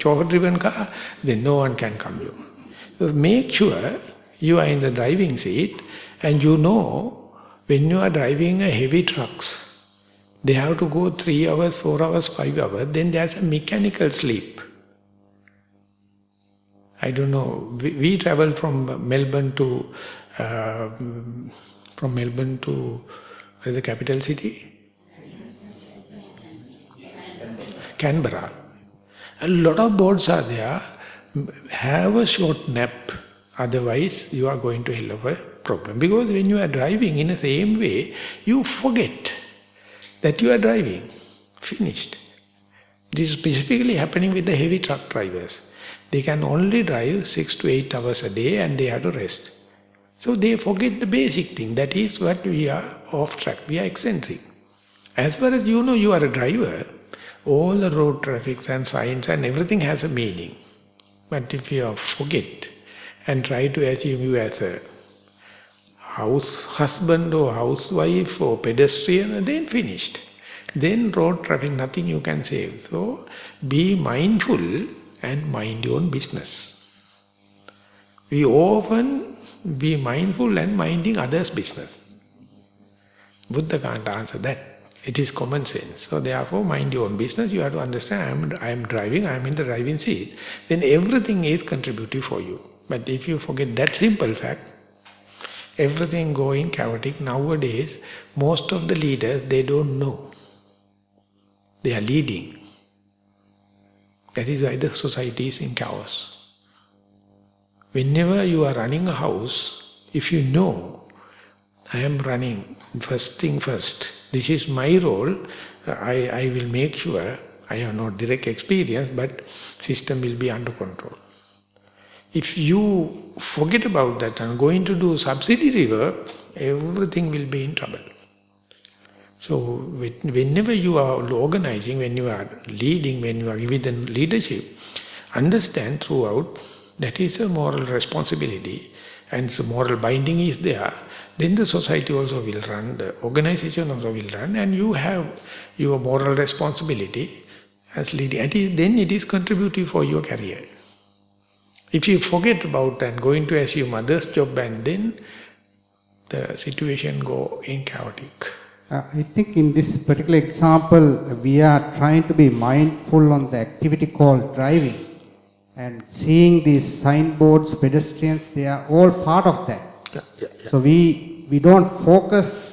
chauffeur-driven car, then no one can come you. So make sure you are in the driving seat and you know when you are driving a heavy trucks, they have to go three hours, four hours, five hours, then there's a mechanical sleep. I don't know, we, we traveled from Melbourne to, uh, from Melbourne to, the capital city? Canberra. A lot of boards are there, have a short nap Otherwise, you are going to hell of a problem. Because when you are driving in the same way, you forget that you are driving. Finished. This is specifically happening with the heavy truck drivers. They can only drive six to eight hours a day and they have to rest. So they forget the basic thing. That is what we are off track. We are eccentric. As far as you know you are a driver, all the road traffic and signs and everything has a meaning. But if you forget and try to assume you as a house husband or housewife or pedestrian, then finished. Then road traffic, nothing you can save. So be mindful and mind your own business. We often be mindful and minding others' business. Buddha can't answer that. It is common sense. So therefore, mind your own business. You have to understand, I am, I am driving, I am in the driving seat. Then everything is contributive for you. But if you forget that simple fact, everything going chaotic. Nowadays, most of the leaders, they don't know. They are leading. That is why the society is in chaos. Whenever you are running a house, if you know, I am running first thing first, this is my role, I, I will make sure, I have no direct experience, but system will be under control. If you forget about that and going to do subsidiary work, everything will be in trouble. So whenever you are organizing, when you are leading, when you are giving leadership, understand throughout that is a moral responsibility and so moral binding is there, then the society also will run, the organization also will run and you have your moral responsibility as leading. And then it is contributive for your career. If you forget about and going to assume others' job and then the situation go in chaotic. Uh, I think in this particular example, we are trying to be mindful on the activity called driving and seeing these signboards, pedestrians, they are all part of that. Yeah, yeah, yeah. So we, we don't focus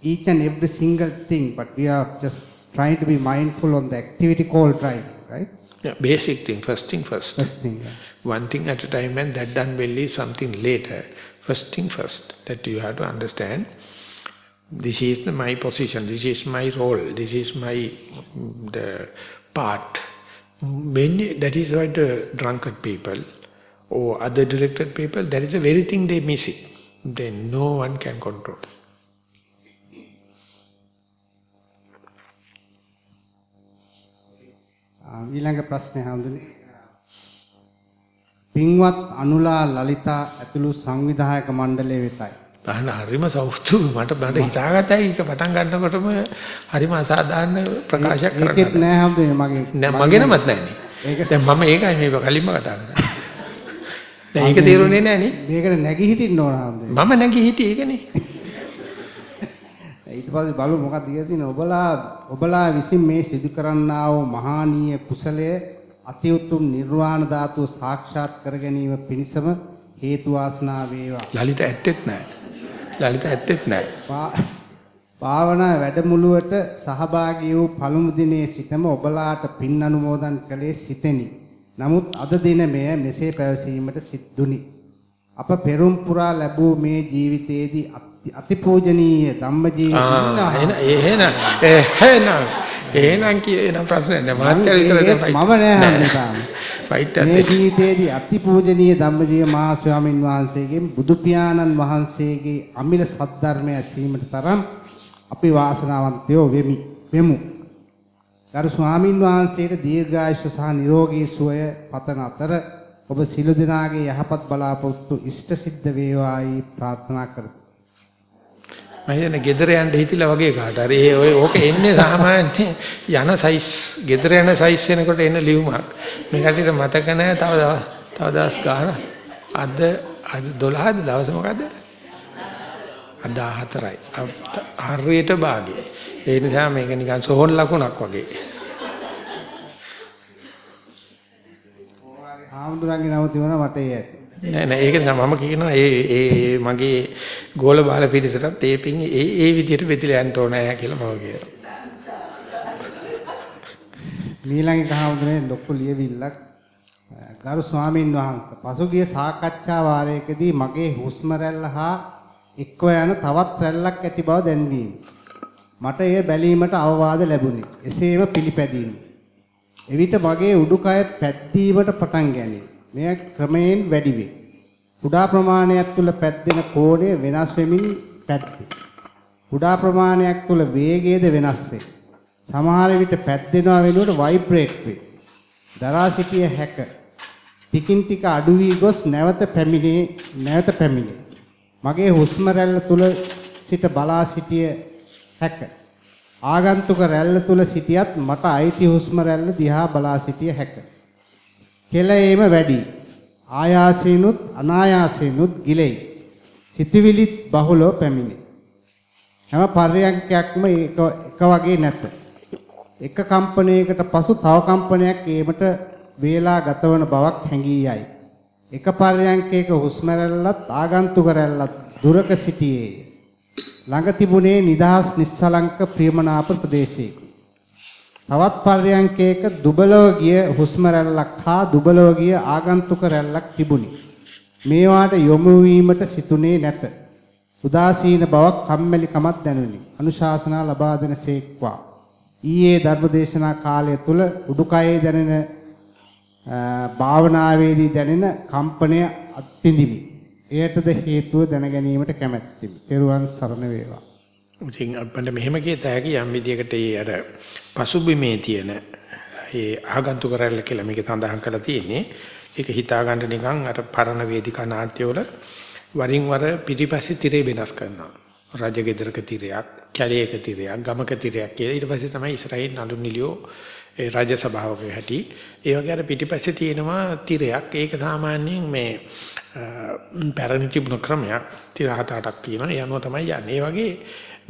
each and every single thing, but we are just trying to be mindful on the activity called driving, right? Yeah, basic thing, first thing first. First thing, yeah One thing at a time and that done well is something later. First thing first, that you have to understand. This is the, my position, this is my role, this is my the part. Many, that is why the drunkard people or other directed people, that is the very thing they miss it. Then no one can control. ඊළඟ ප්‍රශ්නය හඳුනේ පින්වත් අනුලා ලලිතා ඇතුළු සංවිධායක මණ්ඩලය වෙතයි. බහන හරිම සෞස්තු මට මට හිතාගතයි ඒක පටන් ගන්නකොටම හරිම අසාධාරණ ප්‍රකාශයක් කරන්න. ඒකෙත් නෑ හඳුනේ මගේ. නෑ මගෙනමත් නෑනේ. දැන් මම ඒකයි මේ කලින්ම කතා කරන්නේ. දැන් ඒක තේරුනේ නෑනේ. මේකට නැගී හිටින්න ඕන හඳුනේ. මම නැගී හිටියේ ඒකනේ. ඊට පස්සේ බලමු මොකක්ද කියලා තියෙන ඔබලා ඔබලා විසින් මේ සිදු කරන්නා වූ මහානීය කුසලය අති උතුම් නිර්වාණ ධාතුව සාක්ෂාත් කර ගැනීම පිණිසම හේතු වාසනා වේවා. ලලිත ඇත්තෙත් නෑ. ලලිත ඇත්තෙත් නෑ. භාවනා වැඩමුළුවට සහභාගී වූ පළමු දිනේ සිටම ඔබලාට පින් අනුමෝදන් කළේ සිතෙනි. නමුත් අද දින මෙය මෙසේ පැවසීමට සිද්ධුනි. අප පෙරම් පුරා ලැබූ මේ ජීවිතයේදී අතිපූජනීය ධම්මජීවී එහෙන එහෙන එහෙන එහෙනම් කියන ප්‍රශ්නේ නෑ මාත්‍ය විතර දැන් මම නෑ හම්බෙතාම ෆයිට් මේ ජීවිතයේදී අතිපූජනීය ධම්මජීව මහා ස්වාමින් වහන්සේගෙන් බුදු පියාණන් වහන්සේගේ අමිල සද්ධර්මය ඇසීමට තරම් අපි වාසනාවන්තයෝ වෙමි. වෙමු. ගරු ස්වාමින් වහන්සේට දීර්ඝායුෂ සහ නිරෝගී සුවය පතන අතර ඔබ සිළු දිනාගේ යහපත් බලාපොරොත්තු ඉෂ්ට සිද්ධ වේවායි ප්‍රාර්ථනා කරමි මම හිතන්නේ ගෙදර යන්න හිතිලා වගේ කාට? හරි ඒ ඔය ඕක එන්නේ සාමාන්‍ය යන සයිස් ගෙදර යන සයිස් වෙනකොට එන ලියුමක්. මේ කටියට මතක නැහැ තව තව දවස් ගන්න අද අද 12ද දවස මොකද්ද? අද 14යි හරියට භාගේ ඒ නිසා මේක නිකන් සෝහන් ලකුණක් වගේ. ආම්දුරන්ගේ නම තිබුණා මට ඒ ඇති. නෑ නෑ ඒක නිසා මම කියනවා ඒ ඒ මගේ ගෝල බාල පිරිසටත් ඒ පින් ඒ ඒ විදිහට වෙතිලා යන්න ඕනෑ කියලා මම කියනවා. මීළඟ කහවුදනේ ලොකු ලියවිල්ලක් ගරු ස්වාමින් වහන්සේ පසුගිය සාකච්ඡා වාරයකදී මගේ හුස්ම රැල්ල හා එක්ව යන තවත් රැල්ලක් ඇති බව දැන්වීම. මට එය බැලීමට අවවාද ලැබුණි. එසේම පිළිපැදීමි. එවිට මගේ උඩුකය පැද්දීමට පටන් ගැනේ. මෙය ක්‍රමයෙන් වැඩි වේ. කුඩා ප්‍රමාණයක් තුල පැද්දෙන කෝණය වෙනස් වෙමින් පැද්දේ. කුඩා ප්‍රමාණයක් තුල වේගයද වෙනස් වේ. සමහර විට පැද්දෙනවා වෙනුවට ভাইබ්‍රේට් වේ. දරා සිටිය හැක. ටිකින් ටික අඩු වී ගොස් නැවත පැමිණේ නැවත පැමිණේ. මගේ හුස්ම රැල්ල තුල සිට බලා සිටිය හැක. ආගන්තුක රැල්ල තුල සිටියත් මට අයිති හුස්ම රැල්ල දිහා බලා සිටිය හැක. කෙලෙීම වැඩි. ආයාසීනුත් අනායාසීනුත් ගිලෙයි. සිතවිලිත් බහුලව පැමිණේ. හැම පර්යංකයක්ම එක එක වගේ නැත. එක කම්පනයකට පසු තව කම්පනයක් ඒමට වේලා ගතවන බවක් හැඟී යයි. එක පර්යංකයක හුස්ම රැල්ලත් ආගන්තුක රැල්ලත් දුරක සිටියේ. ළඟ තිබුණේ නිදහස් නිස්සලංක ප්‍රියමනාප ප්‍රදේශයක. තවත් පර්යංකයක දුබලව ගිය හුස්ම රැල්ලක් හා දුබලව ගිය ආගන්තුක රැල්ලක් තිබුණි. මේවාට යොමු වීමට සිතුනේ නැත. උදාසීන බවක් කම්මැලිකමක් දැනුනි. අනුශාසනා ලබා දෙනසේක්වා. ඊයේ ධර්මදේශනා කාලය තුල උඩුකයේ දැනෙන භාවනාවේදී දැනෙන කම්පනය අත්විඳිමි. එයටද හේතුව දැන ගැනීමට කැමැත්තෙමි. ත්වන් සරණ වේවා. ඉතින් අපිට මෙහෙම කියත හැකි යම් විදියකට ඒ අර පසුබිමේ තියෙන ඒ ආගන්තුක රැල්ල කියලා මේක සඳහන් කරලා තියෙන්නේ. ඒක හිතා ගන්න නිකන් අර පරණ වේදිකා නාට්‍යවල වරින් වර පිටිපස්සේ tire වෙනස් කරනවා. රජගෙදරක තිරයක්, කැලේක තිරයක්, ගමක තිරයක් කියලා. ඊට පස්සේ තමයි ඉස්රායෙල් නළු නිලියෝ ඒ රාජ්‍ය සභාවක හැටි. ඒ වගේ අර පිටිපස්සේ තියෙනවා තිරයක්. ඒක සාමාන්‍යයෙන් මේ පැරණි තිබුණ ක්‍රමයක්. තිර හත අටක් තියෙනවා. ඒ අනුව තමයි යන්නේ. ඒ වගේ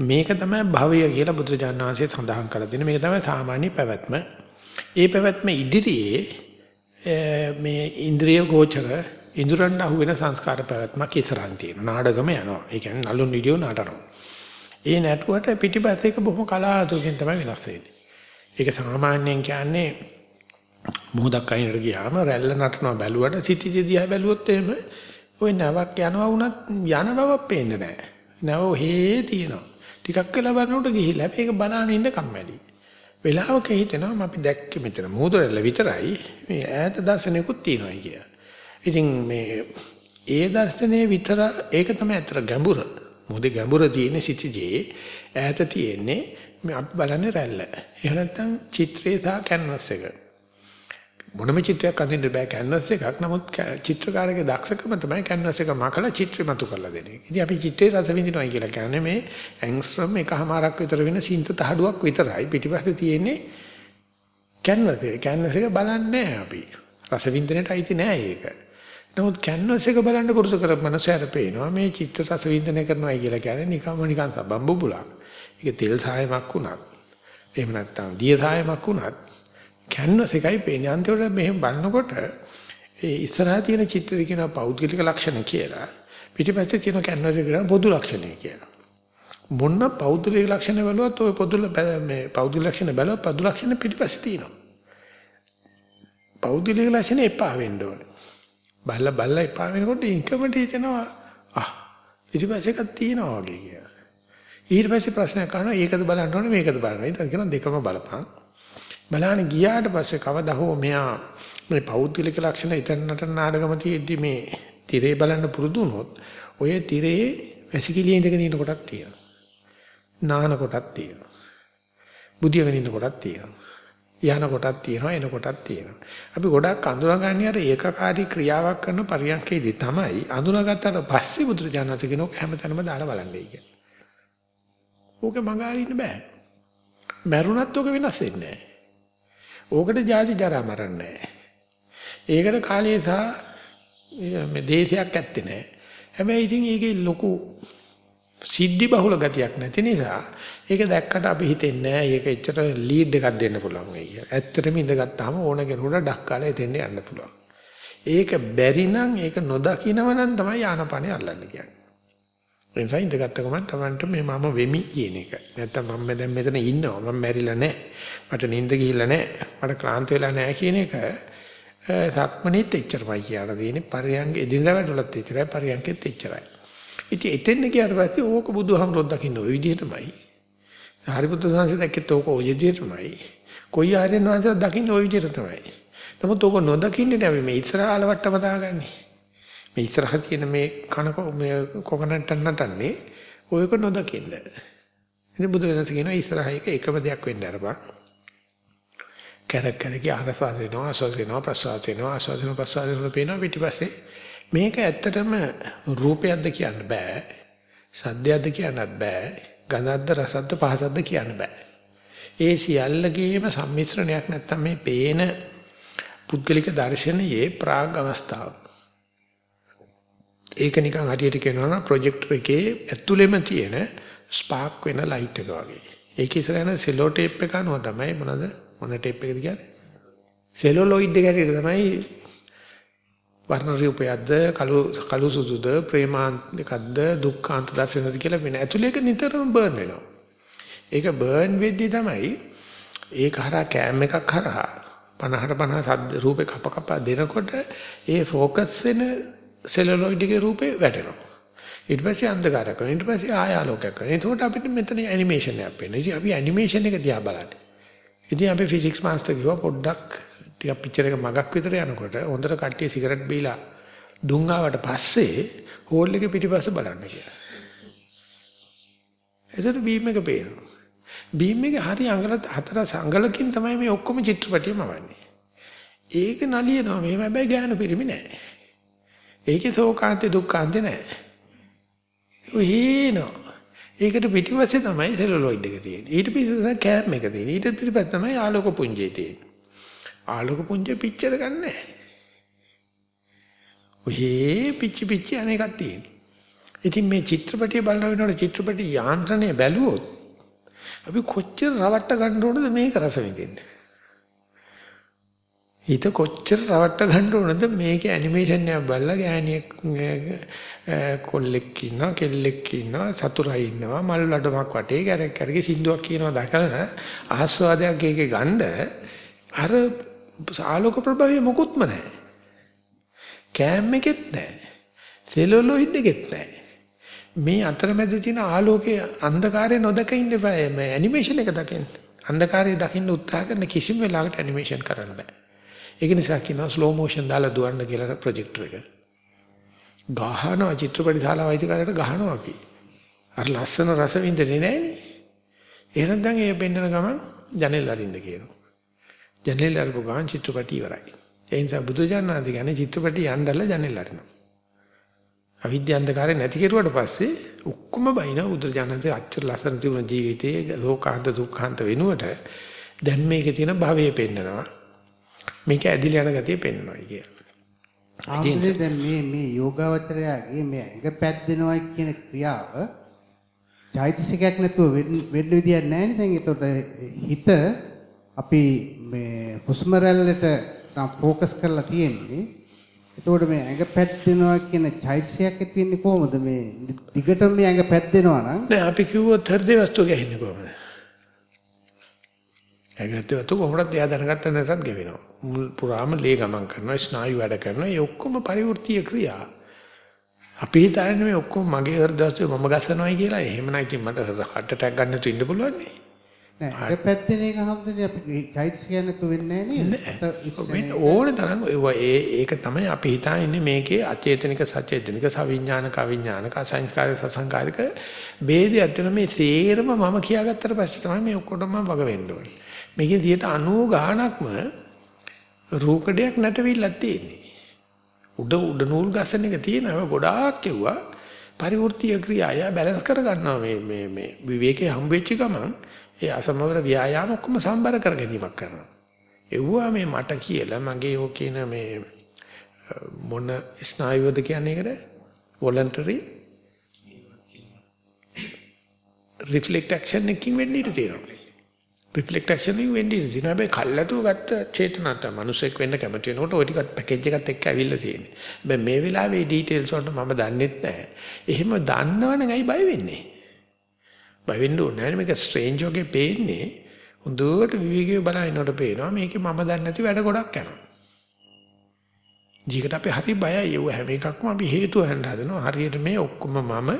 මේක තමයි භවය කියලා බුදුරජාණන් වහන්සේ සඳහන් කරලා දෙන මේක තමයි සාමාන්‍ය පැවැත්ම. ඒ පැවැත්ම ඉදිරියේ මේ ඉන්ද්‍රිය ගෝචර ඉඳුරන් අහු වෙන සංස්කාර පැවැත්මක් ඉස්සරහන් තියෙනවා. නාඩගම යනවා. ඒ කියන්නේ නලු නිඩියෝ නටනවා. ඒ නැටුවට පිටිපස්සේක බොහොම කලාතුරකින් තමයි වෙනස් වෙන්නේ. ඒක සාමාන්‍යයෙන් කියන්නේ මොහොතක් අයිනට ගියාම රැල්ල නටනවා බැලුවට සිටිජි දිහා බැලුවොත් එහෙම ওই නැවක් යනවා වුණත් යන බවක් පේන්නේ නැහැ. නැව හේ තියෙනවා. ටිකක් වෙලා බලනකොට ගිහිල්ලා මේක බලන්න ඉන්න කම්මැලි. වෙලාවක හිතෙනවා අපි දැක්කේ මෙතන මොහොත රැල්ල විතරයි මේ ඈත දර්ශනයකුත් තියෙනවා කියලා. ඉතින් මේ ඒ දර්ශනේ විතර ඒක තමයි අතර ගැඹුර. මොකද ගැඹුර තියෙන්නේ සිටිජේ ඈත තියෙන්නේ මේ අපි බලන්නේ රැල්ල. එහෙම නැත්නම් චිත්‍රය සහ කැන්වස් එක. මොනම චිත්‍රයක් අඳින්න බෑ කැන්වස් එකක්. නමුත් චිත්‍රකාරගේ දක්ෂකම තමයි කැන්වස් එක මකලා චිත්‍රය මතු කරලා දෙන්නේ. ඉතින් අපි චිත්‍රයේ රස විඳිනවා කියලා කියන්නේ මේ ඇන්ග්ස්ට්‍රම් එකමාරක් විතර වෙන සින්ත තහඩුවක් විතරයි. පිටිපස්සේ තියෙන්නේ කැන්වස් එක. කැන්වස් එක බලන්නේ අපි. රස විඳින්නට අයිති නෑ ඒක. නමුත් කැන්වස් එක බලන්න පුරුදු කරපු මනසට පේනවා මේ චිත්‍ර රස විඳින කරනවා කියලා කියන්නේ නිකම්ම නිකන් සබම්බුලක්. ඒක තෙල් සායමක් වුණත් එහෙම නැත්නම් දිය සායමක් වුණත් කැන්වස් එකයි පේන්නේ. අන්තිමට මෙහෙම බලනකොට ඒ ඉස්සරහා තියෙන චිත්‍රය කියන පෞද්ගලික ලක්ෂණ කියලා. පිටිපස්සේ තියෙන කැන්වස් එක කියන පොදු ලක්ෂණය කියලා. මොන පෞද්ගලික ලක්ෂණ බලුවත් ওই පොදු මේ පෞද්ගලික ලක්ෂණ බලුවත් පොදු ලක්ෂණ පිටිපස්සේ තියෙනවා. පෞද්ගලික ලක්ෂණ එපා වෙන්න ඕනේ. බල්ලා බල්ලා එපා වෙනකොට ඉන්කමට හිතෙනවා ආ පිටිපස්සේ එකක් තියෙනවා වගේ කියලා. ඊට පස්සේ ප්‍රශ්නයක් අහනවා ඒකද බලන්න ඕනේ මේකද බලන්න. ඊට පස්සේ කියනවා දෙකම බලපන්. බලන්න ගියාට පස්සේ කවදා හෝ මෙයා මේ පෞද්ගලික ලක්ෂණ ඉතනට නාඩගම තියෙද්දි මේ තිරේ බලන්න පුරුදු වුණොත් ඔය තිරේ වැසිකිළියේ ඉඳගෙන ඉන්න කොටක් තියෙනවා. නාන කොටක් තියෙනවා. බුදියගෙන ඉන්න කොටක් තියෙනවා. යන කොටක් තියෙනවා එන කොටක් තියෙනවා. අපි ගොඩක් අඳුරගන්නේ අර ඒකකාරී ක්‍රියාවක් කරන පරියන්කේදී තමයි අඳුරගත්තට පස්සේ බුදුරජාණන් කියනක හැමතැනම දාලා බලන්නේ කියන්නේ. ඕක මග අරින්න බෑ. මැරුණත් ඕක වෙනස් වෙන්නේ නැහැ. ඕකට ජාති ජරා මරන්නේ නැහැ. ඒකට කාලය සහ මේ දේශයක් ඇත්තේ නැහැ. හැබැයි ඉතින් ඒකේ ලොකු සිද්ධි බහුල ගතියක් නැති නිසා ඒක දැක්කට අපි හිතෙන්නේ නැහැ ඒක එච්චර ලීඩ් එකක් දෙන්න පුළුවන් වෙයි කියලා. ඇත්තටම ඉඳගත්තාම ඕන කෙනෙකුට ඩක් කාලා එතෙන්ට යන්න පුළුවන්. ඒක බැරි නම් ඒක නොදකින්නව නම් තමයි ආනපනේ අල්ලන්න කියන්නේ. ඒ නිසා ඉඳගත්ත ගමන් Tamanට මේ මම වෙමි කියන එක. නැත්තම් මම දැන් මෙතන ඉන්නවා. මම මැරිලා නැහැ. මට නිින්ද ගිහිල්ලා නැහැ. මට ක්ලාන්ත වෙලා නැහැ කියන එක සක්මනේත් එච්චරමයි කියලා තියෙන්නේ. පරියංග එදිනදා වැඩවලත් එච්චරයි පරියංගෙත් එච්චරයි. ඉතින් එතෙන් ගියාට පස්සේ ඕක බුදුහමරොත් දකින්න ওই විදිහටමයි. හරිපුත්‍ර සංසය දැක්කත් ඕක ওই විදිහටමයි. කොයි ආර්යයන් වහන්සේලා දකින්න ওই විදිහට තමයි. නමුත් ඕක නොදකින්නේ නැවි මේ ඉස්සරහ ආලවට්ටම දාගන්නේ. මේ ඉස්සරහ තියෙන මේ කනක මේ කොකනට් නටන්නේ ඔයක නොදකින්න. ඉතින් බුදුරජාණන් කියනවා ඉස්සරහ එක එකම දෙයක් වෙන්න අරපන්. කැරක් කැරක ආහසාස වෙනවා ආසාස වෙනවා ප්‍රසආස වෙනවා ආසාස වෙනවා ප්‍රසආස වෙනවා පේනවා පිටිපස්සේ මේක ඇත්තටම රූපයක්ද කියන්න බෑ. සද්දයක්ද කියන්නත් බෑ. ගඳක්ද රසක්ද පහසක්ද කියන්න බෑ. ඒ සියල්ලගේම සම්මිශ්‍රණයක් නැත්තම් මේ පේන පුද්ගලික දර්ශනයේ ප්‍රාග් අවස්ථාව. ඒක නිකන් හරියට කියනවා නම් ප්‍රොජෙක්ටර් එකේ ඇතුළෙම තියෙන ස්පාර්ක් වෙන ලයිට් එක වගේ. ඒක ඉස්සර යන සෙලෝ ටේප් එක අනුව තමයි මොනද මොන ටේප් එකද කියන්නේ? සෙලුලොයිඩ් එක හැටියට තමයි වර්ණ රූපයක්ද කළු කළු සුදුද ප්‍රේමාන්තිකක්ද දුක්ඛාන්ත දර්ශනද කියලා වෙන ඇතුළේක නිතරම බර්න් වෙනවා. ඒක බර්න් වෙද්දී තමයි ඒක හරහා කෑම් එකක් හරහා 50ට 50 සද්ද රූපේ කප කප දෙනකොට ඒ ફોකස් වෙන සෙලුලොයිඩ් එකේ රූපේ වැටෙනවා. ඊට පස්සේ අන්ධකාරයක් වෙනවා. ඊට පස්සේ ආය ආලෝකයක් වෙනවා. එතකොට අපිට මෙතන ඇනිමේෂන් එකක් වෙනවා. ඉතින් අපි ඇනිමේෂන් එක දිහා බලන්නේ. ඉතින් අපි ෆිසික්ස් මාස්ටර් කිව්වා පොඩ්ඩක් ටිකක් පිච්චර් එක මගක් විතර යනකොට හොඳට කට්ටිය සිගරට් බීලා දුම් ආවට පස්සේ හෝල් එකේ පිටිපස්ස බලන්න කියලා. එතකොට බීම් එක පේනවා. බීම් එක හරි අඟල හතර අඟලකින් තමයි මේ ඔක්කොම චිත්‍රපටියම වන්නේ. ඒක නලියනවා මෙහෙම හැබැයි ගාන පිරිමි නෑ. ඒකේ සෝකාන්තේ දුක්ඛාන්තේ නෑ. උහිනෝ. ඒකට පිටිපස්සේ තමයි සෙලුලොයිඩ් එක තියෙන්නේ. ඊට පස්සේ තමයි කෑම් එක තියෙන්නේ. ඊට පිටිපස්සේ තමයි ආලෝක පුංජය තියෙන්නේ. ආලෝක පුංජය පිච්චර ගන්නෑ. ඔහේ පිච්චි පිච්චි අනේකක් තියෙනවා. ඉතින් මේ චිත්‍රපටිය බලන වෙනකොට චිත්‍රපටි යාන්ත්‍රණය බැලුවොත් අපි කොච්චර රවට්ට ගන්න ඕනද මේක රස විඳින්න. හිත කොච්චර රවට්ට ගන්න ඕනද මේකේ ඇනිමේෂන් එකක් බලලා ගෑණියෙක් කොල්ලෙක් ඉන්නවා කෙල්ලෙක් ඉන්නවා සතුරා ඉන්නවා මල් ලඩමක් වටේ කැරක් කැරකේ සින්දුවක් කියනවා දැකලා ආස්වාදයක් ඒකේ ගන්න අර ආලෝක ප්‍රභාවය මොකුත්ම නැහැ. කෑම් එකෙත් නැහැ. සෙලුලොයිඩ් එකෙත් නැහැ. මේ අතරමැද තියෙන ආලෝකයේ අන්ධකාරය නොදක ඉන්න බෑ මේ ඇනිමේෂන් එක දකින්න. අන්ධකාරය දකින්න උත්සාහ කරන කිසිම වෙලාවකට ඇනිමේෂන් කරන්න බෑ. ඒක නිසා කියනවා ස්ලෝ මෝෂන් දාලා දුවන්න කියලා ප්‍රොජෙක්ටර් එක. ගහනවා චිත්‍රපටි ශාලාව අයිතිකාරයට ගහනවා අපි. අර ලස්සන රස විඳින්නේ නැහනේ. එහෙනම් දැන් ඒ පෙන්නන ගමන් ජනෙල් අරින්න කියනවා. ජනෙල් අරපු ගමන් චිත්‍රපටි ඉවරයි. ඒ නිසා බුදුජානනාදී කියන්නේ චිත්‍රපටි යන්නදලා ජනෙල් අරිනවා. අවිද්‍යාන්තකාරය නැති කෙරුවට පස්සේ ඔක්කොම බයිනවා බුදුජානනාදී අච්චර ලස්සන තිබුණ ජීවිතයේ ලෝකාන්ත දුක්ඛාන්ත වෙනුවට දැන් මේකේ තියෙන භවය පෙන්නනවා. මේක ඇදිලා යන ගතිය පෙන්වනවා කිය. ආන්නේ දැන් මේ මේ යෝගාවචරයාගේ මේ ඇඟ පැද්දෙනවා කියන ක්‍රියාව චෛතසිකයක් නැතුව වෙන්න විදියක් නැහැ නේද? දැන් එතකොට හිත අපි මේ හුස්ම රැල්ලට ફોකස් කරලා තියෙන්නේ. එතකොට මේ ඇඟ පැද්දෙනවා කියන චෛතසිකයක් ඇති වෙන්නේ කොහොමද මේ දිගටම මේ ඇඟ පැද්දෙනවා නම් නෑ අපි කිව්වොත් හෘද වස්තු ගහින්නේ කොහොමද? ඇඟට වතු කොහොමද එයා දැනගත්ත නැසත් ගෙවෙනවා. මුල් පුරාම ලේ ගමන් කරනවා ස්නායු වැඩ කරනවා. ඒ ඔක්කොම පරිවෘත්තීය ක්‍රියා. අපි හිතන්නේ මේ ඔක්කොම මගේ හෘදස්සේ මම ගස්සනවායි කියලා. එහෙම නැහැ ඉතින් මට heart attack ගන්න තු ඉන්න පුළුවන් නේ. නෑ ඒක පැත්තෙන එක හම්දුනේ අපි චෛතසිකයක් නැතු වෙන්නේ නෑ නේද? ඕනේ තරම් ඒ ඒක තමයි අපි හිතන්නේ මේකේ අචේතනික සචේතනික සවිඥානික අවිඥානික අසංස්කාරික සසංකාරික ભેදයක් තියෙන මේ සේරම මම කියාගත්තට පස්සේ තමයි මේ ඔක්කොටම වග වෙන්න ඕනේ. මේකේ 90 ගාණක්ම රූකඩයක් නැටවිල්ලක් තියෙන්නේ. උඩ උඩ නූල් ගසන එක තියෙනවා ගොඩාක් කෙව්වා පරිවෘත්තීය ක්‍රියාය බැලන්ස් කර ගන්නවා මේ මේ මේ විවේකයේ හම්බෙච්ච ගමන් ඒ අසමවර ව්‍යායාම ඔක්කොම සම්බර කර ගැනීමක් කරනවා. එව්වා මේ මට කියලා මගේ ඕ කියන මේ මොන ස්නායුවද කියන්නේ ඒකට වොලන්ටරි රිෆ්ලෙක්ට් ඇක්ෂන් එකකින් වෙන්නේ ඉඳී තියෙනවා. රිෆ්ලෙක්ට් ඇක්ෂන් එකකින් වෙන්නේ ඉඳී තියෙනවා. හැබැයි කල්ලාතුව ගත්ත චේතනාවට මිනිසෙක් වෙන්න කැමති වෙනකොට ওই ටිකත් පැකේජ් එකත් එක්ක ඇවිල්ලා තියෙන්නේ. හැබැයි මේ වෙලාවේ ඩීටේල්ස් වලට මම දන්නෙත් නැහැ. එහෙම දන්නවනම් ඇයි බය වෙන්නේ? බය වෙන්න ඕනේ නැහැ මේක ස්ට්‍රේන්ජ් වගේ පේන්නේ හොඳට විවිධකව බලනකොට පේනවා මේකේ මම දන්නේ නැති වැඩ ගොඩක් යනවා ජීවිතේ අපි හරි බයයි. ඒව හැම එකක්ම අපි හේතු හොයන්න හදනවා. හරියට මේ ඔක්කොම මම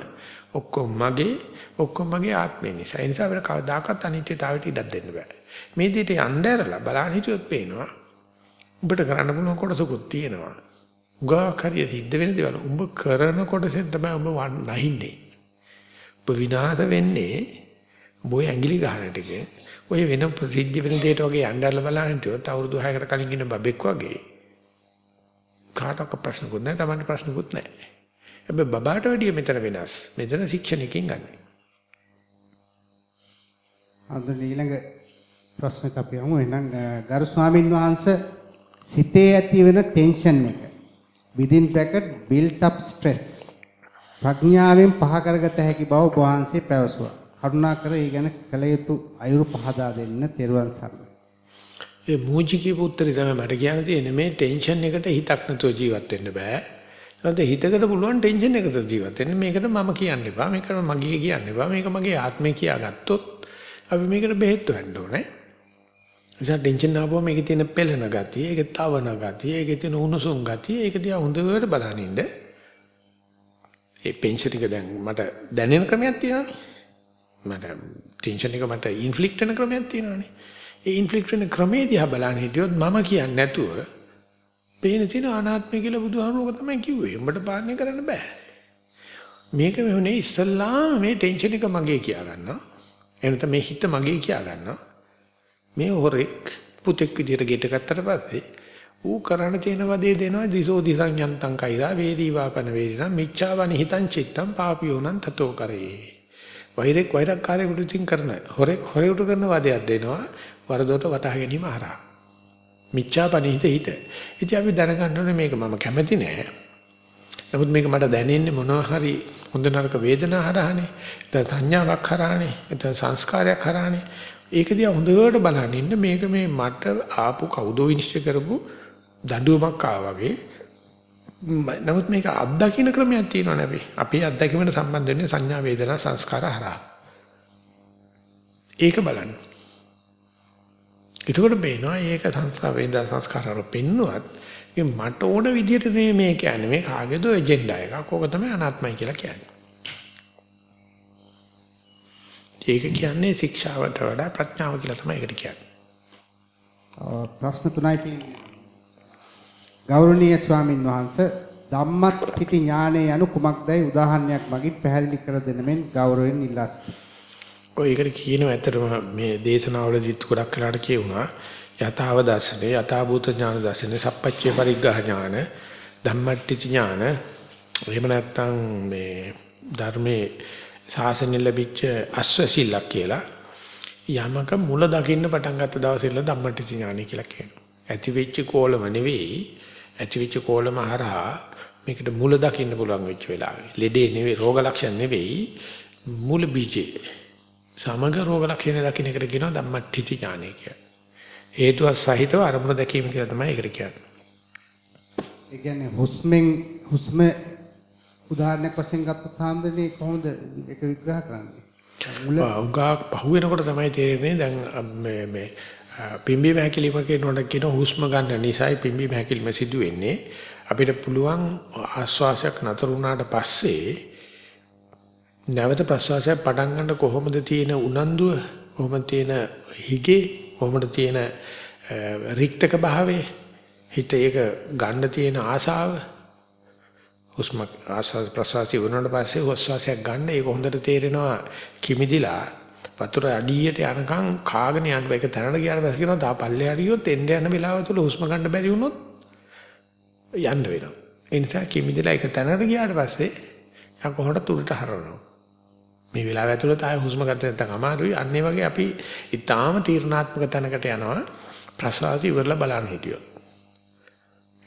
ඔක්කොම මගේ ඔක්කොම මගේ ආත්මය නිසා. ඒ නිසා අපිට කවදාකවත් අනිත්‍යතාවයට ඉඩක් දෙන්න බෑ. මේ දෙයට යන්න ඇරලා බලන්න හිටියොත් පේනවා. උඹට කරන්න පුළුවන් කොටසකුත් තියෙනවා. උගා කරිය සිද්ධ වෙන දේවල් උඹ කරන කොටසෙන් තමයි උඹ නැහින්නේ. උඹ විනාශ වෙන්නේ බොය ඇඟිලි ගන්න ටිකේ. ඔය වෙන ප්‍රසිද්ධ වෙන දෙයට වගේ යන්නදලා බලන්න හිටියොත් අවුරුදු 6කට කලින් ඉන්න බබෙක් වගේ කාටවත් ප්‍රශ්නකුත් නැහැ, Tamanට ප්‍රශ්නකුත් නැහැ. හැබැයි බබාට වැඩිය මෙතන වෙනස්. මෙතන ශික්ෂණයකින් ගන්න. අද ඊළඟ ප්‍රශ්නට අපි යමු. එහෙනම් ගරු ස්වාමින් වහන්සේ සිතේ ඇති වෙන ටෙන්ෂන් එක within bracket built up stress ප්‍රඥාවෙන් පහ කරගත හැකි බව ඔබ වහන්සේ පැවසුවා. කරුණාකර ඒ ගැන කල යුතු අයුරු පහදා දෙන්න තෙරුවන් සරණයි. ඒ මූජිකී පුත්‍රය තමයි මට කියන්න තියෙන්නේ මේ ටෙන්ෂන් එකට හිතක් නැතුව ජීවත් වෙන්න බෑ. නැත්නම් හිතකට පුළුවන් ටෙන්ෂන් එකකට ජීවත් වෙන්න. මේකට මම කියන්න එපා. මේකට මගේ කියන්න එපා. මේක මගේ ආත්මය කියාගත්තොත් අපි මේකට බෙහෙත් වෙන්න ඕනේ. නිසා ටෙන්ෂන් ආවම මේකේ තියෙන පෙළෙන ගතිය, ඒකේ තවන ගතිය, ඒකේ තියෙන උණුසුම් ගතිය, ඒක දිහා හොඳට බලන ඉන්න. ඒ පෙන්ෂන් එක දැන් මට දැනෙන ක්‍රමයක් තියෙනවානේ. මට ටෙන්ෂන් එක මට ඉන්ෆ්ලික්ට් වෙන ක්‍රමයක් තියෙනවානේ. ඒ ඉන්ෆ්ලික්ට් වෙන ක්‍රමේ දිහා බලන හිටියොත් මම කියන්නේ නැතුව පේන තියෙන අනාත්මය කියලා බුදුහාමුදුරුවෝ තමයි කිව්වේ. උඹට පාලනය කරන්න බෑ. මේක මෙහුනේ ඉස්සල්ලාම මේ ටෙන්ෂන් එක මගේ කියා ගන්නවා. එනත මේ හිත මගේ කියා ගන්නවා. මේ හොරෙක් පුතෙක් විදියට ගෙට ගත්තට පස්සේ ඌ කරණ තියෙන වදේ දෙනවා දිසෝ දිසං යන්තං කෛරා වේරී වාපන වේරිනම් මිච්ඡාවනි හිතං චිත්තං පාපියෝනං තතෝ කරේ. වෛරෙක් වෛරක්කාරයෙකුට තින් කරන හොරෙක් හොරෙකුට කරන වදයක් දෙනවා වරදොට වටහා ගැනීම හරහා. මිච්ඡාපනිහිත හිත. ඉතින් අපි දැනගන්න ඕනේ මේක මම කැමති නෑ. නමුත් මේක මට දැනෙන්නේ මොනවා හරි හොඳ නරක වේදනා හරහානේ. නැත්නම් සංඥාවක් හරහානේ. නැත්නම් සංස්කාරයක් හරහානේ. ඒක දිහා හොඳට බලන්න ඉන්න මේක මේ මට ආපු කවුදෝ විනිශ්චය කරපු දඬුවමක් ආවා වගේ. නමුත් මේක අත්දකින්න ක්‍රමයක් තියෙනවා නෙවෙයි. අපේ අත්දැකීමට සම්බන්ධ වෙන්නේ සංඥා වේදනා සංස්කාර හරහා. ඒක බලන්න. එතකොට බේනවා ඒක සංස්කාර වේදනා සංස්කාර වල පෙන්නුවත් මේ මට ඕන විදිහට නෙමෙයි මේ කියන්නේ මේ කාගේද එජෙන්ඩා එකක්. ඕක තමයි අනාත්මයි කියලා කියන්නේ. ඒක කියන්නේ ශික්ෂාවට වඩා ප්‍රඥාව කියලා තමයි ඒකට කියන්නේ. ප්‍රශ්න තුනයි තියෙන්නේ. ගෞරවනීය ස්වාමින් වහන්සේ ධම්මත්‍ත්‍ති ඥානය යනු කුමක්දයි උදාහරණයක් මගින් පැහැදිලි කර දෙන මෙන් ගෞරවයෙන් ඉල්ලා සිටිනවා. ඔය ඒකට කියනවා ඇත්තටම මේ දේශනාවලදීත් ගොඩක් වෙලාට කියුණා යථාව දර්ශනේ යථාභූත ඥාන දර්ශනේ සප්පච්චේ පරිග්ගහ ඥාන ධම්මට්ටි ඥාන එහෙම නැත්නම් මේ ධර්මයේ ශාසනය ලැබිච්ච අස්වැසිල්ලක් කියලා යමක මුල දකින්න පටන් ගත්ත දවසේ ඉඳලා ධම්මට්ටි ඥානයි කියලා කියනවා. ඇති වෙච්ච කෝලම නෙවෙයි ඇති වෙච්ච කෝලම හරහා මේකට මුල දකින්න පුළුවන් වෙච්ච වෙලාවේ. ලෙඩේ නෙවෙයි රෝග ලක්ෂණ නෙවෙයි මුල බීජේ. සමග රෝග ලක්ෂණ දකින්න එකට කියනවා ධම්මට්ටි ඥානය කියලා. හේතුව සහිතව අරමුණ දැකීම කියලා තමයි ඒකට කියන්නේ. ඒ කියන්නේ හුස්මෙන් හුස්ම උදාහරණයක් වශයෙන් ගත්තොත් හාමුදුරනේ කොහොමද ඒක විග්‍රහ කරන්නේ? උගා පහුවෙනකොට තමයි තේරෙන්නේ දැන් මේ මේ පිම්බීම හැකිලිම කියනකොට කියන හුස්ම ගන්න නිසායි පිම්බීම හැකිලිම සිදු වෙන්නේ. අපිට පුළුවන් ආස්වාසයක් නතර වුණාට පස්සේ නැවත ප්‍රසවාසය පටන් ගන්න කොහොමද තියෙන උනන්දුව? කොහොමද තියෙන හිගේ? කොහොමද තියෙන රික්තක භාවය? හිත ඒක ගන්න තියෙන ආසාව? හුස්ම ආස්වාද ප්‍රසවාසය වුණාට පස්සේ හුස්වාසයක් ගන්න ඒක හොඳට තේරෙනවා. කිමිදිලා වතුර අඩියට යනකම් කාගෙන යන්න බෑ. ඒක තැනට ගියාට පස්සේ කියනවා තා පල්ලේ හරියොත් එන්න යන වෙලාව තුල හුස්ම ගන්න බැරි වුණොත් යන්න වෙනවා. ඒ නිසා කිමිදිලා ඒක තැනට ගියාට පස්සේ යා කොහොමද තුරට හරවනවා? මේ වෙලාව ඇතුළත ආය හුස්ම ගන්න නැත්නම් අමාරුයි. අන්න ඒ වගේ අපි ඊටාම තීර්ණාත්මක තැනකට යනවා ප්‍රසවාසය ඉවරලා බලන්න හිටියොත්.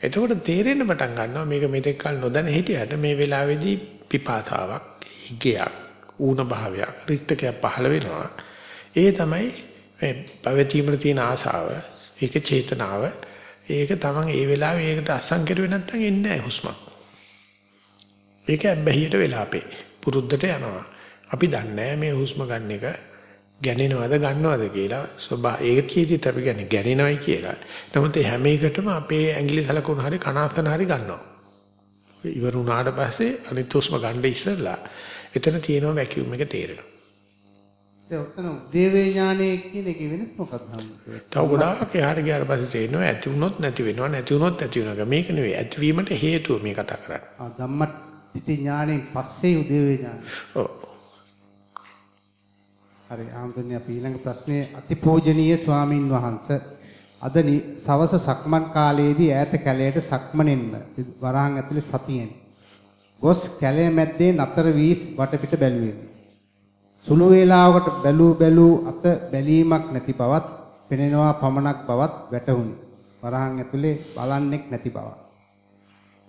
එතකොට තේරෙන්න පටන් ගන්නවා මේක මෙතෙක් කල නොදැන හිටියට මේ වෙලාවේදී පිපාසාවක්, හිගයක්, ඌන භාවයක්, රික්තකයක් පහළ වෙනවා. ඒ තමයි මේ පැවතීමේ තියෙන ආසාව, ඒක චේතනාව. ඒක තමන් ඒ වෙලාවේ ඒකට අස්සම් කෙරුවේ නැත්නම් එන්නේ නැහැ හුස්මක්. ඒක බැහැියට වෙලාපේ. පුරුද්දට යනවා. අපි දන්නේ මේ හුස්ම ගන්න එක ගැනෙනවද ගන්නවද කියලා සබා ඒක කීදිත් අපි කියන්නේ ගැනෙනවයි කියලා. නමුත් හැම එකටම අපේ ඇඟිලි සලකුණු හරි කනාසන හරි ගන්නවා. ඉවර වුණාට පස්සේ අනිත් උස්ම ගන්න ඉස්සෙල්ලා එතන තියෙනවා වැකියුම් එක තේරෙනවා. ඔතන උදේවේ ඥානයේ කියන එකේ වෙනස මොකක්ද හම්බුනේ? තව ගොඩාක් එහාට ගියාට පස්සේ තේරෙනවා ඇති වුණොත් නැති වෙනවා නැති වුණොත් ඇති වෙනවා. මේක නෙවෙයි ඇතිවීමට හේතුව මේ කතා කරන්නේ. ආ ධම්මටිටි ඥාණයෙන් පස්සේ උදේවේ ඥානය. ඔව්. හරි ආම්දුන්නේ අපි ඊළඟ ප්‍රශ්නේ අතිපූජනීය ස්වාමින් වහන්සේ අද සවස සක්මන් කාලයේදී ඈත කැලයට සක්මනෙන්න වරහන් ඇතුලේ සතියෙන් ගොස් කැලේ මැද්දේ නතර වී වටපිට බැලුවෙමි. සුළු වේලාවකට බැලූ බැලූ අත බැලීමක් නැති බවත් පෙනෙනවා පමණක් බවත් වැටහුණි. වරහන් ඇතුලේ බලන්නෙක් නැති බවක්.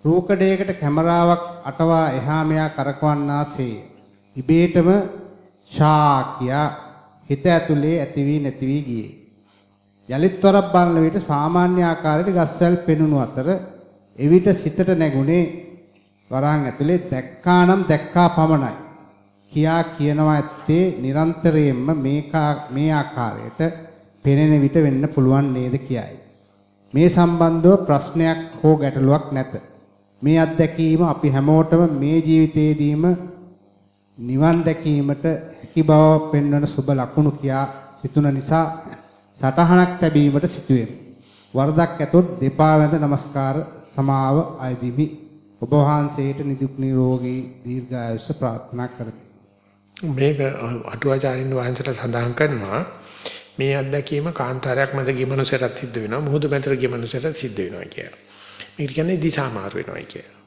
රූකඩයකට කැමරාවක් අටවා එහා මෙහා කරකවන්නාසේ ඉබේටම ශාකියා හිත ඇතුලේ ඇති වී නැති වී ගියේ. යලිත් වරක් බලන විට සාමාන්‍ය ආකාරයට ගස්වැල් පෙනුණු අතර එවිට සිතට නැගුණේ වරහන් ඇතුලේ දැක්කානම් දැක්කා පමණයි. කියා කියනවා ඇත්තේ නිරන්තරයෙන්ම මේකා මේ ආකාරයට පෙනෙන විට වෙන්න පුළුවන් නේද කියයි. මේ සම්බන්ධව ප්‍රශ්නයක් හෝ ගැටලුවක් නැත. මේ අත්දැකීම අපි හැමෝටම මේ ජීවිතයේදීම නිවන් දැකීමට හැකි බව පෙන්වන සුබ ලකුණු කියා සිතුන නිසා සටහනක් තැබීමට සිටුවෙමි. වරදක් ඇතොත් දෙපා වැඳ নমස්කාර සමාව අයදිමි. ඔබ වහන්සේට නිදුක් නිරෝගී දීර්ඝායුෂ ප්‍රාර්ථනා කරමි. මේක අටුවාචාරින් වහන්සේට සඳහන් කරනවා මේ අත්දැකීම කාන්තාරයක් මැද ගිය මනුස්සයරත් සිද්ධ වෙනවා මුහුදු මැදට ගිය මනුස්සයරත් සිද්ධ වෙනවා කියලා. මේක කියන්නේ දිශා මාරු වෙනවා කියලා.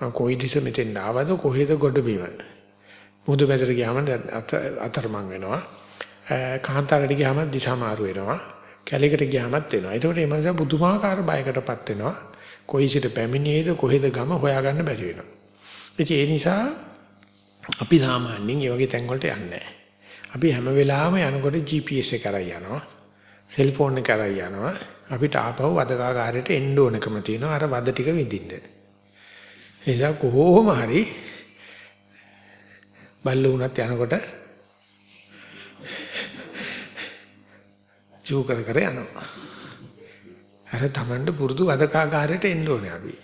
මම කොයි දිශ මෙතෙන් ආවද කොහෙද ගොඩ බිම. මුහුදු මැදට ගියාම අතරමං වෙනවා. කාන්තාරයට ගියාම දිශා මාරු වෙනවා. කැලේකට ගියාමත් වෙනවා. ඒකට මේ මනුස්සයා පුදුමාකාර බයකටපත් වෙනවා. කොයි සිට පැමිණියේද කොහෙද ගම හොයාගන්න බැරි වෙනවා. ඉතින් ඒ නිසා අපි සාමාන්‍යයෙන් මේ වගේ තැන් වලට යන්නේ නැහැ. අපි හැම වෙලාවෙම යනකොට GPS එක කරා යනවා. සෙල්ෆෝන් එක කරා යනවා. අපිට ආපහු වදකාගාරයට එන්න ඕනකම තියෙනවා අර වද ටික විඳින්න. ඒ නිසා කොහොම හරි බල්ල වුණත් යනකොට චූ කර කර යනවා. අර Tamanට පුරුදු වදකාගාරයට එන්න ඕනේ අපි.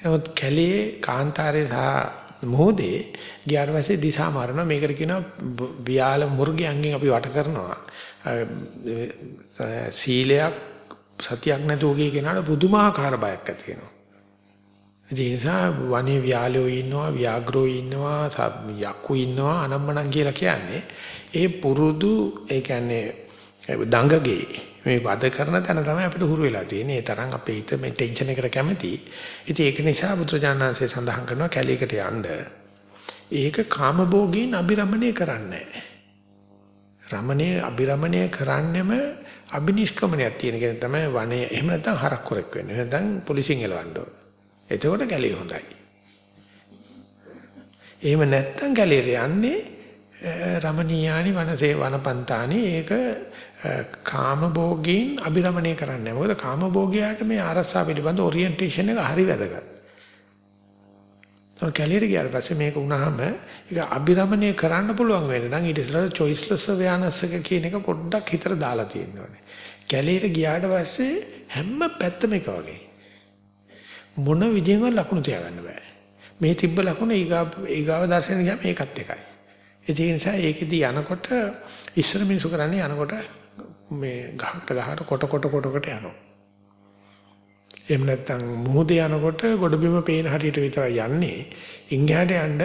නමුත් කැලේ කාන්තාරේ සහ මොහොතේ ගියාට පස්සේ දිශා මාරනවා මේකට කියනවා වියාල මුර්ගයන්ගෙන් අපි වට කරනවා. සීලයක් සතියක් නැතුව ගිය කෙනාට පුදුමාකාර බයක් ඇති වෙනවා. ඒ නිසා වනේ ව්‍යාලයෝ ඉන්නවා, ව්‍යාග්‍රෝ ඉන්නවා, යක්කු ඉන්නවා, අනම්මනම් කියලා කියන්නේ ඒ පුරුදු ඒ කියන්නේ දඟගේ මේ වද කරන තැන තමයි අපිට හුරු වෙලා තියෙන්නේ. ඒ තරම් අපේ හිත මේ ටෙන්ෂන් එකට කැමති. ඉතින් ඒක නිසා බුදුරජාණන්සේ සඳහන් කරනවා කැලේකට යන්න. ඒක කාමභෝගීන් අබිරමණය කරන්නේ රමණේ අබිරමණය කරන්නෙම අබිනිෂ්ක්‍මණයක් තියෙන කෙනෙක් තමයි වනේ. එහෙම නැත්නම් හරක් කරෙක් වෙන්නේ. නැත්නම් පොලිසියෙන් එලවන්න ඕන. එතකොට කැලේ හොඳයි. එහෙම නැත්නම් කැලේට යන්නේ රමණීයානි වනසේ වනපන්තානි ඒක කාම භෝගීන් අභිරමණය කරන්නේ. මොකද කාම භෝගියාට මේ ආරස්සා පිළිබඳ ඔරියන්ටේෂන් එක හරි වැදගත්. ඔය කැලියට ගියාට පස්සේ මේක වුණාම ඒක අභිරමණය කරන්න පුළුවන් වෙන්න නම් ඊට ඉස්සරහ choiceless awareness එක කියන එක පොඩ්ඩක් හිතට දාලා තියෙන්න ඕනේ. කැලියට ගියාට පස්සේ හැම පැත්තම එක වගේ. මොන විදියෙන්වත් ලකුණු තියාගන්න බෑ. මේ තිබ්බ ලකුණ ඊගාව ඊගාව දර්ශන ගියාම ඒකත් එකයි. ඒ නිසා ඒකෙදි යනකොට ඉස්සර මිනිසු කරන්නේ යනකොට මේ ගහකට ගහකට කොට කොට කොට කොට යනවා. එහෙම නැත්නම් මුහුදේ යනකොට ගොඩබිම පේන හරියට විතරයි යන්නේ. ඉංගහට යන්න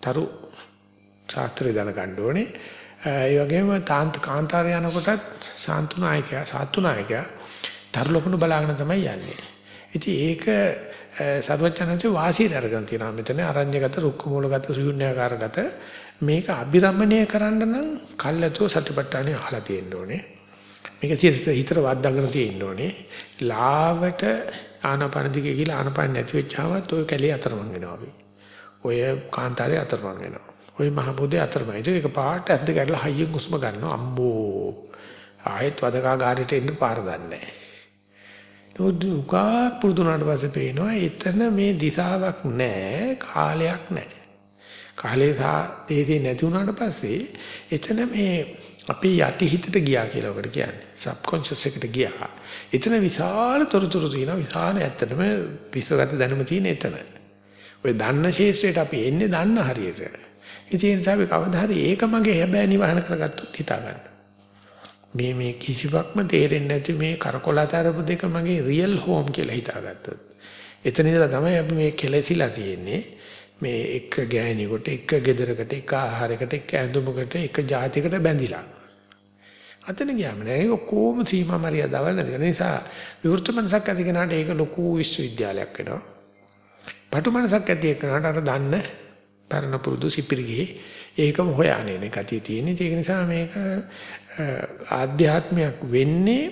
තරු ශාස්ත්‍රය දැනගන්න ඕනේ. ඒ වගේම තාන්ත කාන්තාරය යනකොටත් සාන්තුනායකයා සාතුනායකයා තරු ලකුණු බලාගෙන තමයි යන්නේ. ඉතින් ඒක සර්වඥාන්සේ වාසියට අරගෙන තියෙනවා. මෙතන අරඤ්‍යගත, රුක්ක මූලගත, ශූන්‍යාකාරගත මේක අබිරමණය කරන්න නම් කල්ැතුව සතිපට්ඨානෙ අහලා තියෙන්න ඕනේ. මේක හිතට වද්දාගෙන තියෙන්න ඕනේ. ලාවට ආනපන දිගේ ගිහලා ආනපන නැති වෙච්චාමත් ඔය කැලේ අතරමං වෙනවා අපි. ඔය කාන්තාරේ අතරමං වෙනවා. ඔය මහබෝධේ අතරමං. ඒක පාට ඇද්ද ගැටලා හයියෙන් හුස්ම ගන්නවා. අම්බෝ. ආයෙත් වදකාගාරයට එන්න පාර දන්නේ නැහැ. දුකා පුරුදුනාට පස්සේ පේනවා එතන මේ දිශාවක් නැහැ කාලයක් නැහැ කාලේ සහ දේශේ නැති වුණාට පස්සේ එතන මේ අපේ යටි හිතට ගියා කියලා ඔකට කියන්නේ. සබ්කොන්ෂස් එකට ගියා. එතන විශාල තොරතුරු තියෙනවා. විශාල ඇත්තටම විශ්වගත දැනුම තියෙන එතන. ඔය දන්න ශේෂ්ත්‍රයට අපි එන්නේ දන්න හරියට. ඉතින් ඒ නිසා අපි කවදා හරි ඒක මගේ හැබෑ නිවහන කරගත්තොත් හිතා ගන්න. මේ මේ කිසිවක්ම තේරෙන්නේ නැති මේ කරකොලතරපු දෙක මගේ රියල් හෝම් කියලා හිතාගත්තොත්. එතන ඉඳලා තමයි අපි මේ කෙලසිලා තියෙන්නේ. මේ එක ගෑණියෙකුට එක ගෙදරකට එක ආහාරයකට එක ඇඳුමකට එක ජාතියකට බැඳිලා. අතන ගියාම නෑ ඒක කොහොම සීමා මරියාදවල් නැති නිසා විවෘත මනසක් ඇති කෙනාට ඒක ලොකු විශ්වවිද්‍යාලයක් වෙනවා. පටු මනසක් ඇති කෙනාට අර දන්න පරණ පුරුදු සිපිරිගේ ඒකම හොයාගෙන යන ගතිය තියෙන. ඒක නිසා මේක ආධ්‍යාත්මයක් වෙන්නේ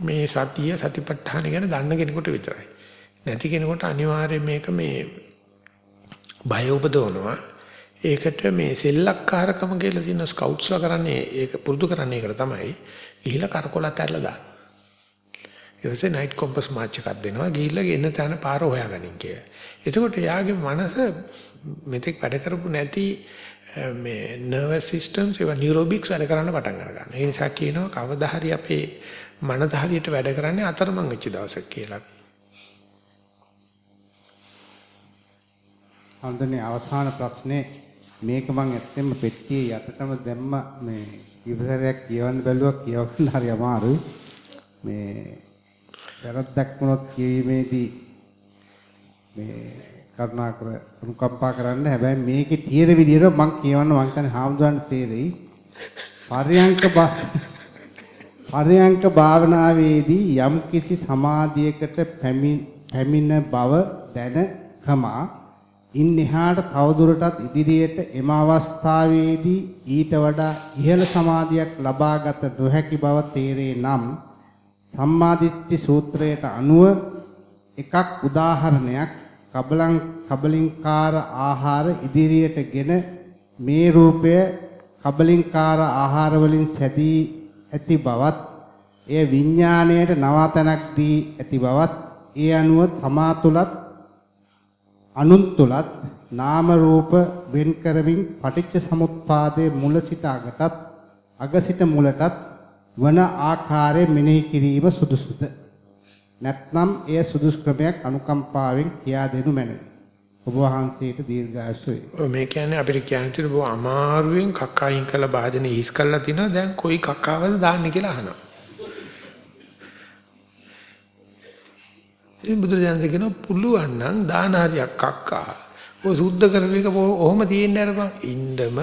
මේ සතිය සතිපට්ඨාන ගැන දන්න කෙනෙකුට විතරයි. නැති කෙනෙකුට අනිවාර්යයෙන් මේක මේ බය උපදවනවා. ඒකට මේ සෙල්ලක්කාරකම කියලා තියෙන ස්කවුට්ස්ලා කරන්නේ ඒක පුරුදු කරන්නේ ඒකට තමයි. ගිහිලා කරකොලත් ඇරලා දාන්න. ඊපස්සේ නයිට් කොම්පස් මාච් එකක් දෙනවා. ගිහිල්ලා එන්න තැන පාර හොයාගනින් කියලා. එතකොට යාගේ මනස මෙතෙක් වැඩ කරපු නැති Eh, මේ නර්වස් සිස්ටම්ස් ඒවා නියුරොබික්ස් වැඩ කරන්න පටන් ගන්නවා. ඒ නිසා කියනවා කවදා හරි අපේ මනස හරියට වැඩ කරන්නේ අතරමං වෙච්ච දවසක් කියලා. හඳුනේ අවසාන ප්‍රශ්නේ මේක මම ඇත්තෙන්ම පෙට්ටියේ යටටම දැම්ම මේ ඉවසරයක් කියවන්න බැලුවා කියවන්න හරි අමාරුයි. මේ වැරද්දක් වුණොත් කියවීමේදී මේ කරුණාකර අනුකම්පා කරන්න හැබැයි මේකේ තියෙන විදිහට මම කියවන්න මං හිතන්නේ හාමුදුරන්ට තේරෙයි. පර්යංක පර්යංක භාවනාවේදී යම් කිසි සමාධියකට පැමිණ බව දැන කමා ඉන් එහාට තවදුරටත් ඉදිරියට එම අවස්ථාවේදී ඊට වඩා ඉහළ සමාධියක් ලබාගත නොහැකි බව තේරේ නම් සම්මාදිට්ඨි සූත්‍රයට අනුව එකක් උදාහරණයක් කබලං කබලින්කාර ආහාර ඉදිරියටගෙන මේ රූපය කබලින්කාර ආහාර වලින් සැදී ඇති බවත් එය විඥාණයට නවතනක් දී ඇති බවත් ඒ අනුව තමා තුලත් අනුන් තුලත් නාම රූප වෙන් කරමින් පටිච්ච සමුප්පාදයේ මුල සිට අගටත් අග සිට මුලටත් වන ආකාරය මෙනෙහි කිරීම සුදුසුද? නැත්නම් එය සුදුසු ක්‍රමයක් අනුකම්පාවෙන් කියා දෙනු මැනවි ඔබ වහන්සේට දීර්ඝායුෂ වේ. මේ කියන්නේ අපිට කියන්න තියෙන බොහොම අමාරුවෙන් කක්කයින් කළ භාජනේ හිස් කරලා තිනවා දැන් කොයි කක්කාවද දාන්නේ කියලා අහනවා. ඉතින් බුදුරජාණන් කියනවා පුළුවන් නම් දාන හරියක් කක්කා. ඔය සුද්ධ කරපු එක ඔහොම තියෙන්න අරපන්. ඉන්නම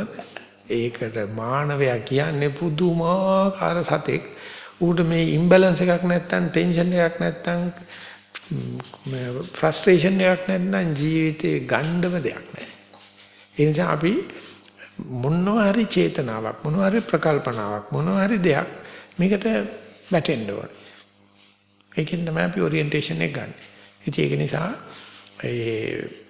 ඒකට මානවයා කියන්නේ පුදුමාකාර සතෙක්. ඌට මේ ඉම්බැලන්ස් එකක් නැත්තම් ටෙන්ෂන් එකක් නැත්තම් ෆ්‍රස්ට්‍රේෂන් එකක් නැත්නම් ජීවිතේ ගණ්ඩම දෙයක් නැහැ. ඒ නිසා අපි මොනවා හරි චේතනාවක් මොනවා හරි ප්‍රකල්පනාවක් මොනවා හරි දෙයක් මේකට වැටෙන්න ඕනේ. ඒකෙන් තමයි අපි ඔරියන්ටේෂන් එක ගන්න. ඉතින් ඒක නිසා ඒ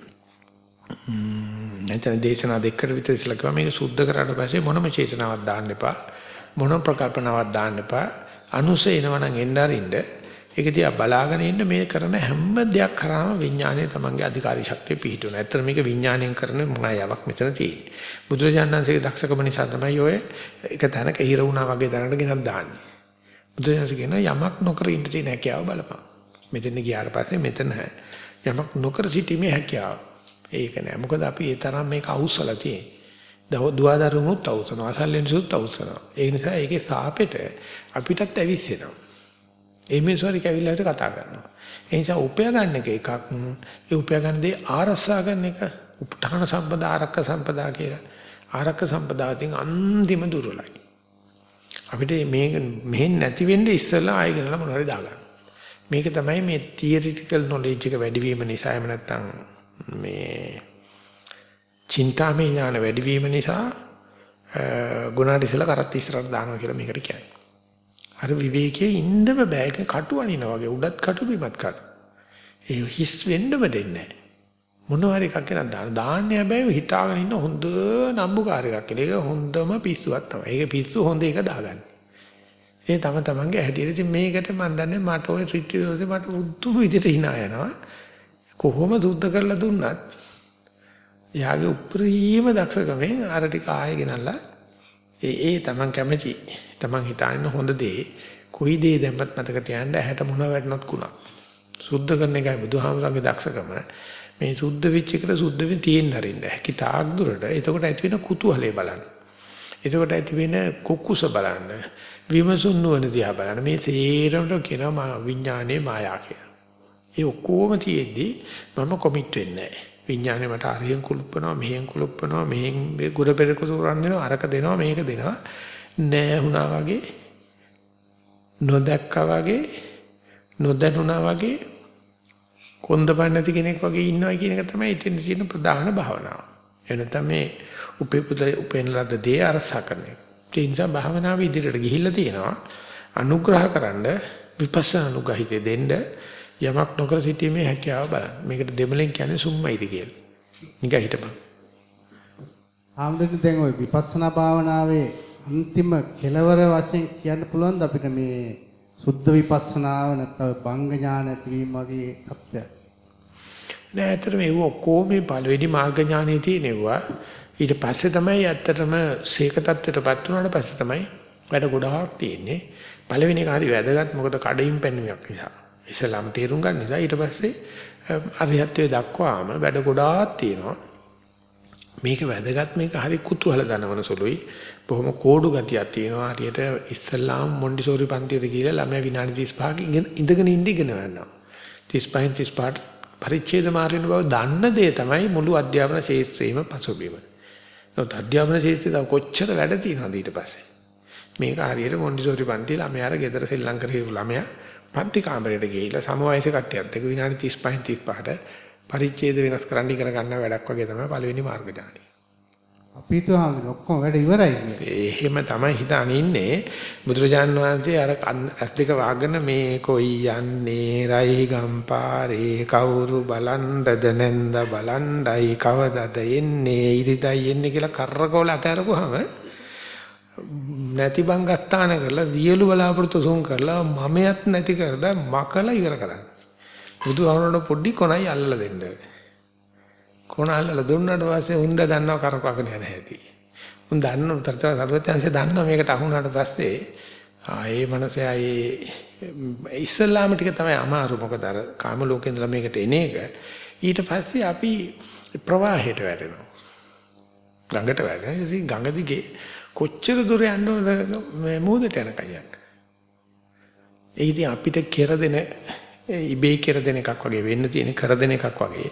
නැත්නම් දේශනා දෙකකට විතර ඉස්සලා කිව්වා මේක සුද්ධ කරාට පස්සේ මොනම චේතනාවක් දාන්න එපා. මොනම ප්‍රකල්පනාවක් දාන්න එපා. අනුසය එනවා නම් එන්න අරින්න ඒක දිහා බලාගෙන ඉන්න මේ කරන හැම දෙයක් කරාම විඥානයේ තමන්ගේ අධිකාරී ශක්තිය පිහිටුන. ඇත්තට මේක විඥාණයෙන් කරන මායාවක් මෙතන තියෙන්නේ. බුදුරජාණන්සේගේ දක්ෂකම නිසා තමයි ඔය එක තැනක හිර වුණා වගේ දැනට ගෙනත් දාන්නේ. බුදුරජාණන්සේ කියන යමක් නොකර ඉන්න තියෙන හැකියාව බලපන්. මෙතන ගියාට පස්සේ මෙතන යමක් නොකර සිටීමේ හැකියාව. ඒක නෑ. මොකද අපි ඒ තරම් මේක අවුස්සලා තියෙන්නේ. දුවදරුණුත් අවුස්සනවා. අසල්ලෙන්සුත් අවුස්සනවා. ඒ නිසා ඒකේ සාපෙට අපිටත් ඇවිස්සෙනවා. ඒ මිනිස්සුරි කැවිලා හිට කතා කරනවා. ඒ නිසා උපය ගන්න එක එකක් ඒ උපය ගන්න දේ ආරස්සා ගන්න එක උපඨාන සම්පදා ආරක්ක සම්පදා කියලා. ආරක්ක සම්පදාතින් අන්තිම දුර්වලයි. අපිට මේක මෙහෙන් නැති වෙන්නේ ඉස්සෙල්ලා ආයෙ ගනලා මොනවාරි දාගන්න. මේක තමයි මේ තියරිටිකල් නොලෙජ් එක වැඩි වීම නිසා එහෙම නැත්නම් මේ චින්තාමය ඥාන වැඩි වීම නිසා ගුණාට ඉස්සෙල්ලා කරත් ඉස්සරහට දානවා කියලා මේකට කියන්නේ. අර විවේකයේ ඉන්නම බෑ ඒක කටු අනිනා වගේ උඩත් කටු බිමත් කටු. ඒ හිස් වෙන්නම දෙන්නේ නැහැ. මොනවා හරි එකක් කියලා දාන. දාන්නේ හැබැයි හිතාගෙන ඉන්න හොඳ නම්බුකාර එකක් කියලා. ඒක හොඳම පිස්සුවක් තමයි. ඒක පිස්සු හොඳ එක දාගන්න. ඒ තම තමන්ගේ හැටියට ඉතින් මේකට මම දන්නේ මට ওই රිට්‍රීට් මට උතුම් විදිහට hina යනවා. කොහොම සුද්ධ කරලා දුන්නත් එයාගේ උප්‍රීම දක්ෂකමෙන් අර ටික ආයෙ ගෙනල්ලා ඒ ඒ Taman කැමති Taman හිතාගෙන හොඳ දේ කොයි දේ දැම්මත් මතක තියාගන්න ඇහැට මොන වැටුණත් කුණක්. සුද්ධ කරන එකයි බුදුහාමරගේ දක්ෂකම. මේ සුද්ධ වෙච්ච එකට සුද්ධ වෙන්න තියෙන්න හරින්න. හැකි තාක් දුරට එතකොට ඇති වෙන කුතුහලය බලන්න. එතකොට ඇති වෙන කුකුස බලන්න. විමසුන් නුවණ දිහා බලන්න. මේ තේරමට කියනවා විඥානයේ මායා කියලා. ඒ ඔක්කොම තියෙද්දි මම කොමිට් වෙන්නේ නැහැ. විඥානේ මට අරියෙන් කුළුප්පනවා මෙහෙන් කුළුප්පනවා මෙහෙන් ගොඩ පෙරක තුරන් දෙනවා අරක දෙනවා මේක දෙනවා නෑ වුණා වගේ නොදැක්කා වගේ නොදැනුණා වගේ කොන්දපන් නැති කෙනෙක් වගේ ඉන්නවා කියන එක තමයි ඉතින් තියෙන ප්‍රධාන භාවනාව. එනතම මේ උපේපුත උපේන ලද්ද දේ අරසා කරන එක. ඒ නිසා භාවනාව ඉදිරියට ගිහිල්ලා තියෙනවා. අනුග්‍රහකරනද විපස්සනා අනුගහිතේ දෙන්න යමක් නොකර සිටීමේ හැකියාව බලන්න. මේකට දෙමළෙන් කියන්නේ සුම්මයිද කියලා. නිකන් හිටපන්. ආම්දෙන් දැන් ওই විපස්සනා භාවනාවේ අන්තිම කෙලවර වශයෙන් කියන්න පුළුවන්ද අපිට මේ සුද්ධ විපස්සනාව නැත්නම් බංග ඥාන ඇතිවීම වගේ තත්ත්වයක්? නෑ ඇත්තටම ඒව ඔක්කොම මේ පළවෙනි මාර්ග ඥානෙ තියෙනවා. ඊට පස්සේ තමයි ඇත්තටම සීක තත්ත්වයටපත් වුණාට පස්සේ තමයි වැඩ ගොඩාක් තියෙන්නේ. පළවෙනි එක හරි වැදගත් මොකද කඩින් පැන්නුවක් නිසා. ඉස්ලාම් තේරුම් ගන්න නිසා ඊට පස්සේ අරිහත්ත්වයේ දක්වාම වැඩ ගොඩාක් තියෙනවා. මේක වැදගත් මේක හරි කුතුහල දනවන සුළුයි. බොහොම කෝඩු ගතියක් තියෙනවා. හරියට ඉස්ලාම් මොන්ඩිසෝරි පන්තියට ගිහලා ළමයා විනාඩි 35ක ඉඳගෙන ඉඳ ඉගෙන ගන්නවා. 35 35 පරිච්ඡේද මාරින බව දන්න දේ තමයි මුළු අධ්‍යාපන ශාස්ත්‍රයේම පසුබිම. නමුත් අධ්‍යාපන ශාස්ත්‍රය කොච්චර වැඩ තියෙනවද ඊට පස්සේ? මේක හරියට මොන්ඩිසෝරි පන්තියේ ළමයාර ගෙදර සෙල්ලම් කරේ ළමයා පන්ති කාමරයට ගිහිල්ලා සම වයස කට්ටියත් එක්ක විනාඩි 35 35ට පරිච්ඡේද වෙනස් කරන්න ඉගෙන ගන්න වැඩක් වගේ තමයි පළවෙනි මාර්ග ඥානය. අපි හිතුවා ඔක්කොම වැඩ ඉවරයි කියලා. එහෙම තමයි හිතාන ඉන්නේ බුදුරජාන් වහන්සේ අර ඇස් දෙක වහගෙන මේ කොයි යන්නේ රයි ගම්පාරේ කවුරු බලන්ඩද නැන්ද බලන්ඩයි කවදද එන්නේ ඉරිදයි එන්නේ කියලා කරකවල අතහැරපුවාම නැති බංගස්ථාන කරලා දියලු බලාපොරොත්තු සුන් කරලා මමයක් නැති කරලා මකලා ඉවර කරන්නේ. බුදුහාමුදුරනේ පොඩි කොනයි අල්ලලා දෙන්න. කොන අල්ලලා දුන්නාට පස්සේ උන්ද දන්නව කරකවගෙන යන හැටි. උන් දන්න උතරතර සර්වඥාන්සේ දන්නවා මේකට අහුණාට පස්සේ ආයේ මනසේ ආයේ ඉස්ලාම ටික තමයි අමාරු මොකද අර කාම ලෝකේ ඉඳලා මේකට එන එක. ඊට පස්සේ අපි ප්‍රවාහයට වැටෙනවා. ගඟට වැටෙනවා. ඉතින් ගඟ දිගේ කොච්චර දුර යන්න ඕනද මේ මූදට යනකම් යන්න. ඒ ඉතින් අපිට කෙර දෙන ඉබේ කෙර දෙන එකක් වගේ වෙන්න තියෙන කර දෙන එකක් වගේ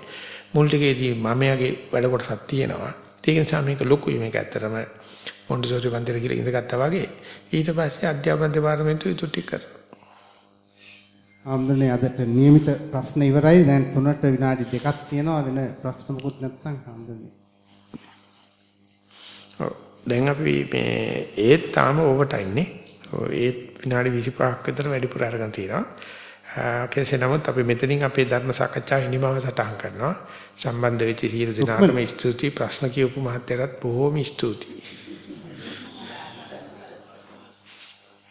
මුල් ටිකේදී මමයාගේ වැඩ කොටසක් තියෙනවා. ඒක නිසා මේක ලොකුයි මේක ඇත්තටම මොන්ටිසෝරි පන්තිර කියලා ඉඳගත්තා වගේ ඊට පස්සේ අධ්‍යාපන දෙපාර්තමේන්තුව ඉතුරු ටික කරනවා. ආම්දනේ අදට નિયમિત ප්‍රශ්න ඉවරයි. දැන් තුනට විනාඩි දෙකක් තියෙනවා වෙන ප්‍රශ්න මොකුත් නැත්නම් ආම්දනේ. දැන් අපි මේ ඒත් තාම ඕවර් ටයිම් නේ. ඒත් විනාඩි 25ක් විතර වැඩිපුර අරගෙන තියෙනවා. කෙසේ නමුත් අපි මෙතනින් අපේ ධර්ම සාකච්ඡාව හිමිමව සටහන් කරනවා. සම්බන්ධ වෙච්ච සියලු දෙනාටම ස්තුතියි ප්‍රශ්න කියපු මහත්තයරත් බොහෝම ස්තුතියි.